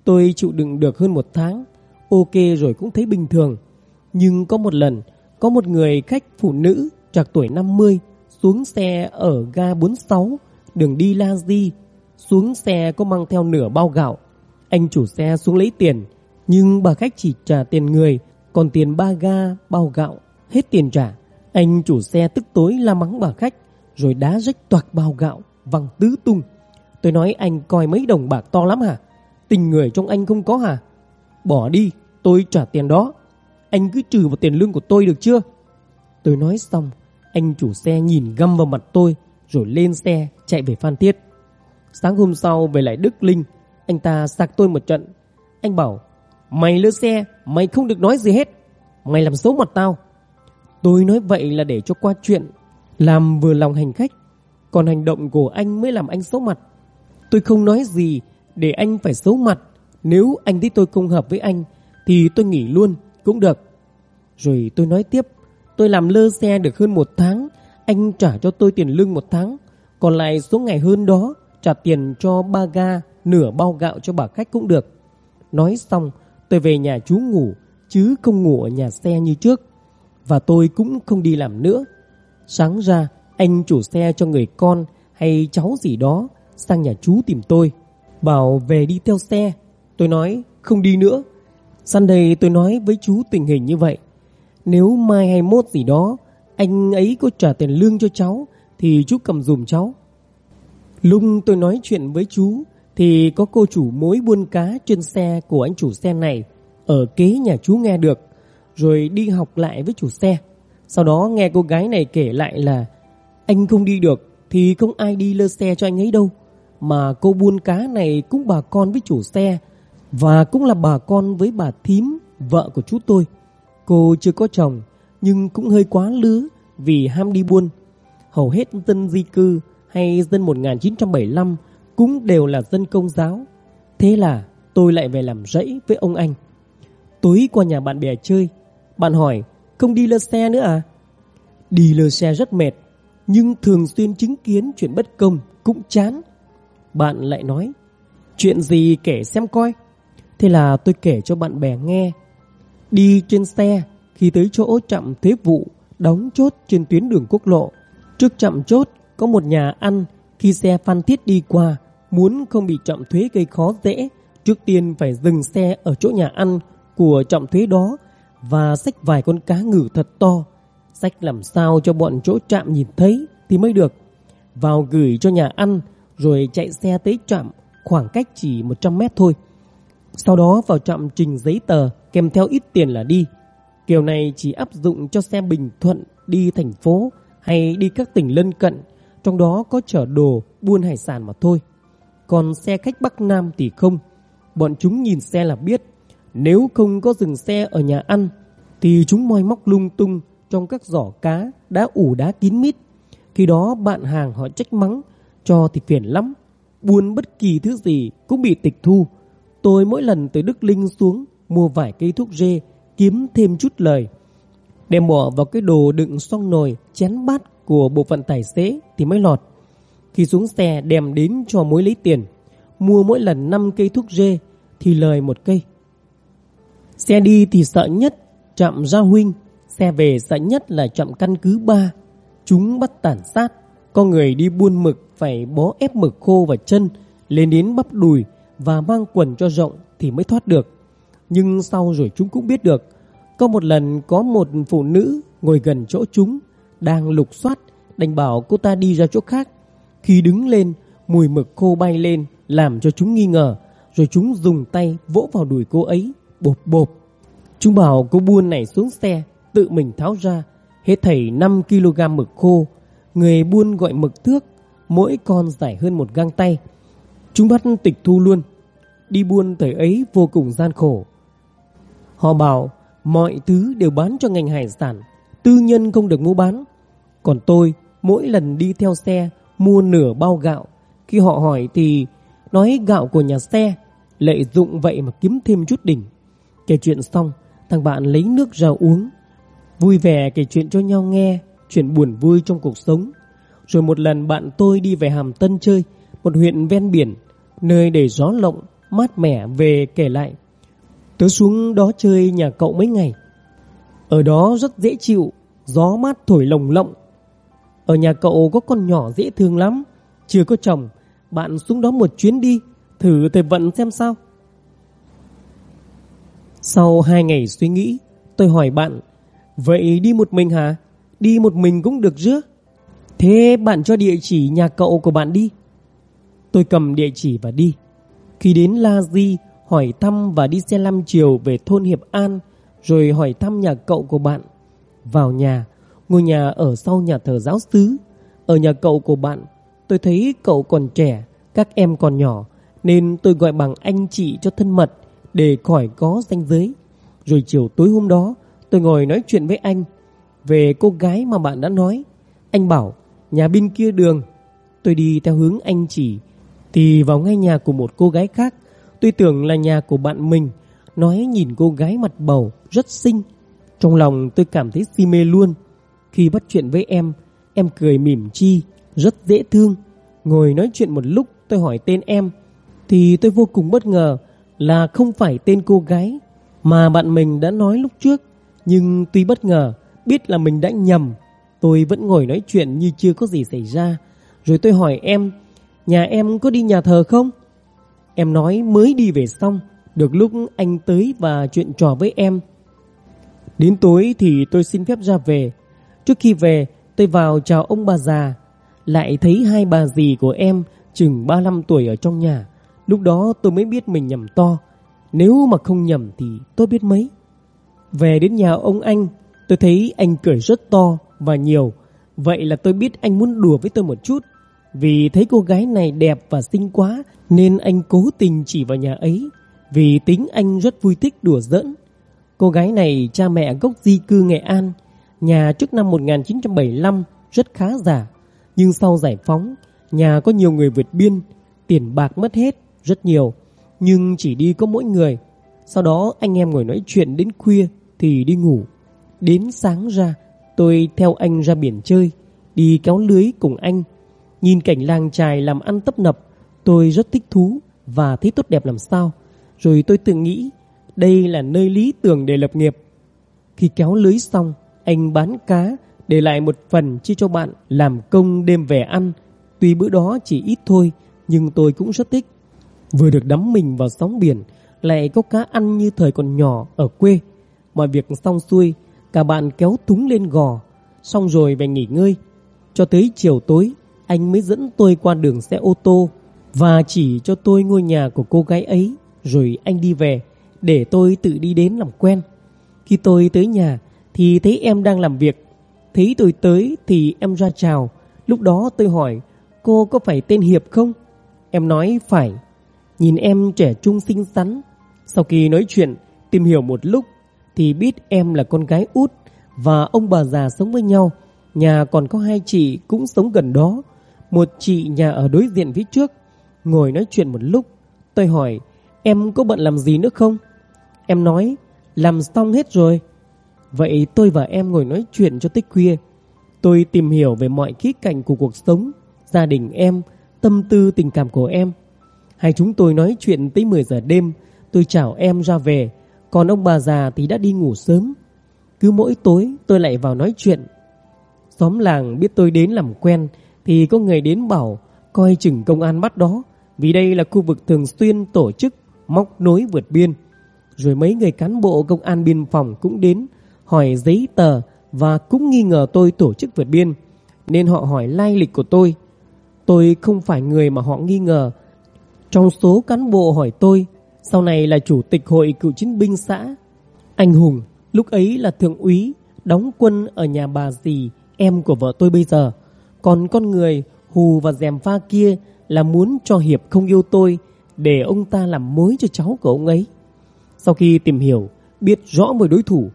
Tôi chịu đựng được hơn một tháng, ok rồi cũng thấy bình thường. Nhưng có một lần, có một người khách phụ nữ trạc tuổi 50 xuống xe ở ga 46, đường đi La Di. Xuống xe có mang theo nửa bao gạo. Anh chủ xe xuống lấy tiền, nhưng bà khách chỉ trả tiền người, còn tiền ba ga, bao gạo, hết tiền trả. Anh chủ xe tức tối la mắng bà khách, rồi đá rách toạc bao gạo văng tứ tung. Tôi nói anh coi mấy đồng bạc to lắm hả? Tình người trong anh không có hả? Bỏ đi, tôi trả tiền đó. Anh cứ trừ vào tiền lương của tôi được chưa? Tôi nói xong, anh chủ xe nhìn găm vào mặt tôi rồi lên xe chạy về Phan Thiết. Sáng hôm sau về lại Đức Linh, anh ta sạc tôi một trận. Anh bảo, mày lơ xe, mày không được nói gì hết. Mày làm xấu mặt tao. Tôi nói vậy là để cho qua chuyện, làm vừa lòng hành khách. Còn hành động của anh mới làm anh xấu mặt. Tôi không nói gì để anh phải xấu mặt. Nếu anh thấy tôi không hợp với anh thì tôi nghỉ luôn cũng được. Rồi tôi nói tiếp, tôi làm lơ xe được hơn một tháng, anh trả cho tôi tiền lương một tháng. Còn lại số ngày hơn đó trả tiền cho ba ga, nửa bao gạo cho bà khách cũng được. Nói xong, tôi về nhà chú ngủ, chứ không ngủ ở nhà xe như trước. Và tôi cũng không đi làm nữa. Sáng ra, anh chủ xe cho người con hay cháu gì đó sang nhà chú tìm tôi. Bảo về đi theo xe. Tôi nói không đi nữa. Sunday tôi nói với chú tình hình như vậy. Nếu mai hay mốt gì đó, anh ấy có trả tiền lương cho cháu thì chú cầm dùm cháu. Lúc tôi nói chuyện với chú thì có cô chủ mối buôn cá trên xe của anh chủ xe này ở kế nhà chú nghe được rồi đi học lại với chủ xe. Sau đó nghe cô gái này kể lại là anh không đi được thì không ai đi lơ xe cho anh ấy đâu. Mà cô buôn cá này cũng bà con với chủ xe và cũng là bà con với bà thím, vợ của chú tôi. Cô chưa có chồng nhưng cũng hơi quá lứa vì ham đi buôn. Hầu hết dân di cư hay dân 1975 cũng đều là dân công giáo. Thế là tôi lại về làm rẫy với ông anh. Tối qua nhà bạn bè chơi, bạn hỏi không đi lơ xe nữa à? Đi lơ xe rất mệt, nhưng thường xuyên chứng kiến chuyện bất công cũng chán. Bạn lại nói, chuyện gì kể xem coi. Thế là tôi kể cho bạn bè nghe. Đi trên xe, khi tới chỗ chậm thuế vụ, đóng chốt trên tuyến đường quốc lộ. Trước chậm chốt có một nhà ăn, khi xe phan thiết đi qua, muốn không bị chậm thuế gây khó dễ, trước tiên phải dừng xe ở chỗ nhà ăn của trọng thuế đó và xách vài con cá ngừ thật to. Xách làm sao cho bọn chỗ trạm nhìn thấy thì mới được. Vào gửi cho nhà ăn rồi chạy xe tới trạm khoảng cách chỉ 100 mét thôi. Sau đó vào trạm trình giấy tờ kèm theo ít tiền là đi. Kiểu này chỉ áp dụng cho xe Bình Thuận đi thành phố hay đi các tỉnh lân cận, trong đó có chở đồ, buôn hải sản mà thôi. Còn xe khách Bắc Nam thì không. Bọn chúng nhìn xe là biết. Nếu không có dừng xe ở nhà ăn, thì chúng moi móc lung tung trong các giỏ cá đã ủ đá kín mít. Khi đó bạn hàng họ trách mắng, cho thì phiền lắm. Buôn bất kỳ thứ gì cũng bị tịch thu. Tôi mỗi lần tới Đức Linh xuống mua vài cây thuốc rê kiếm thêm chút lời. Đem bỏ vào cái đồ đựng xong nồi chén bát của bộ phận tài xế thì mới lọt. Khi xuống xe đem đến cho mối lấy tiền. Mua mỗi lần 5 cây thuốc rê thì lời một cây. Xe đi thì sợ nhất chậm Gia Huynh. Xe về sợ nhất là chậm căn cứ 3. Chúng bắt tàn sát. con người đi buôn mực phải bó ép mực khô vào chân, lên đến bắp đùi và mang quần cho rộng thì mới thoát được. Nhưng sau rồi chúng cũng biết được, Có một lần có một phụ nữ ngồi gần chỗ chúng, Đang lục soát, Đành bảo cô ta đi ra chỗ khác khi đứng lên Mùi mực khô bay lên Làm cho chúng nghi ngờ Rồi chúng dùng tay vỗ vào đùi cô ấy Bộp bộp. Chúng bảo cô buôn này xuống xe Tự mình tháo ra Hết thảy 5kg mực khô. Người buôn gọi mực thước Mỗi con dài hơn một găng tay. Chúng bắt tịch thu luôn Đi buôn thời ấy vô cùng gian khổ. Họ bảo mọi thứ đều bán cho ngành hải sản, tư nhân không được mua bán. Còn tôi, mỗi lần đi theo xe, mua nửa bao gạo. Khi họ hỏi thì nói gạo của nhà xe, lợi dụng vậy mà kiếm thêm chút đỉnh. Kể chuyện xong, thằng bạn lấy nước ra uống. Vui vẻ kể chuyện cho nhau nghe, chuyện buồn vui trong cuộc sống. Rồi một lần bạn tôi đi về Hàm Tân chơi, một huyện ven biển, nơi để gió lộng, mát mẻ về kể lại Tớ xuống đó chơi nhà cậu mấy ngày. Ở đó rất dễ chịu, gió mát thổi lồng lộng. Ở nhà cậu có con nhỏ dễ thương lắm, chưa có chồng. Bạn xuống đó một chuyến đi, thử thời vận xem sao. Sau hai ngày suy nghĩ, tôi hỏi bạn, vậy đi một mình hả? Đi một mình cũng được chứ? Thế bạn cho địa chỉ nhà cậu của bạn đi. Tôi cầm địa chỉ và đi. Khi đến La Di, hỏi thăm và đi xe 5 chiều về thôn Hiệp An, rồi hỏi thăm nhà cậu của bạn. Vào nhà, ngôi nhà ở sau nhà thờ giáo xứ. Ở nhà cậu của bạn, tôi thấy cậu còn trẻ, các em còn nhỏ, nên tôi gọi bằng anh chị cho thân mật để khỏi có danh giới. Rồi chiều tối hôm đó, tôi ngồi nói chuyện với anh về cô gái mà bạn đã nói. Anh bảo, nhà bên kia đường. Tôi đi theo hướng anh chỉ, thì vào ngay nhà của một cô gái khác. Tôi tưởng là nhà của bạn mình, nói nhìn cô gái mặt bầu, rất xinh. Trong lòng tôi cảm thấy si mê luôn. Khi bắt chuyện với em, em cười mỉm chi, rất dễ thương. Ngồi nói chuyện một lúc tôi hỏi tên em, thì tôi vô cùng bất ngờ là không phải tên cô gái mà bạn mình đã nói lúc trước. Nhưng tuy bất ngờ, biết là mình đã nhầm, tôi vẫn ngồi nói chuyện như chưa có gì xảy ra. Rồi tôi hỏi em, nhà em có đi nhà thờ không? Em nói mới đi về xong, được lúc anh tới và chuyện trò với em. Đến tối thì tôi xin phép ra về. Trước khi về, tôi vào chào ông bà già. Lại thấy hai bà dì của em chừng 35 tuổi ở trong nhà. Lúc đó tôi mới biết mình nhầm to. Nếu mà không nhầm thì tôi biết mấy. Về đến nhà ông anh, tôi thấy anh cười rất to và nhiều. Vậy là tôi biết anh muốn đùa với tôi một chút. Vì thấy cô gái này đẹp và xinh quá nên anh cố tình chỉ vào nhà ấy. Vì tính anh rất vui thích đùa giỡn. Cô gái này cha mẹ gốc di cư Nghệ An. Nhà trước năm 1975 rất khá giả. Nhưng sau giải phóng, nhà có nhiều người vượt biên. Tiền bạc mất hết, rất nhiều. Nhưng chỉ đi có mỗi người. Sau đó anh em ngồi nói chuyện đến khuya thì đi ngủ. Đến sáng ra, tôi theo anh ra biển chơi, đi kéo lưới cùng anh. Nhìn cảnh làng trài làm ăn tấp nập, tôi rất thích thú và thấy tốt đẹp làm sao. Rồi tôi tự nghĩ, đây là nơi lý tưởng để lập nghiệp. Khi kéo lưới xong, anh bán cá, để lại một phần chia cho bạn làm công đêm về ăn. Tuy bữa đó chỉ ít thôi, nhưng tôi cũng rất thích. Vừa được đắm mình vào sóng biển, lại có cá ăn như thời còn nhỏ ở quê. Mọi việc xong xuôi, cả bạn kéo túng lên gò, xong rồi về nghỉ ngơi. Cho tới chiều tối, anh mới dẫn tôi qua đường xe ô tô và chỉ cho tôi ngôi nhà của cô gái ấy, rồi anh đi về để tôi tự đi đến làm quen. Khi tôi tới nhà thì thấy em đang làm việc. Thấy tôi tới thì em ra chào. Lúc đó tôi hỏi cô có phải tên Hiệp không? Em nói phải. Nhìn em trẻ trung xinh xắn. Sau khi nói chuyện, tìm hiểu một lúc thì biết em là con gái út và ông bà già sống với nhau. Nhà còn có hai chị cũng sống gần đó. Một chị nhà ở đối diện phía trước. Ngồi nói chuyện một lúc, tôi hỏi em có bận làm gì nữa không? Em nói làm xong hết rồi. Vậy tôi và em ngồi nói chuyện cho tích khuya. Tôi tìm hiểu về mọi khía cạnh của cuộc sống, gia đình em, tâm tư tình cảm của em. Hai chúng tôi nói chuyện tới 10 giờ đêm, tôi chào em ra về, còn ông bà già thì đã đi ngủ sớm. Cứ mỗi tối tôi lại vào nói chuyện. Xóm làng biết tôi đến làm quen thì có người đến bảo coi chừng công an bắt đó vì đây là khu vực thường xuyên tổ chức móc nối vượt biên. Rồi mấy người cán bộ công an biên phòng cũng đến hỏi giấy tờ và cũng nghi ngờ tôi tổ chức vượt biên nên họ hỏi lai lịch của tôi. Tôi không phải người mà họ nghi ngờ. Trong số cán bộ hỏi tôi sau này là chủ tịch hội cựu chiến binh xã. Anh Hùng lúc ấy là thượng úy đóng quân ở nhà bà dì em của vợ tôi bây giờ. Còn con người hù và dèm pha kia là muốn cho Hiệp không yêu tôi để ông ta làm mối cho cháu của ông ấy. Sau khi tìm hiểu, biết rõ mười đối thủ,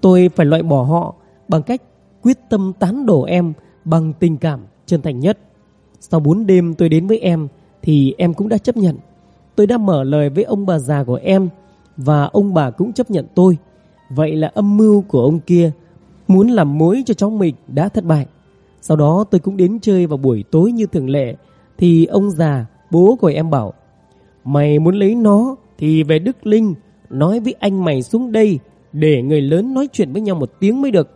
tôi phải loại bỏ họ bằng cách quyết tâm tán đổ em bằng tình cảm chân thành nhất. Sau 4 đêm tôi đến với em thì em cũng đã chấp nhận. Tôi đã mở lời với ông bà già của em và ông bà cũng chấp nhận tôi. Vậy là âm mưu của ông kia muốn làm mối cho cháu mình đã thất bại. Sau đó tôi cũng đến chơi vào buổi tối như thường lệ thì ông già, bố của em bảo Mày muốn lấy nó thì về Đức Linh nói với anh mày xuống đây để người lớn nói chuyện với nhau một tiếng mới được.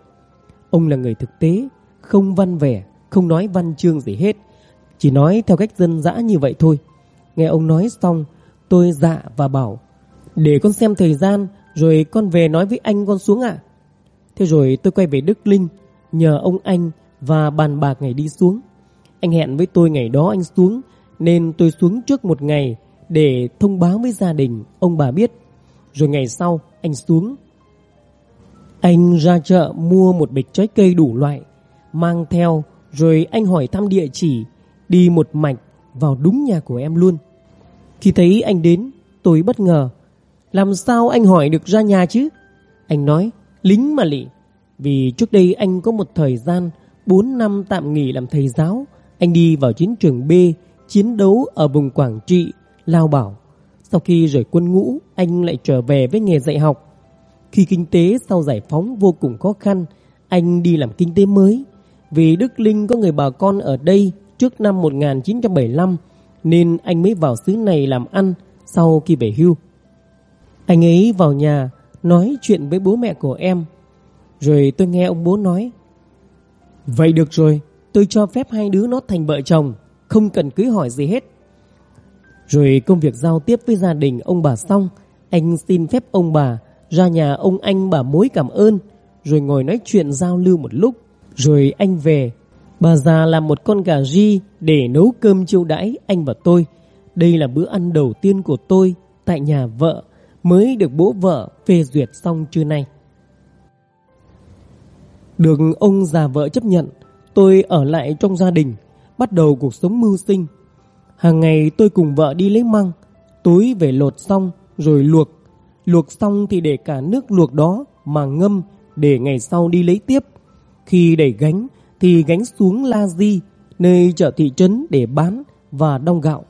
Ông là người thực tế, không văn vẻ, không nói văn chương gì hết. Chỉ nói theo cách dân dã như vậy thôi. Nghe ông nói xong, tôi dạ và bảo để con xem thời gian rồi con về nói với anh con xuống ạ. Thế rồi tôi quay về Đức Linh nhờ ông anh và bàn bạc ngày đi xuống. Anh hẹn với tôi ngày đó anh xuống nên tôi xuống trước một ngày để thông báo với gia đình ông bà biết. Rồi ngày sau anh xuống. Anh ra chợ mua một bịch trái cây đủ loại, mang theo rồi anh hỏi thăm địa chỉ, đi một mạch vào đúng nhà của em luôn. Khi thấy anh đến, tôi bất ngờ. Làm sao anh hỏi được ra nhà chứ? Anh nói, lính mà lị. Vì trước đây anh có một thời gian 4 năm tạm nghỉ làm thầy giáo. Anh đi vào chiến trường B, chiến đấu ở vùng Quảng Trị, Lao Bảo. Sau khi rời quân ngũ, anh lại trở về với nghề dạy học. Khi kinh tế sau giải phóng vô cùng khó khăn, anh đi làm kinh tế mới. Vì Đức Linh có người bà con ở đây trước năm 1975 nên anh mới vào xứ này làm ăn sau khi về hưu. Anh ấy vào nhà nói chuyện với bố mẹ của em. Rồi tôi nghe ông bố nói Vậy được rồi, tôi cho phép hai đứa nó thành vợ chồng, không cần cưới hỏi gì hết. Rồi công việc giao tiếp với gia đình ông bà xong, anh xin phép ông bà ra nhà ông anh bà mối cảm ơn, rồi ngồi nói chuyện giao lưu một lúc. Rồi anh về, bà già làm một con gà ri để nấu cơm chiêu đãi anh và tôi. Đây là bữa ăn đầu tiên của tôi tại nhà vợ mới được bố vợ phê duyệt xong trưa nay. Được ông già vợ chấp nhận, tôi ở lại trong gia đình, bắt đầu cuộc sống mưu sinh. Hàng ngày tôi cùng vợ đi lấy măng, tối về lột xong rồi luộc. Luộc xong thì để cả nước luộc đó mà ngâm để ngày sau đi lấy tiếp. Khi đẩy gánh thì gánh xuống La Di, nơi chợ thị trấn để bán và đong gạo.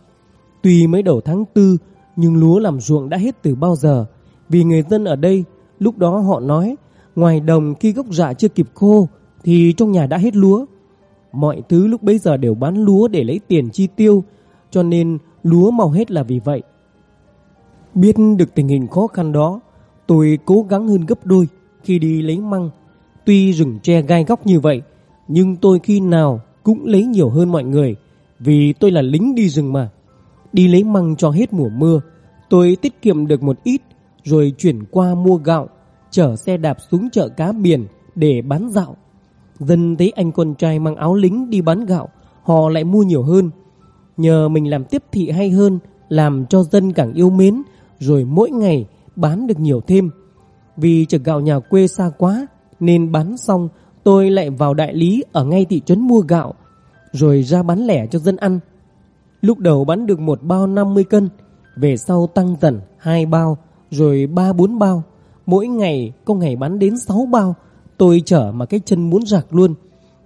Tuy mới đầu tháng tư nhưng lúa làm ruộng đã hết từ bao giờ. Vì người dân ở đây lúc đó họ nói ngoài đồng khi gốc rạ chưa kịp khô thì trong nhà đã hết lúa. Mọi thứ lúc bấy giờ đều bán lúa để lấy tiền chi tiêu cho nên lúa mau hết là vì vậy. Biết được tình hình khó khăn đó, tôi cố gắng hơn gấp đôi khi đi lấy măng. Tuy rừng tre gai góc như vậy, nhưng tôi khi nào cũng lấy nhiều hơn mọi người vì tôi là lính đi rừng mà. Đi lấy măng cho hết mùa mưa, tôi tiết kiệm được một ít rồi chuyển qua mua gạo, chở xe đạp xuống chợ cá biển để bán gạo. Dân thấy anh con trai mang áo lính đi bán gạo, họ lại mua nhiều hơn. Nhờ mình làm tiếp thị hay hơn, làm cho dân càng yêu mến, rồi mỗi ngày bán được nhiều thêm. Vì chợ gạo nhà quê xa quá, nên bán xong tôi lại vào đại lý ở ngay thị trấn mua gạo, rồi ra bán lẻ cho dân ăn. Lúc đầu bán được một bao 50 cân, về sau tăng dần hai bao, rồi ba bốn bao. Mỗi ngày có ngày bán đến 6 bao, tôi chở mà cái chân muốn rạc luôn.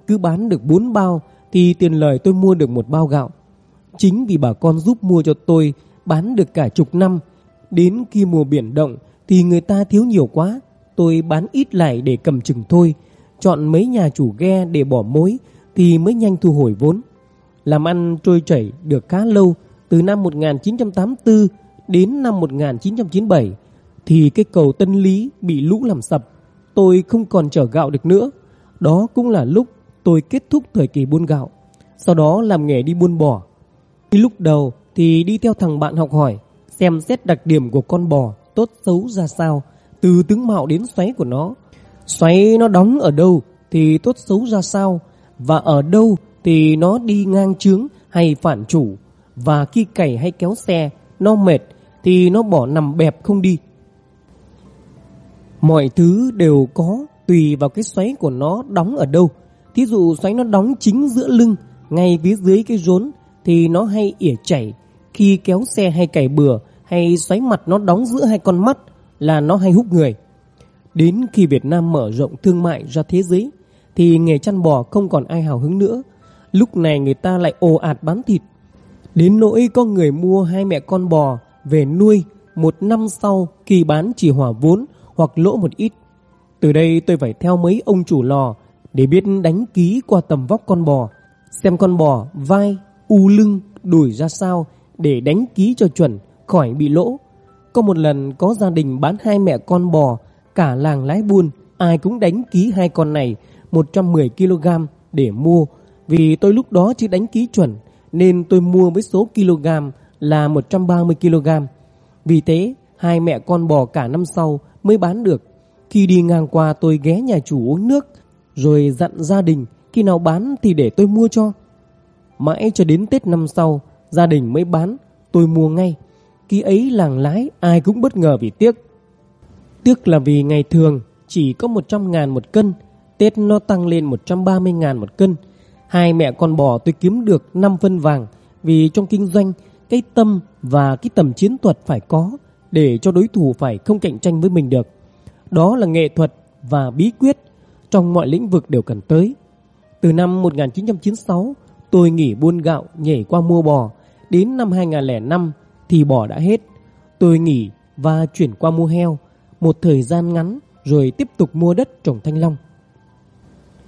Cứ bán được 4 bao thì tiền lời tôi mua được một bao gạo. Chính vì bà con giúp mua cho tôi bán được cả chục năm. Đến khi mùa biển động thì người ta thiếu nhiều quá. Tôi bán ít lại để cầm chừng thôi. Chọn mấy nhà chủ ghe để bỏ mối thì mới nhanh thu hồi vốn làm ăn trôi chảy được khá lâu, từ năm 1984 đến năm 1997 thì cái cầu Tân Lý bị lũ làm sập. Tôi không còn chở gạo được nữa. Đó cũng là lúc tôi kết thúc thời kỳ buôn gạo. Sau đó làm nghề đi buôn bò. Khi lúc đầu thì đi theo thằng bạn học hỏi xem xét đặc điểm của con bò tốt xấu ra sao từ tướng mạo đến xoáy của nó. Xoáy nó đóng ở đâu thì tốt xấu ra sao và ở đâu thì nó đi ngang chướng hay phản chủ và khi cày hay kéo xe nó mệt thì nó bỏ nằm bẹp không đi. Mọi thứ đều có tùy vào cái xoáy của nó đóng ở đâu. Thí dụ xoáy nó đóng chính giữa lưng, ngay phía dưới cái rốn thì nó hay ỉa chảy. Khi kéo xe hay cày bừa hay xoáy mặt nó đóng giữa hai con mắt là nó hay hút người. Đến khi Việt Nam mở rộng thương mại ra thế giới thì nghề chăn bò không còn ai hào hứng nữa. Lúc này người ta lại ồ ạt bán thịt. Đến nỗi có người mua hai mẹ con bò về nuôi một năm sau kỳ bán chỉ hỏa vốn hoặc lỗ một ít. Từ đây tôi phải theo mấy ông chủ lò để biết đánh ký qua tầm vóc con bò, xem con bò vai, u lưng, đùi ra sao để đánh ký cho chuẩn, khỏi bị lỗ. Có một lần có gia đình bán hai mẹ con bò, cả làng lái buôn, ai cũng đánh ký hai con này 110kg để mua vì tôi lúc đó chưa đánh ký chuẩn nên tôi mua với số kg là 130kg. Vì thế, hai mẹ con bò cả năm sau mới bán được. Khi đi ngang qua tôi ghé nhà chủ uống nước, rồi dặn gia đình khi nào bán thì để tôi mua cho. Mãi cho đến Tết năm sau, gia đình mới bán, tôi mua ngay. Khi ấy làng lái ai cũng bất ngờ vì tiếc. Tiếc là vì ngày thường chỉ có 100 ngàn một cân, Tết nó tăng lên 130 ngàn một cân. Hai mẹ con bò tôi kiếm được 5 phân vàng vì trong kinh doanh cái tâm và cái tầm chiến thuật phải có để cho đối thủ phải không cạnh tranh với mình được. Đó là nghệ thuật và bí quyết trong mọi lĩnh vực đều cần tới. Từ năm 1996, tôi nghỉ buôn gạo nhảy qua mua bò. Đến năm 2005 thì bò đã hết. Tôi nghỉ và chuyển qua mua heo. Một thời gian ngắn rồi tiếp tục mua đất trồng thanh long.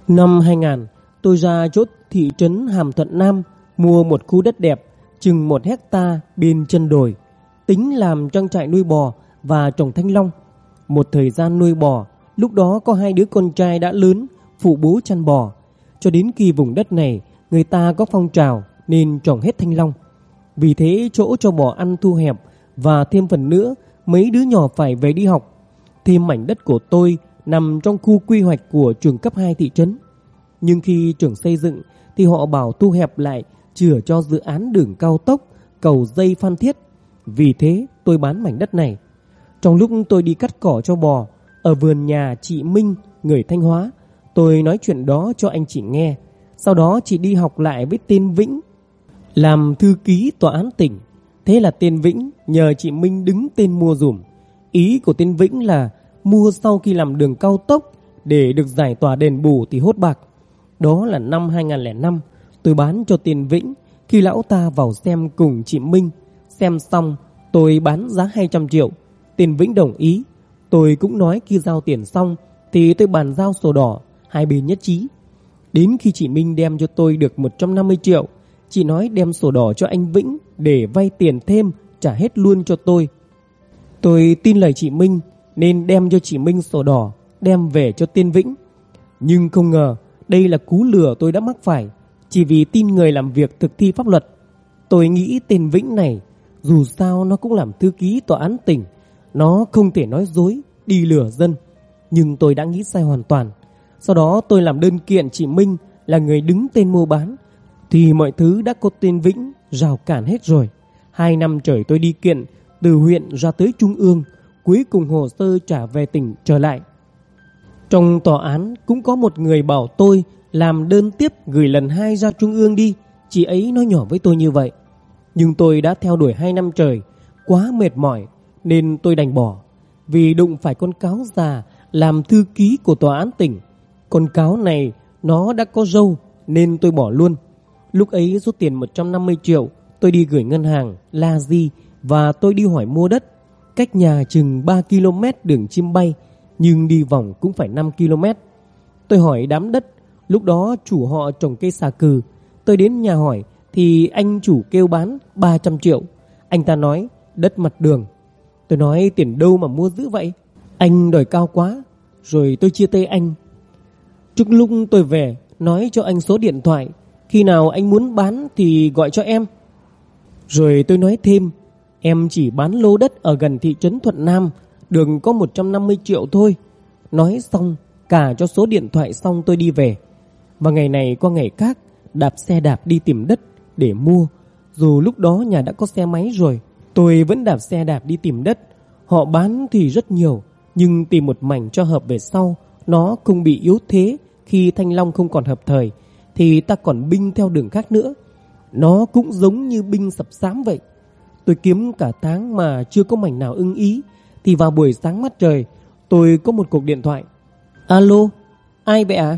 Năm 2000, tôi ra chốt thị trấn Hàm Thuận Nam mua một khu đất đẹp chừng một hecta bên chân đồi. Tính làm trang trại nuôi bò và trồng thanh long. Một thời gian nuôi bò, lúc đó có hai đứa con trai đã lớn phụ bố chăn bò. Cho đến khi vùng đất này người ta có phong trào nên trồng hết thanh long. Vì thế chỗ cho bò ăn thu hẹp và thêm phần nữa mấy đứa nhỏ phải về đi học. Thêm mảnh đất của tôi nằm trong khu quy hoạch của trường cấp 2 thị trấn. Nhưng khi trường xây dựng thì họ bảo thu hẹp lại chừa cho dự án đường cao tốc, cầu dây phan thiết. Vì thế tôi bán mảnh đất này. Trong lúc tôi đi cắt cỏ cho bò ở vườn nhà chị Minh, người Thanh Hóa, tôi nói chuyện đó cho anh chị nghe. Sau đó chị đi học lại với tên Vĩnh làm thư ký tòa án tỉnh. Thế là tên Vĩnh nhờ chị Minh đứng tên mua dùm. Ý của tên Vĩnh là mua sau khi làm đường cao tốc để được giải tỏa đền bù thì hốt bạc. Đó là năm 2005 tôi bán cho tên Vĩnh khi lão ta vào xem cùng chị Minh. Xem xong tôi bán giá 200 triệu. Tên Vĩnh đồng ý. Tôi cũng nói khi giao tiền xong thì tôi bàn giao sổ đỏ, hai bên nhất trí. Đến khi chị Minh đem cho tôi được 150 triệu, chị nói đem sổ đỏ cho anh Vĩnh để vay tiền thêm trả hết luôn cho tôi. Tôi tin lời chị Minh nên đem cho chị Minh sổ đỏ, đem về cho Tiên Vĩnh. Nhưng không ngờ đây là cú lừa tôi đã mắc phải chỉ vì tin người làm việc thực thi pháp luật. Tôi nghĩ tên Vĩnh này dù sao nó cũng làm thư ký tòa án tỉnh, nó không thể nói dối, đi lừa dân. Nhưng tôi đã nghĩ sai hoàn toàn. Sau đó tôi làm đơn kiện chị Minh là người đứng tên mua bán thì mọi thứ đã có tên Vĩnh rào cản hết rồi. Hai năm trời tôi đi kiện từ huyện ra tới trung ương, cuối cùng hồ sơ trả về tỉnh trở lại. Trong tòa án cũng có một người bảo tôi làm đơn tiếp gửi lần hai ra trung ương đi. Chị ấy nói nhỏ với tôi như vậy. Nhưng tôi đã theo đuổi hai năm trời, quá mệt mỏi nên tôi đành bỏ. Vì đụng phải con cáo già làm thư ký của tòa án tỉnh. Con cáo này nó đã có dâu nên tôi bỏ luôn. Lúc ấy rút tiền 150 triệu, tôi đi gửi ngân hàng La Di và tôi đi hỏi mua đất. Cách nhà chừng 3 km đường chim bay, nhưng đi vòng cũng phải 5 km. Tôi hỏi đám đất, lúc đó chủ họ trồng cây xà cừ. Tôi đến nhà hỏi thì anh chủ kêu bán 300 triệu. Anh ta nói đất mặt đường. Tôi nói tiền đâu mà mua dữ vậy? Anh đòi cao quá. Rồi tôi chia tay anh. Trước lúc tôi về nói cho anh số điện thoại khi nào anh muốn bán thì gọi cho em. Rồi tôi nói thêm, em chỉ bán lô đất ở gần thị trấn Thuận Nam, đường có 150 triệu thôi. Nói xong, cả cho số điện thoại xong tôi đi về. Và ngày này qua ngày khác, đạp xe đạp đi tìm đất để mua. Dù lúc đó nhà đã có xe máy rồi, tôi vẫn đạp xe đạp đi tìm đất. Họ bán thì rất nhiều, nhưng tìm một mảnh cho hợp về sau, nó không bị yếu thế khi Thanh Long không còn hợp thời thì ta còn binh theo đường khác nữa. Nó cũng giống như binh sập sám vậy. Tôi kiếm cả tháng mà chưa có mảnh nào ưng ý thì vào buổi sáng mắt trời tôi có một cuộc điện thoại. Alo, ai vậy ạ? À?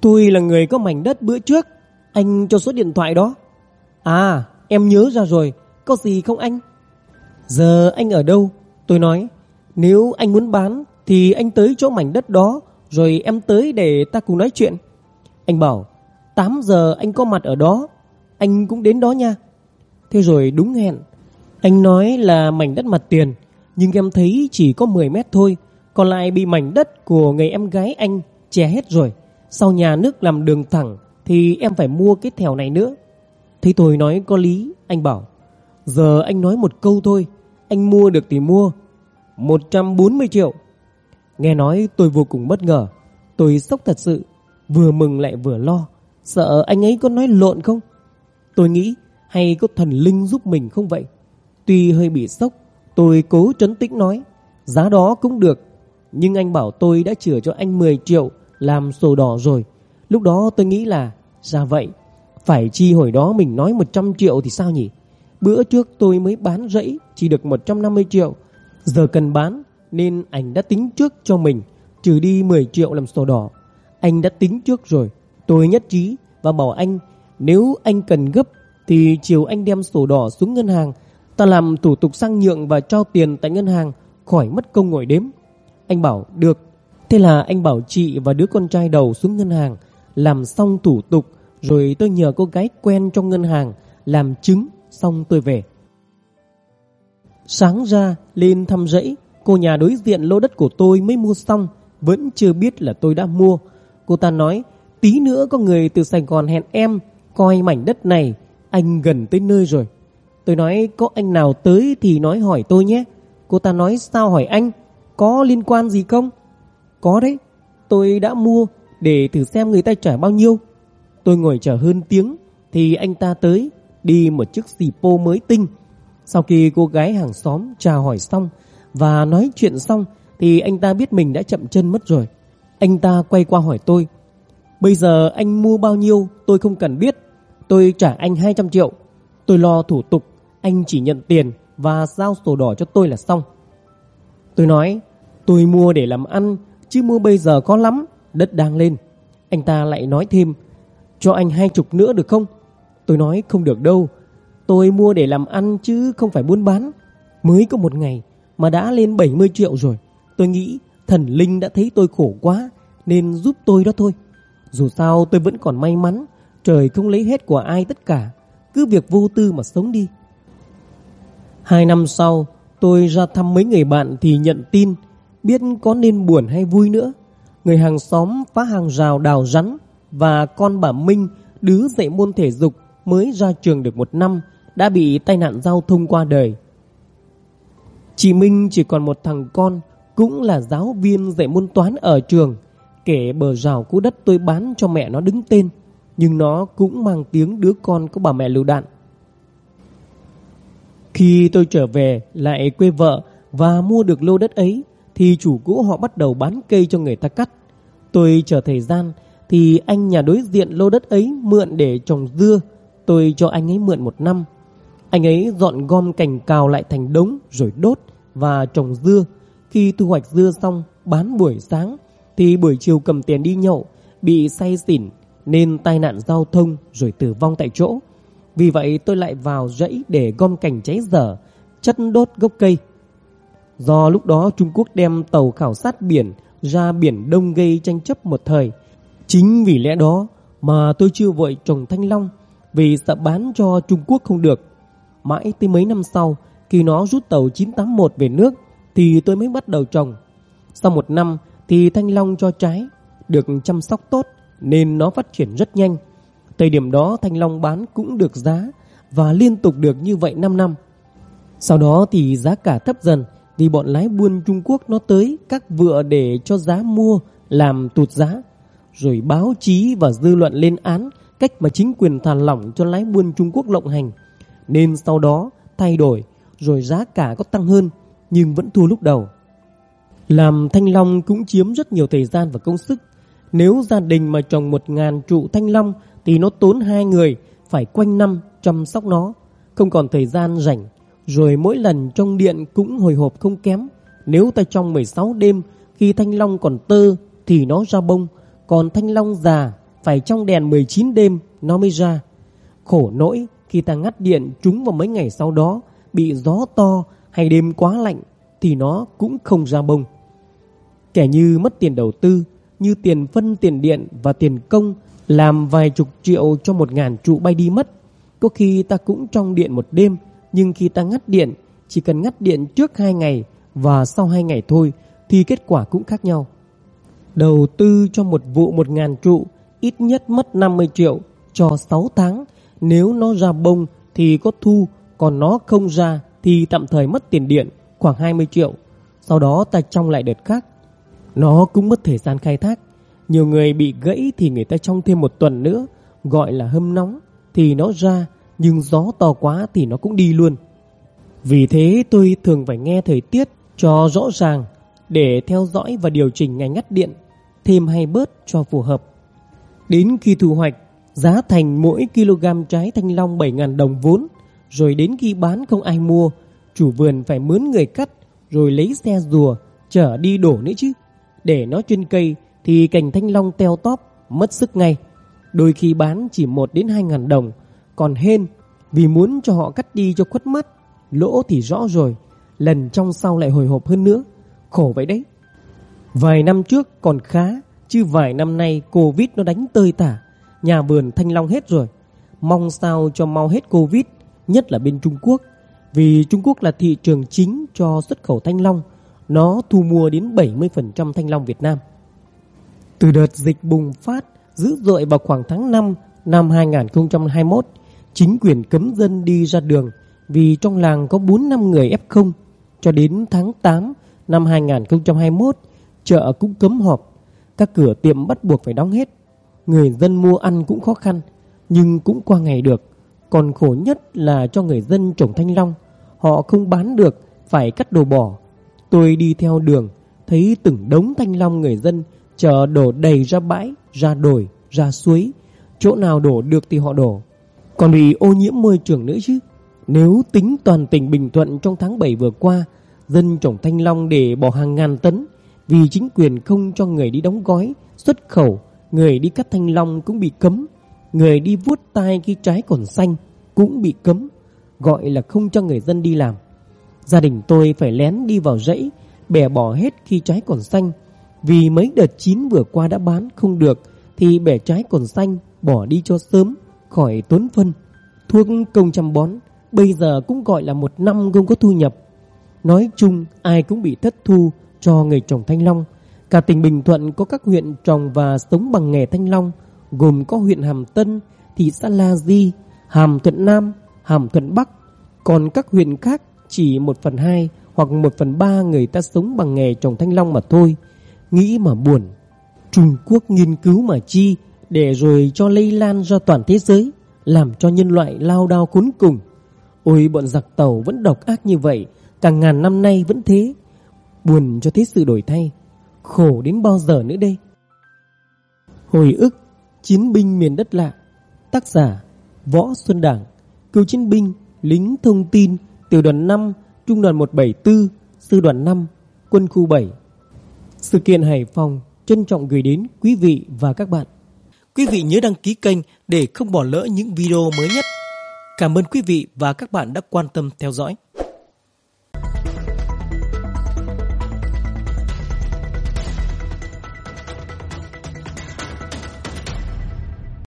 Tôi là người có mảnh đất bữa trước, anh cho số điện thoại đó. À, em nhớ ra rồi, có gì không anh? Giờ anh ở đâu? Tôi nói, nếu anh muốn bán thì anh tới chỗ mảnh đất đó rồi em tới để ta cùng nói chuyện. Anh bảo 8 giờ anh có mặt ở đó, Anh cũng đến đó nha. Thế rồi đúng hẹn. Anh nói là mảnh đất mặt tiền, Nhưng em thấy chỉ có 10 mét thôi, Còn lại bị mảnh đất của người em gái anh Che hết rồi. Sau nhà nước làm đường thẳng Thì em phải mua cái thèo này nữa. Thấy tôi nói có lý, Anh bảo, Giờ anh nói một câu thôi, Anh mua được thì mua 140 triệu. Nghe nói tôi vô cùng bất ngờ, Tôi sốc thật sự. Vừa mừng lại vừa lo. Sợ anh ấy có nói lộn không? Tôi nghĩ hay có thần linh giúp mình không vậy? Tuy hơi bị sốc, Tôi cố trấn tĩnh nói, Giá đó cũng được. Nhưng anh bảo tôi đã chữa cho anh 10 triệu Làm sổ đỏ rồi. Lúc đó tôi nghĩ là, Ra vậy, Phải chi hồi đó mình nói 100 triệu thì sao nhỉ? Bữa trước tôi mới bán rẫy, Chỉ được 150 triệu. Giờ cần bán, Nên anh đã tính trước cho mình, Trừ đi 10 triệu làm sổ đỏ. Anh đã tính trước rồi. Tôi nhất trí và bảo anh, Nếu anh cần gấp, Thì chiều anh đem sổ đỏ xuống ngân hàng. Ta làm thủ tục sang nhượng và cho tiền tại ngân hàng, Khỏi mất công ngồi đếm. Anh bảo, được. Thế là anh bảo chị và đứa con trai đầu xuống ngân hàng, Làm xong thủ tục, Rồi tôi nhờ cô gái quen trong ngân hàng Làm chứng, Xong tôi về. Sáng ra, lên thăm rẫy, Cô nhà đối diện lô đất của tôi mới mua xong, Vẫn chưa biết là tôi đã mua. Cô ta nói, Tí nữa có người từ Sài Gòn hẹn em Coi mảnh đất này, Anh gần tới nơi rồi. Tôi nói, có anh nào tới thì nói hỏi tôi nhé. Cô ta nói, sao hỏi anh? Có liên quan gì không? Có đấy, Tôi đã mua để thử xem người ta trả bao nhiêu. Tôi ngồi chờ hơn tiếng, Thì anh ta tới, Đi một chiếc xì pô mới tinh. Sau khi cô gái hàng xóm chào hỏi xong Và nói chuyện xong, Thì anh ta biết mình đã chậm chân mất rồi. Anh ta quay qua hỏi tôi, Bây giờ anh mua bao nhiêu tôi không cần biết, Tôi trả anh 200 triệu. Tôi lo thủ tục, Anh chỉ nhận tiền và giao sổ đỏ cho tôi là xong. Tôi nói, Tôi mua để làm ăn, Chứ mua bây giờ có lắm, Đất đang lên. Anh ta lại nói thêm, Cho anh hai chục nữa được không? Tôi nói, không được đâu, Tôi mua để làm ăn chứ không phải buôn bán. Mới có một ngày Mà đã lên 70 triệu rồi, Tôi nghĩ thần linh đã thấy tôi khổ quá, Nên giúp tôi đó thôi. Dù sao tôi vẫn còn may mắn, Trời không lấy hết của ai tất cả, Cứ việc vô tư mà sống đi. Hai năm sau, Tôi ra thăm mấy người bạn thì nhận tin, Biết có nên buồn hay vui nữa. Người hàng xóm phá hàng rào đào rắn Và con bà Minh, Đứa dạy môn thể dục Mới ra trường được một năm, Đã bị tai nạn giao thông qua đời. Chị Minh chỉ còn một thằng con cũng là giáo viên dạy môn toán ở trường, Kể bờ rào khu đất tôi bán cho mẹ nó đứng tên, Nhưng nó cũng mang tiếng đứa con có bà mẹ lưu đạn. Khi tôi trở về lại quê vợ Và mua được lô đất ấy, Thì chủ cũ họ bắt đầu bán cây cho người ta cắt. Tôi chờ thời gian Thì anh nhà đối diện lô đất ấy mượn để trồng dưa, Tôi cho anh ấy mượn một năm. Anh ấy dọn gom cành cào lại thành đống Rồi đốt và trồng dưa. Khi thu hoạch dưa xong, bán buổi sáng, Thì buổi chiều cầm tiền đi nhậu, Bị say xỉn, Nên tai nạn giao thông rồi tử vong tại chỗ Vì vậy tôi lại vào rẫy để gom cành cháy dở, Chất đốt gốc cây Do lúc đó Trung Quốc đem tàu khảo sát biển ra biển Đông gây tranh chấp một thời. Chính vì lẽ đó mà tôi chưa vội trồng thanh long, vì sợ bán cho Trung Quốc không được. Mãi tới mấy năm sau, khi nó rút tàu 981 về nước thì tôi mới bắt đầu trồng. Sau một năm thì thanh long cho trái, được chăm sóc tốt nên nó phát triển rất nhanh. Thời điểm đó thanh long bán cũng được giá và liên tục được như vậy 5 năm. Sau đó thì giá cả thấp dần vì bọn lái buôn Trung Quốc nó tới các vựa để cho giá mua làm tụt giá. Rồi báo chí và dư luận lên án cách mà chính quyền thả lỏng cho lái buôn Trung Quốc lộng hành. Nên sau đó thay đổi rồi giá cả có tăng hơn nhưng vẫn thua lúc đầu. Làm thanh long cũng chiếm rất nhiều thời gian và công sức. Nếu gia đình mà trồng một ngàn trụ thanh long thì nó tốn hai người phải quanh năm chăm sóc nó, không còn thời gian rảnh rồi mỗi lần trong điện cũng hồi hộp không kém. Nếu ta trong 16 đêm khi thanh long còn tơ thì nó ra bông, còn thanh long già phải trong đèn 19 đêm nó mới ra. Khổ nỗi khi ta ngắt điện chúng vào mấy ngày sau đó bị gió to hay đêm quá lạnh thì nó cũng không ra bông. Kẻ như mất tiền đầu tư như tiền phân tiền điện và tiền công làm vài chục triệu cho một ngàn trụ bay đi mất. Có khi ta cũng trong điện một đêm nhưng khi ta ngắt điện, chỉ cần ngắt điện trước 2 ngày và sau 2 ngày thôi thì kết quả cũng khác nhau. Đầu tư cho một vụ một ngàn trụ ít nhất mất 50 triệu cho 6 tháng. Nếu nó ra bông thì có thu, còn nó không ra thì tạm thời mất tiền điện khoảng 20 triệu. Sau đó ta trong lại đợt khác. Nó cũng mất thời gian khai thác. Nhiều người bị gãy thì người ta trong thêm một tuần nữa, gọi là hâm nóng, thì nó ra, nhưng gió to quá thì nó cũng đi luôn. Vì thế tôi thường phải nghe thời tiết cho rõ ràng để theo dõi và điều chỉnh ngày ngắt điện thêm hay bớt cho phù hợp. Đến khi thu hoạch, giá thành mỗi kg trái thanh long 7.000 đồng vốn, rồi đến khi bán không ai mua, chủ vườn phải mướn người cắt rồi lấy xe rùa chở đi đổ nữa chứ. Để nó trên cây thì cành thanh long teo tóp, mất sức ngay. Đôi khi bán chỉ 1 đến 2 ngàn đồng, còn hên vì muốn cho họ cắt đi cho khuất mắt, lỗ thì rõ rồi, lần trong sau lại hồi hộp hơn nữa. Khổ vậy đấy. Vài năm trước còn khá, chứ vài năm nay Covid nó đánh tơi tả, nhà vườn thanh long hết rồi. Mong sao cho mau hết Covid, nhất là bên Trung Quốc. Vì Trung Quốc là thị trường chính cho xuất khẩu thanh long, nó thu mua đến 70% thanh long Việt Nam. Từ đợt dịch bùng phát dữ dội vào khoảng tháng 5 năm 2021, chính quyền cấm dân đi ra đường vì trong làng có 4 năm người F0. Cho đến tháng 8 năm 2021, chợ cũng cấm họp, các cửa tiệm bắt buộc phải đóng hết. Người dân mua ăn cũng khó khăn, nhưng cũng qua ngày được. Còn khổ nhất là cho người dân trồng thanh long, họ không bán được, phải cắt đồ bỏ. Tôi đi theo đường, thấy từng đống thanh long người dân chờ đổ đầy ra bãi, ra đồi, ra suối. Chỗ nào đổ được thì họ đổ. Còn bị ô nhiễm môi trường nữa chứ. Nếu tính toàn tỉnh Bình Thuận trong tháng 7 vừa qua, dân trồng thanh long để bỏ hàng ngàn tấn vì chính quyền không cho người đi đóng gói, xuất khẩu, người đi cắt thanh long cũng bị cấm, người đi vuốt tai khi trái còn xanh cũng bị cấm, gọi là không cho người dân đi làm. Gia đình tôi phải lén đi vào rẫy, bẻ bỏ hết khi trái còn xanh, vì mấy đợt chín vừa qua đã bán không được thì bẻ trái còn xanh bỏ đi cho sớm, khỏi tốn phân. Thuốc công chăm bón bây giờ cũng gọi là một năm không có thu nhập. Nói chung ai cũng bị thất thu cho người trồng thanh long. Cả tỉnh Bình Thuận có các huyện trồng và sống bằng nghề thanh long, gồm có huyện Hàm Tân, thị xã La Di, Hàm Thuận Nam, Hàm Thuận Bắc. Còn các huyện khác chỉ 1 phần 2 hoặc 1 phần 3 người ta sống bằng nghề trồng thanh long mà thôi. Nghĩ mà buồn. Trung Quốc nghiên cứu mà chi để rồi cho lây lan ra toàn thế giới, làm cho nhân loại lao đao khốn cùng. Ôi bọn giặc tàu vẫn độc ác như vậy, cả ngàn năm nay vẫn thế. Buồn cho thế sự đổi thay, khổ đến bao giờ nữa đây. Hồi ức, chiến binh miền đất lạ, tác giả Võ Xuân Đảng, cựu chiến binh, lính thông tin, tiểu đoàn 5, trung đoàn 174, sư đoàn 5, quân khu 7. Sự kiện Hải Phòng trân trọng gửi đến quý vị và các bạn. Quý vị nhớ đăng ký kênh để không bỏ lỡ những video mới nhất. Cảm ơn quý vị và các bạn đã quan tâm theo dõi.